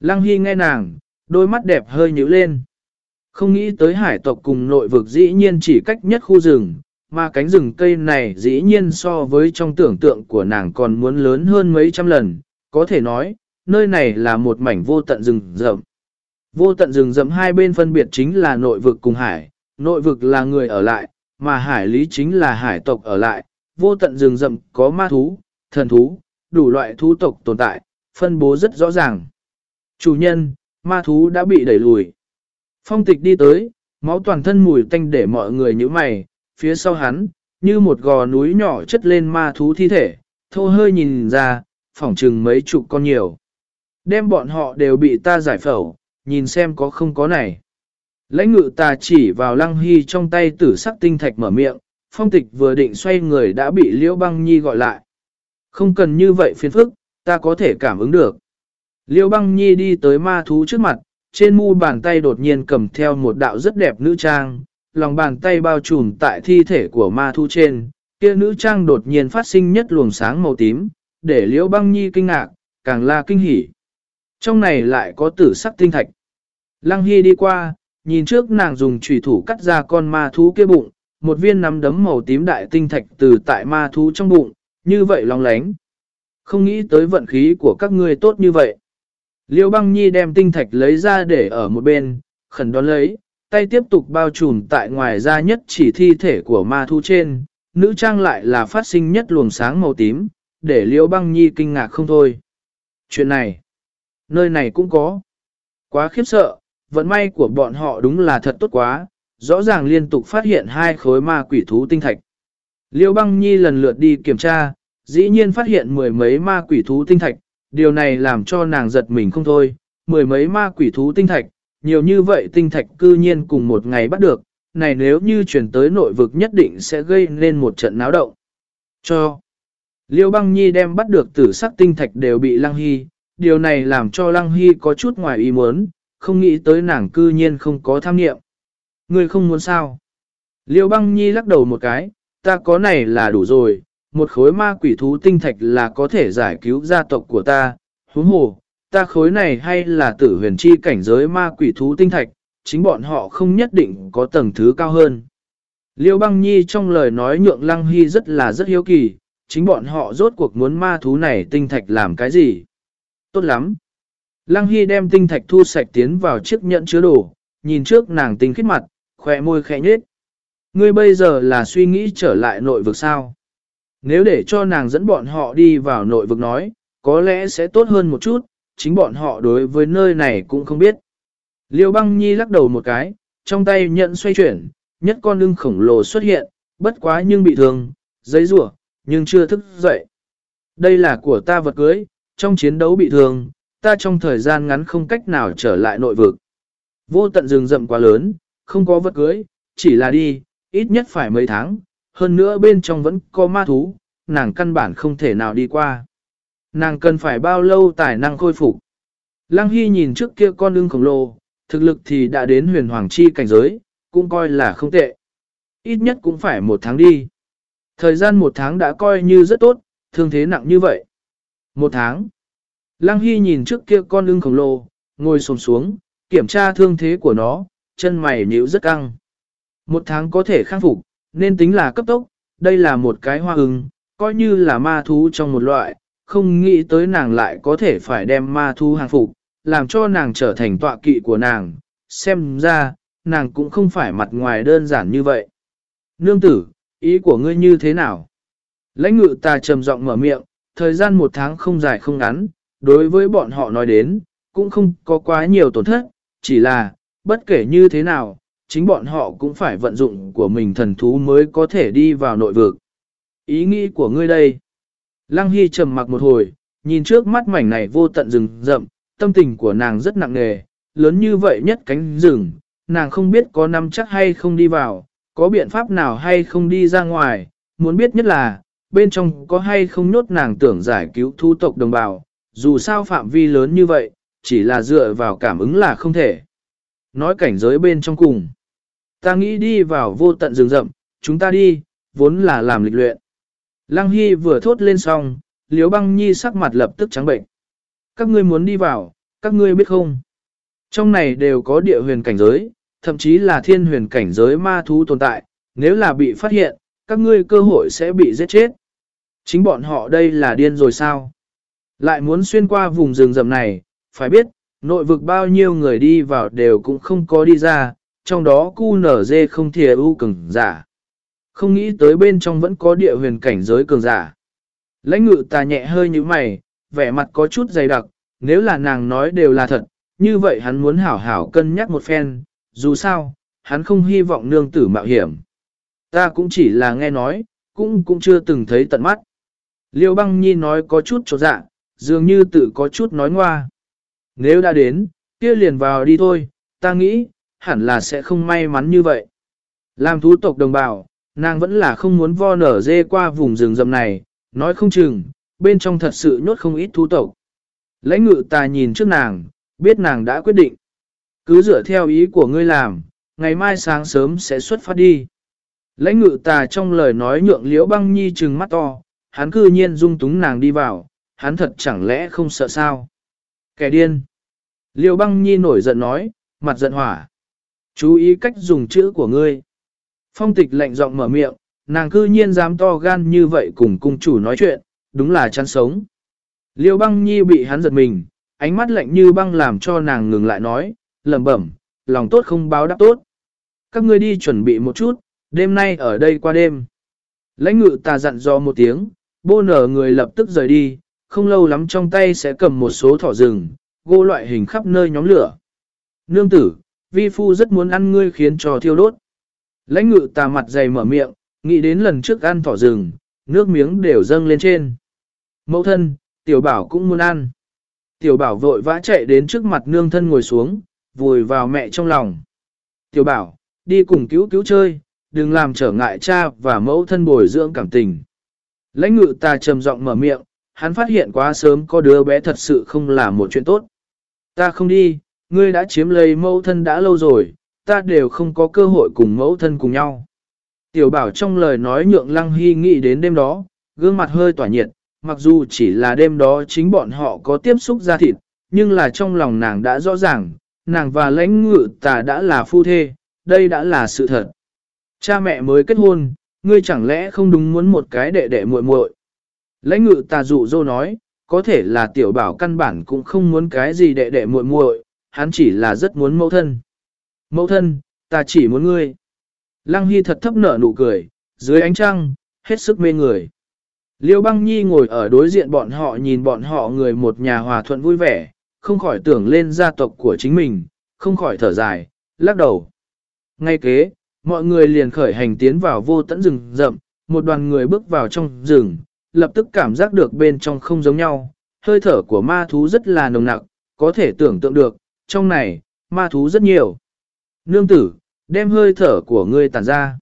Lăng Hy nghe nàng, đôi mắt đẹp hơi nhíu lên. Không nghĩ tới hải tộc cùng nội vực dĩ nhiên chỉ cách nhất khu rừng, mà cánh rừng cây này dĩ nhiên so với trong tưởng tượng của nàng còn muốn lớn hơn mấy trăm lần, có thể nói, nơi này là một mảnh vô tận rừng rậm. Vô tận rừng rậm hai bên phân biệt chính là nội vực cùng hải, nội vực là người ở lại, mà hải lý chính là hải tộc ở lại, vô tận rừng rậm có ma thú, thần thú, đủ loại thú tộc tồn tại, phân bố rất rõ ràng. Chủ nhân, ma thú đã bị đẩy lùi. Phong tịch đi tới, máu toàn thân mùi tanh để mọi người như mày, phía sau hắn, như một gò núi nhỏ chất lên ma thú thi thể, thô hơi nhìn ra, phỏng chừng mấy chục con nhiều. Đem bọn họ đều bị ta giải phẫu, nhìn xem có không có này. Lãnh ngự ta chỉ vào lăng hy trong tay tử sắc tinh thạch mở miệng, phong tịch vừa định xoay người đã bị liễu băng nhi gọi lại. Không cần như vậy phiền phức, ta có thể cảm ứng được. Liễu băng nhi đi tới ma thú trước mặt, trên mu bàn tay đột nhiên cầm theo một đạo rất đẹp nữ trang, lòng bàn tay bao trùm tại thi thể của ma thú trên, kia nữ trang đột nhiên phát sinh nhất luồng sáng màu tím, để liễu băng nhi kinh ngạc, càng là kinh hỉ. Trong này lại có tử sắc tinh thạch. Lăng Hy đi qua, nhìn trước nàng dùng chủy thủ cắt ra con ma thú kia bụng, một viên nắm đấm màu tím đại tinh thạch từ tại ma thú trong bụng, như vậy long lánh. Không nghĩ tới vận khí của các ngươi tốt như vậy. Liêu băng nhi đem tinh thạch lấy ra để ở một bên, khẩn đón lấy, tay tiếp tục bao trùm tại ngoài ra nhất chỉ thi thể của ma thú trên, nữ trang lại là phát sinh nhất luồng sáng màu tím, để liêu băng nhi kinh ngạc không thôi. Chuyện này, nơi này cũng có. Quá khiếp sợ, vận may của bọn họ đúng là thật tốt quá, rõ ràng liên tục phát hiện hai khối ma quỷ thú tinh thạch. Liêu băng nhi lần lượt đi kiểm tra, dĩ nhiên phát hiện mười mấy ma quỷ thú tinh thạch, điều này làm cho nàng giật mình không thôi, mười mấy ma quỷ thú tinh thạch, nhiều như vậy tinh thạch cư nhiên cùng một ngày bắt được, này nếu như chuyển tới nội vực nhất định sẽ gây nên một trận náo động. Cho. Liêu băng nhi đem bắt được tử sắc tinh thạch đều bị lăng hy, điều này làm cho lăng hy có chút ngoài ý muốn, không nghĩ tới nàng cư nhiên không có tham nghiệm. người không muốn sao? Liêu băng nhi lắc đầu một cái, ta có này là đủ rồi, một khối ma quỷ thú tinh thạch là có thể giải cứu gia tộc của ta, huống hồ, ta khối này hay là tử huyền chi cảnh giới ma quỷ thú tinh thạch, chính bọn họ không nhất định có tầng thứ cao hơn. Liêu băng nhi trong lời nói nhượng lăng hy rất là rất hiếu kỳ, chính bọn họ rốt cuộc muốn ma thú này tinh thạch làm cái gì? Tốt lắm! Lăng hy đem tinh thạch thu sạch tiến vào chiếc nhẫn chứa đồ, nhìn trước nàng tinh khít mặt, khỏe môi khẽ nhết. Ngươi bây giờ là suy nghĩ trở lại nội vực sao? Nếu để cho nàng dẫn bọn họ đi vào nội vực nói, có lẽ sẽ tốt hơn một chút, chính bọn họ đối với nơi này cũng không biết. Liêu băng nhi lắc đầu một cái, trong tay nhận xoay chuyển, nhất con lưng khổng lồ xuất hiện, bất quá nhưng bị thương, giấy rủa nhưng chưa thức dậy. Đây là của ta vật cưới, trong chiến đấu bị thương, ta trong thời gian ngắn không cách nào trở lại nội vực. Vô tận rừng rậm quá lớn, không có vật cưới, chỉ là đi, ít nhất phải mấy tháng, hơn nữa bên trong vẫn có ma thú, nàng căn bản không thể nào đi qua. Nàng cần phải bao lâu tài năng khôi phục. Lăng Hy nhìn trước kia con lưng khổng lồ, thực lực thì đã đến huyền hoàng chi cảnh giới, cũng coi là không tệ. Ít nhất cũng phải một tháng đi. Thời gian một tháng đã coi như rất tốt, thương thế nặng như vậy. Một tháng. Lăng Hy nhìn trước kia con ưng khổng lồ, ngồi xổm xuống, kiểm tra thương thế của nó, chân mày nhíu rất căng. Một tháng có thể khắc phục, nên tính là cấp tốc, đây là một cái hoa ưng, coi như là ma thú trong một loại, không nghĩ tới nàng lại có thể phải đem ma thú hàng phục, làm cho nàng trở thành tọa kỵ của nàng, xem ra, nàng cũng không phải mặt ngoài đơn giản như vậy. Nương tử, ý của ngươi như thế nào? Lãnh ngự ta trầm giọng mở miệng, thời gian một tháng không dài không ngắn, đối với bọn họ nói đến, cũng không có quá nhiều tổn thất, chỉ là, bất kể như thế nào, chính bọn họ cũng phải vận dụng của mình thần thú mới có thể đi vào nội vực. Ý nghĩ của ngươi đây. Lăng Hy trầm mặc một hồi, nhìn trước mắt mảnh này vô tận rừng rậm, tâm tình của nàng rất nặng nề, lớn như vậy nhất cánh rừng, nàng không biết có nắm chắc hay không đi vào, có biện pháp nào hay không đi ra ngoài, muốn biết nhất là, bên trong có hay không nhốt nàng tưởng giải cứu thu tộc đồng bào, dù sao phạm vi lớn như vậy, chỉ là dựa vào cảm ứng là không thể. Nói cảnh giới bên trong cùng. Ta nghĩ đi vào vô tận rừng rậm, chúng ta đi, vốn là làm lịch luyện. Lăng Hy vừa thốt lên xong, Liễu băng nhi sắc mặt lập tức trắng bệnh. Các ngươi muốn đi vào, các ngươi biết không? Trong này đều có địa huyền cảnh giới, thậm chí là thiên huyền cảnh giới ma thú tồn tại, nếu là bị phát hiện, các ngươi cơ hội sẽ bị giết chết. Chính bọn họ đây là điên rồi sao? Lại muốn xuyên qua vùng rừng rậm này, phải biết, nội vực bao nhiêu người đi vào đều cũng không có đi ra, trong đó cu nở dê không thìa ưu cường giả. Không nghĩ tới bên trong vẫn có địa huyền cảnh giới cường giả. Lãnh ngự tà nhẹ hơi như mày, vẻ mặt có chút dày đặc, nếu là nàng nói đều là thật, như vậy hắn muốn hảo hảo cân nhắc một phen, dù sao, hắn không hy vọng nương tử mạo hiểm. Ta cũng chỉ là nghe nói, cũng cũng chưa từng thấy tận mắt. Liêu băng nhi nói có chút trột dạ, dường như tự có chút nói ngoa. Nếu đã đến, kia liền vào đi thôi, ta nghĩ, hẳn là sẽ không may mắn như vậy. Làm thú tộc đồng bào, nàng vẫn là không muốn vo nở dê qua vùng rừng rậm này, nói không chừng, bên trong thật sự nhốt không ít thú tộc. Lãnh ngự ta nhìn trước nàng, biết nàng đã quyết định. Cứ dựa theo ý của ngươi làm, ngày mai sáng sớm sẽ xuất phát đi. Lãnh ngự tà trong lời nói nhượng liễu băng nhi trừng mắt to, hắn cư nhiên dung túng nàng đi vào, hắn thật chẳng lẽ không sợ sao. Kẻ điên. Liễu băng nhi nổi giận nói, mặt giận hỏa. Chú ý cách dùng chữ của ngươi. Phong tịch lạnh giọng mở miệng, nàng cư nhiên dám to gan như vậy cùng cung chủ nói chuyện, đúng là chăn sống. Liêu băng nhi bị hắn giật mình, ánh mắt lạnh như băng làm cho nàng ngừng lại nói, lẩm bẩm, lòng tốt không báo đáp tốt. Các ngươi đi chuẩn bị một chút, đêm nay ở đây qua đêm. Lãnh ngự ta dặn dò một tiếng, bô nở người lập tức rời đi, không lâu lắm trong tay sẽ cầm một số thỏ rừng, gô loại hình khắp nơi nhóm lửa. Nương tử, vi phu rất muốn ăn ngươi khiến cho thiêu đốt. Lãnh ngự tà mặt dày mở miệng, nghĩ đến lần trước ăn thỏ rừng, nước miếng đều dâng lên trên. Mẫu thân, tiểu bảo cũng muốn ăn. Tiểu bảo vội vã chạy đến trước mặt nương thân ngồi xuống, vùi vào mẹ trong lòng. Tiểu bảo, đi cùng cứu cứu chơi, đừng làm trở ngại cha và mẫu thân bồi dưỡng cảm tình. Lãnh ngự ta trầm giọng mở miệng, hắn phát hiện quá sớm có đứa bé thật sự không là một chuyện tốt. Ta không đi, ngươi đã chiếm lấy mẫu thân đã lâu rồi, ta đều không có cơ hội cùng mẫu thân cùng nhau. Tiểu bảo trong lời nói nhượng lăng hy nghĩ đến đêm đó, gương mặt hơi tỏa nhiệt, mặc dù chỉ là đêm đó chính bọn họ có tiếp xúc ra thịt, nhưng là trong lòng nàng đã rõ ràng, nàng và lãnh ngự tà đã là phu thê, đây đã là sự thật. Cha mẹ mới kết hôn, ngươi chẳng lẽ không đúng muốn một cái đệ đệ muội muội? Lãnh ngự tà dụ dô nói, có thể là tiểu bảo căn bản cũng không muốn cái gì đệ đệ muội muội, hắn chỉ là rất muốn mẫu thân. Mẫu thân, ta chỉ muốn ngươi. Lăng Hy thật thấp nở nụ cười, dưới ánh trăng, hết sức mê người. Liêu băng nhi ngồi ở đối diện bọn họ nhìn bọn họ người một nhà hòa thuận vui vẻ, không khỏi tưởng lên gia tộc của chính mình, không khỏi thở dài, lắc đầu. Ngay kế, mọi người liền khởi hành tiến vào vô tận rừng rậm, một đoàn người bước vào trong rừng, lập tức cảm giác được bên trong không giống nhau, hơi thở của ma thú rất là nồng nặc, có thể tưởng tượng được, trong này, ma thú rất nhiều. Nương tử, đem hơi thở của ngươi tản ra.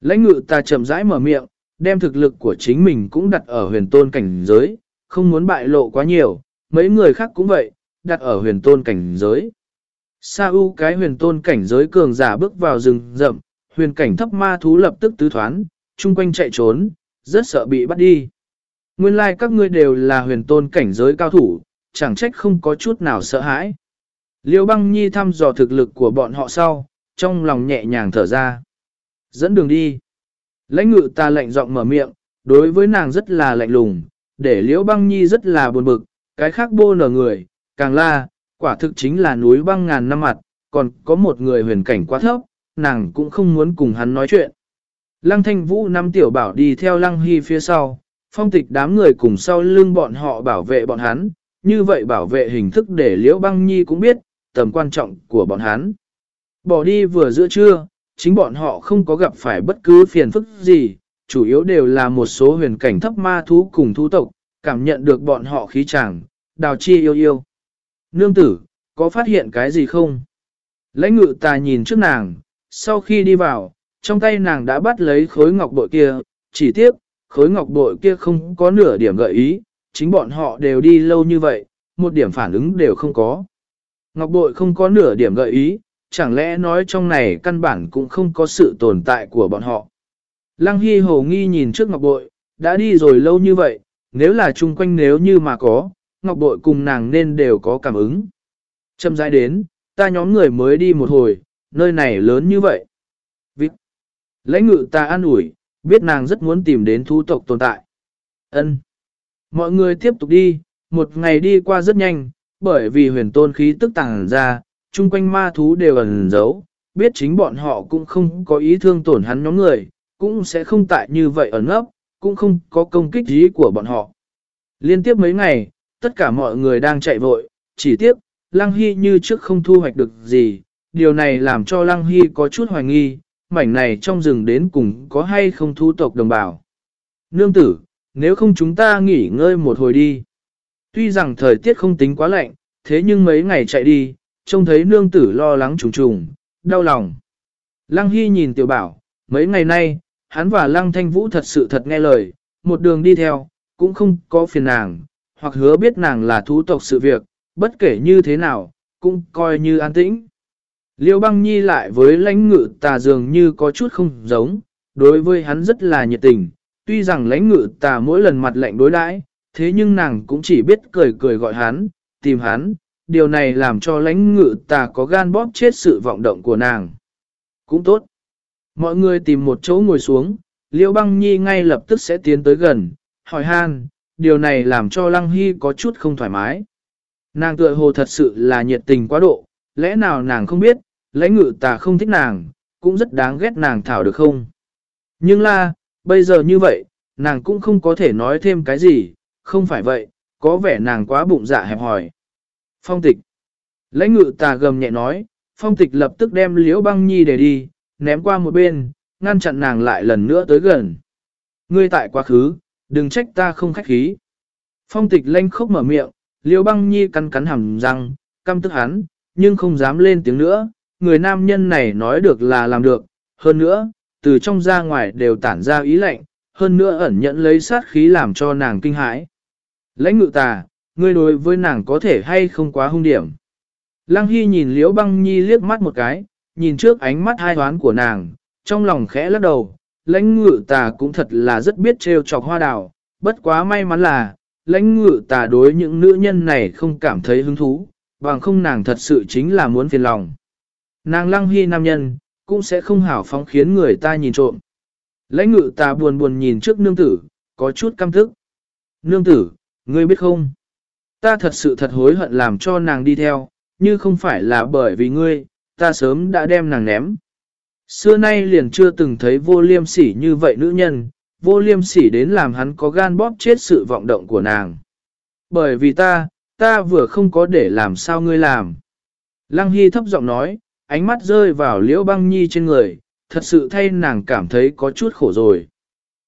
Lãnh ngự ta chậm rãi mở miệng, đem thực lực của chính mình cũng đặt ở huyền tôn cảnh giới, không muốn bại lộ quá nhiều, mấy người khác cũng vậy, đặt ở huyền tôn cảnh giới. Sa u cái huyền tôn cảnh giới cường giả bước vào rừng rậm, huyền cảnh thấp ma thú lập tức tứ thoán, chung quanh chạy trốn, rất sợ bị bắt đi. Nguyên lai like các ngươi đều là huyền tôn cảnh giới cao thủ, chẳng trách không có chút nào sợ hãi. Liêu băng nhi thăm dò thực lực của bọn họ sau, trong lòng nhẹ nhàng thở ra. Dẫn đường đi. Lãnh ngự ta lạnh giọng mở miệng, đối với nàng rất là lạnh lùng, để liễu băng nhi rất là buồn bực, cái khác bô nở người, càng la, quả thực chính là núi băng ngàn năm mặt, còn có một người huyền cảnh quá thấp, nàng cũng không muốn cùng hắn nói chuyện. Lăng thanh vũ năm tiểu bảo đi theo lăng hy phía sau, phong tịch đám người cùng sau lưng bọn họ bảo vệ bọn hắn, như vậy bảo vệ hình thức để liễu băng nhi cũng biết, tầm quan trọng của bọn hắn. Bỏ đi vừa giữa trưa, chính bọn họ không có gặp phải bất cứ phiền phức gì, chủ yếu đều là một số huyền cảnh thấp ma thú cùng thú tộc, cảm nhận được bọn họ khí chàng, đào chi yêu yêu. Nương tử, có phát hiện cái gì không? Lãnh ngự ta nhìn trước nàng, sau khi đi vào, trong tay nàng đã bắt lấy khối ngọc bội kia, chỉ tiếc, khối ngọc bội kia không có nửa điểm gợi ý, chính bọn họ đều đi lâu như vậy, một điểm phản ứng đều không có. Ngọc bội không có nửa điểm gợi ý, chẳng lẽ nói trong này căn bản cũng không có sự tồn tại của bọn họ. Lăng Hy hồ nghi nhìn trước ngọc bội, đã đi rồi lâu như vậy, nếu là chung quanh nếu như mà có, ngọc bội cùng nàng nên đều có cảm ứng. Châm rãi đến, ta nhóm người mới đi một hồi, nơi này lớn như vậy. Vịt. Lãnh ngự ta an ủi, biết nàng rất muốn tìm đến thu tộc tồn tại. Ân. Mọi người tiếp tục đi, một ngày đi qua rất nhanh, bởi vì huyền tôn khí tức tàng ra, chung quanh ma thú đều ẩn giấu, biết chính bọn họ cũng không có ý thương tổn hắn nhóm người, cũng sẽ không tại như vậy ẩn ấp, cũng không có công kích gì của bọn họ. Liên tiếp mấy ngày, tất cả mọi người đang chạy vội, chỉ tiếc, Lăng Hy như trước không thu hoạch được gì, điều này làm cho Lăng Hy có chút hoài nghi, mảnh này trong rừng đến cùng có hay không thu tộc đồng bào. Nương tử, nếu không chúng ta nghỉ ngơi một hồi đi. Tuy rằng thời tiết không tính quá lạnh, thế nhưng mấy ngày chạy đi, trông thấy nương tử lo lắng trùng trùng, đau lòng. Lăng Hy nhìn tiểu bảo, mấy ngày nay, hắn và Lăng Thanh Vũ thật sự thật nghe lời, một đường đi theo, cũng không có phiền nàng, hoặc hứa biết nàng là thú tộc sự việc, bất kể như thế nào, cũng coi như an tĩnh. Liêu băng nhi lại với lãnh ngự tà dường như có chút không giống, đối với hắn rất là nhiệt tình, tuy rằng lãnh ngự tà mỗi lần mặt lạnh đối đãi, thế nhưng nàng cũng chỉ biết cười cười gọi hắn, tìm hắn, điều này làm cho lãnh ngự tà có gan bóp chết sự vọng động của nàng. Cũng tốt. Mọi người tìm một chỗ ngồi xuống, liễu băng nhi ngay lập tức sẽ tiến tới gần, hỏi han, điều này làm cho lăng hy có chút không thoải mái. Nàng tựa hồ thật sự là nhiệt tình quá độ, lẽ nào nàng không biết, lãnh ngự tà không thích nàng, cũng rất đáng ghét nàng thảo được không. Nhưng là, bây giờ như vậy, nàng cũng không có thể nói thêm cái gì, không phải vậy, có vẻ nàng quá bụng dạ hẹp hỏi. Phong tịch. Lãnh ngự tà gầm nhẹ nói, phong tịch lập tức đem liễu băng nhi để đi, ném qua một bên, ngăn chặn nàng lại lần nữa tới gần. Ngươi tại quá khứ, đừng trách ta không khách khí. Phong tịch lanh khốc mở miệng, liễu băng nhi cắn cắn hàm răng, căm tức hắn, nhưng không dám lên tiếng nữa, người nam nhân này nói được là làm được, hơn nữa, từ trong ra ngoài đều tản ra ý lệnh, hơn nữa ẩn nhận lấy sát khí làm cho nàng kinh hãi. Lãnh ngự tà, ngươi đối với nàng có thể hay không quá hung điểm. Lăng Hy nhìn Liễu Băng Nhi liếc mắt một cái, nhìn trước ánh mắt hai hoán của nàng, trong lòng khẽ lắc đầu, lãnh ngự tà cũng thật là rất biết trêu chọc hoa đào, bất quá may mắn là, lãnh ngự tà đối những nữ nhân này không cảm thấy hứng thú, bằng không nàng thật sự chính là muốn phiền lòng. Nàng lăng hy nam nhân, cũng sẽ không hảo phóng khiến người ta nhìn trộm. Lãnh ngự tà buồn buồn nhìn trước nương tử, có chút căm thức. Nương tử, ngươi biết không? Ta thật sự thật hối hận làm cho nàng đi theo, như không phải là bởi vì ngươi, ta sớm đã đem nàng ném. Xưa nay liền chưa từng thấy vô liêm sỉ như vậy nữ nhân, vô liêm sỉ đến làm hắn có gan bóp chết sự vọng động của nàng. Bởi vì ta, ta vừa không có để làm sao ngươi làm. Lăng Hy thấp giọng nói, ánh mắt rơi vào liễu băng nhi trên người, thật sự thay nàng cảm thấy có chút khổ rồi.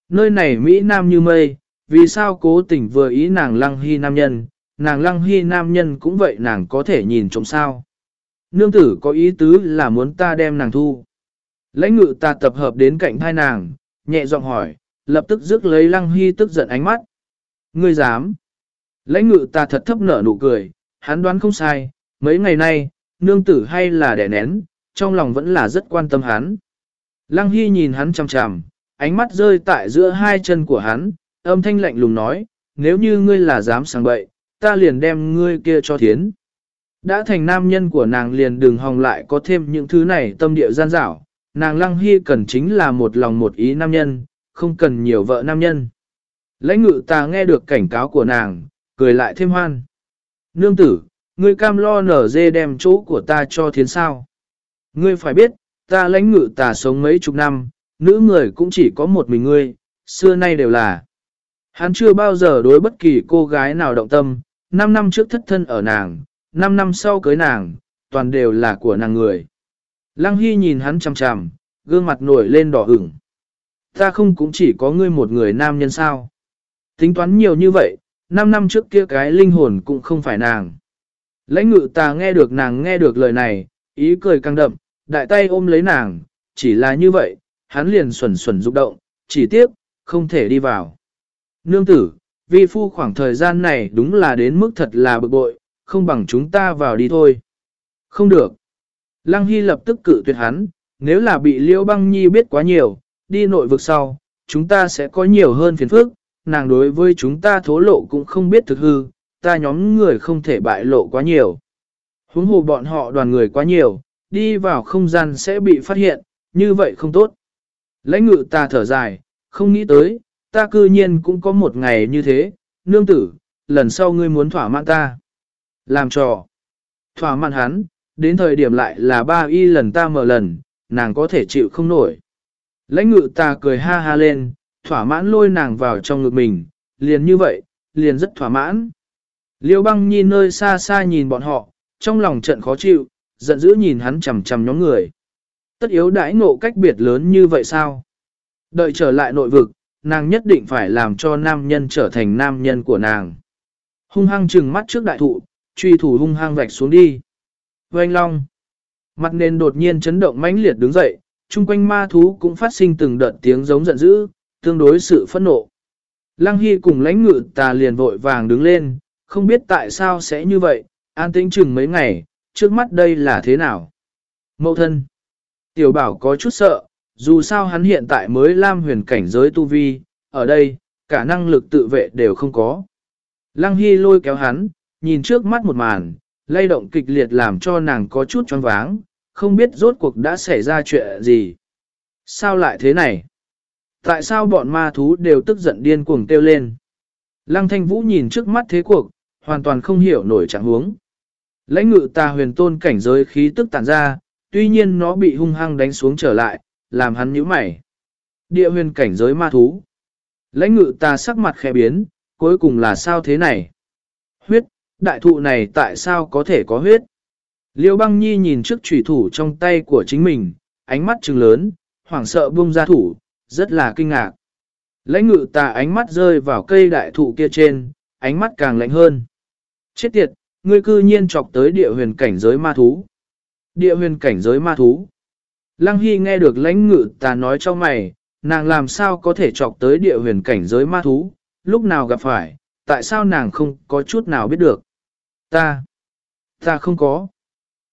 Nơi này Mỹ Nam như mây, vì sao cố tình vừa ý nàng Lăng Hy nam nhân, nàng Lăng Hy nam nhân cũng vậy nàng có thể nhìn trộm sao. Nương tử có ý tứ là muốn ta đem nàng thu. Lãnh ngự ta tập hợp đến cạnh thai nàng, nhẹ giọng hỏi, lập tức rước lấy Lăng Hy tức giận ánh mắt. Ngươi dám. Lãnh ngự ta thật thấp nở nụ cười, hắn đoán không sai, mấy ngày nay, nương tử hay là đẻ nén, trong lòng vẫn là rất quan tâm hắn. Lăng Hy nhìn hắn chằm chằm, ánh mắt rơi tại giữa hai chân của hắn, âm thanh lạnh lùng nói, nếu như ngươi là dám sang bậy, ta liền đem ngươi kia cho thiến. Đã thành nam nhân của nàng liền đừng hòng lại có thêm những thứ này tâm địa gian dảo, nàng Lăng Hy cần chính là một lòng một ý nam nhân, không cần nhiều vợ nam nhân. Lãnh ngự ta nghe được cảnh cáo của nàng, cười lại thêm hoan. Nương tử, ngươi cam lo nở dê đem chỗ của ta cho thiến sao. Ngươi phải biết, ta lãnh ngự ta sống mấy chục năm, nữ người cũng chỉ có một mình ngươi, xưa nay đều là. Hắn chưa bao giờ đối bất kỳ cô gái nào động tâm, 5 năm trước thất thân ở nàng, 5 năm sau cưới nàng, toàn đều là của nàng người. Lăng Hy nhìn hắn chằm chằm, gương mặt nổi lên đỏ ửng. Ta không cũng chỉ có ngươi một người nam nhân sao. Tính toán nhiều như vậy, 5 năm trước kia cái linh hồn cũng không phải nàng. Lãnh ngự ta nghe được nàng nghe được lời này, ý cười căng đậm, đại tay ôm lấy nàng, chỉ là như vậy, hắn liền xuẩn xuẩn rụng động, chỉ tiếc, không thể đi vào. Nương tử, vi phu khoảng thời gian này đúng là đến mức thật là bực bội, không bằng chúng ta vào đi thôi. Không được. Lăng Hy lập tức cự tuyệt hắn, nếu là bị Liễu Băng Nhi biết quá nhiều, đi nội vực sau, chúng ta sẽ có nhiều hơn phiền phức, nàng đối với chúng ta thố lộ cũng không biết thực hư, ta nhóm người không thể bại lộ quá nhiều. Huống hồ bọn họ đoàn người quá nhiều, đi vào không gian sẽ bị phát hiện, như vậy không tốt. Lãnh ngự ta thở dài, không nghĩ tới, ta cư nhiên cũng có một ngày như thế, nương tử, lần sau ngươi muốn thỏa mãn ta. Làm trò. Thỏa mãn hắn, đến thời điểm lại là ba y lần ta mở lần, nàng có thể chịu không nổi. Lãnh ngự ta cười ha ha lên, thỏa mãn lôi nàng vào trong ngực mình, liền như vậy, liền rất thỏa mãn. Liêu băng nhìn nơi xa xa nhìn bọn họ, trong lòng trận khó chịu, giận dữ nhìn hắn chầm chầm nhóm người. Tất yếu đãi ngộ cách biệt lớn như vậy sao? Đợi trở lại nội vực, nàng nhất định phải làm cho nam nhân trở thành nam nhân của nàng. Hung hăng trừng mắt trước đại thụ, truy thủ hung hăng vạch xuống đi. Vành long. Mặt nền đột nhiên chấn động mãnh liệt đứng dậy, chung quanh ma thú cũng phát sinh từng đợt tiếng giống giận dữ, tương đối sự phẫn nộ. Lăng Hy cùng lãnh ngự tà liền vội vàng đứng lên, không biết tại sao sẽ như vậy, an tĩnh chừng mấy ngày, trước mắt đây là thế nào. Mậu thân. Tiểu bảo có chút sợ, dù sao hắn hiện tại mới lam huyền cảnh giới tu vi, ở đây, cả năng lực tự vệ đều không có. Lăng Hy lôi kéo hắn, nhìn trước mắt một màn, lay động kịch liệt làm cho nàng có chút choáng váng, không biết rốt cuộc đã xảy ra chuyện gì. Sao lại thế này? Tại sao bọn ma thú đều tức giận điên cuồng kêu lên? Lăng thanh vũ nhìn trước mắt thế cuộc, hoàn toàn không hiểu nổi trạng huống. Lãnh ngự tà huyền tôn cảnh giới khí tức tản ra, tuy nhiên nó bị hung hăng đánh xuống trở lại, làm hắn nhíu mày. Địa huyền cảnh giới ma thú. Lãnh ngự ta sắc mặt khẽ biến, cuối cùng là sao thế này? Huyết, đại thụ này tại sao có thể có huyết? Liêu băng nhi nhìn trước trùy thủ trong tay của chính mình, ánh mắt trừng lớn, hoảng sợ buông ra thủ, rất là kinh ngạc. Lãnh ngự ta ánh mắt rơi vào cây đại thụ kia trên, ánh mắt càng lạnh hơn. Chết tiệt, ngươi cư nhiên chọc tới địa huyền cảnh giới ma thú. Địa huyền cảnh giới ma thú. Lăng Hy nghe được lãnh ngự ta nói cho mày, nàng làm sao có thể chọc tới địa huyền cảnh giới ma thú, lúc nào gặp phải, tại sao nàng không có chút nào biết được. Ta, ta không có.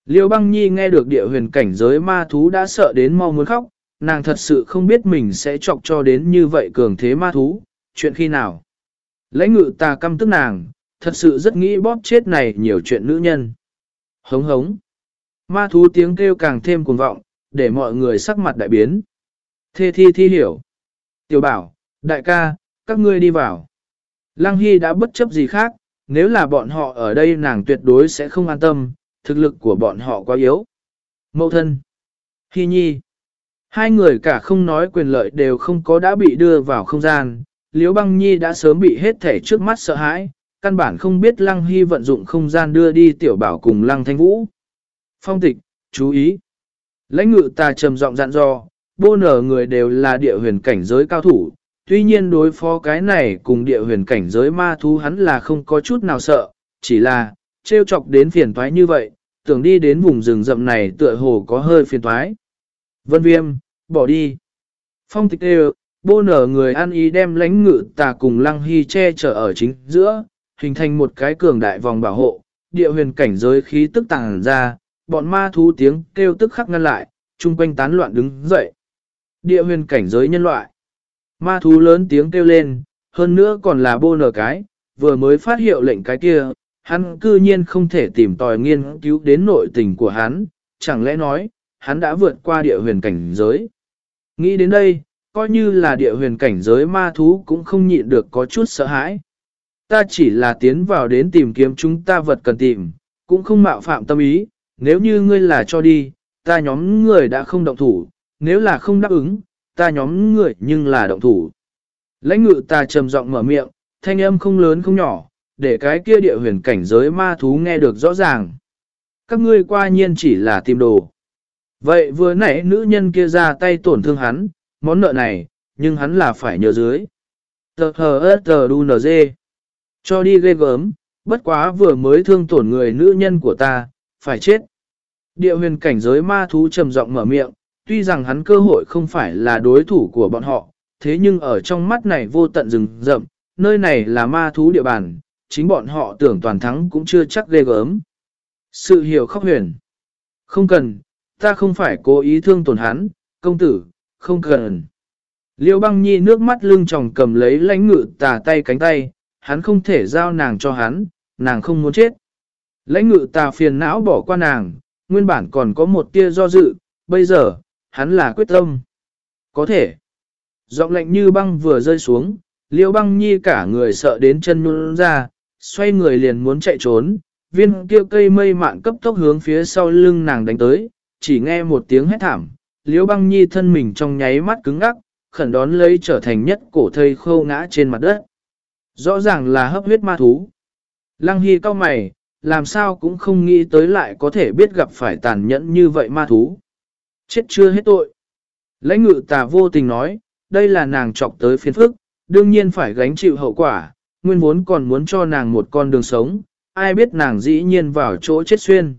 Liêu băng nhi nghe được địa huyền cảnh giới ma thú đã sợ đến mau muốn khóc, nàng thật sự không biết mình sẽ chọc cho đến như vậy cường thế ma thú, chuyện khi nào. Lãnh ngự ta căm tức nàng, thật sự rất nghĩ bóp chết này nhiều chuyện nữ nhân. Hống hống. Ma thú tiếng kêu càng thêm cuồng vọng, để mọi người sắc mặt đại biến. Thê thi thi hiểu. Tiểu bảo, đại ca, các ngươi đi vào. Lăng Hy đã bất chấp gì khác, nếu là bọn họ ở đây nàng tuyệt đối sẽ không an tâm, thực lực của bọn họ quá yếu. Mậu thân. Hy nhi. Hai người cả không nói quyền lợi đều không có đã bị đưa vào không gian, Liễu Băng Nhi đã sớm bị hết thể trước mắt sợ hãi, căn bản không biết Lăng Hy vận dụng không gian đưa đi tiểu bảo cùng Lăng Thanh Vũ. Phong tịch, chú ý. Lãnh ngự ta trầm giọng dặn dò, bô nở người đều là địa huyền cảnh giới cao thủ, tuy nhiên đối phó cái này cùng địa huyền cảnh giới ma thú hắn là không có chút nào sợ, chỉ là, trêu chọc đến phiền toái như vậy, tưởng đi đến vùng rừng rậm này tựa hồ có hơi phiền toái. Vân viêm, bỏ đi. Phong tịch đều, bô nở người ăn ý đem lãnh ngự tà cùng lăng hy che chở ở chính giữa, hình thành một cái cường đại vòng bảo hộ, địa huyền cảnh giới khí tức tàng ra, bọn ma thú tiếng kêu tức khắc ngăn lại, chung quanh tán loạn đứng dậy. Địa huyền cảnh giới nhân loại. Ma thú lớn tiếng kêu lên, hơn nữa còn là bô nở cái, vừa mới phát hiệu lệnh cái kia, hắn cư nhiên không thể tìm tòi nghiên cứu đến nội tình của hắn, chẳng lẽ nói, hắn đã vượt qua địa huyền cảnh giới. Nghĩ đến đây, coi như là địa huyền cảnh giới ma thú cũng không nhịn được có chút sợ hãi. Ta chỉ là tiến vào đến tìm kiếm chúng ta vật cần tìm, cũng không mạo phạm tâm ý, nếu như ngươi là cho đi, ta nhóm người đã không động thủ, nếu là không đáp ứng, ta nhóm người nhưng là động thủ. Lãnh ngự ta trầm giọng mở miệng, thanh âm không lớn không nhỏ, để cái kia địa huyền cảnh giới ma thú nghe được rõ ràng. Các ngươi qua nhiên chỉ là tìm đồ. Vậy vừa nãy nữ nhân kia ra tay tổn thương hắn, món nợ này, nhưng hắn là phải nhờ dưới. Tờ hờ tờ đu nờ dê. Cho đi ghê gớm, bất quá vừa mới thương tổn người nữ nhân của ta, phải chết. Địa huyền cảnh giới ma thú trầm giọng mở miệng, tuy rằng hắn cơ hội không phải là đối thủ của bọn họ, thế nhưng ở trong mắt này vô tận rừng rậm, nơi này là ma thú địa bàn, chính bọn họ tưởng toàn thắng cũng chưa chắc ghê gớm. Sự hiểu khóc huyền. Không cần, ta không phải cố ý thương tổn hắn, công tử, không cần. Liêu băng nhi nước mắt lưng tròng cầm lấy lãnh ngự tà tay cánh tay, hắn không thể giao nàng cho hắn, nàng không muốn chết. Lãnh ngự tà phiền não bỏ qua nàng, nguyên bản còn có một tia do dự, bây giờ, hắn là quyết tâm. Có thể. Giọng lạnh như băng vừa rơi xuống, liêu băng nhi cả người sợ đến chân nhún ra, xoay người liền muốn chạy trốn, viên kia cây mây mạn cấp tốc hướng phía sau lưng nàng đánh tới, chỉ nghe một tiếng hét thảm, liêu băng nhi thân mình trong nháy mắt cứng ngắc, khẩn đón lấy trở thành nhất cổ thây khâu ngã trên mặt đất. Rõ ràng là hấp huyết ma thú. Lăng Hy cao mày, làm sao cũng không nghĩ tới lại có thể biết gặp phải tàn nhẫn như vậy ma thú. Chết chưa hết tội. Lãnh ngự tà vô tình nói, đây là nàng chọc tới phiền phức, đương nhiên phải gánh chịu hậu quả, nguyên vốn còn muốn cho nàng một con đường sống, ai biết nàng dĩ nhiên vào chỗ chết xuyên.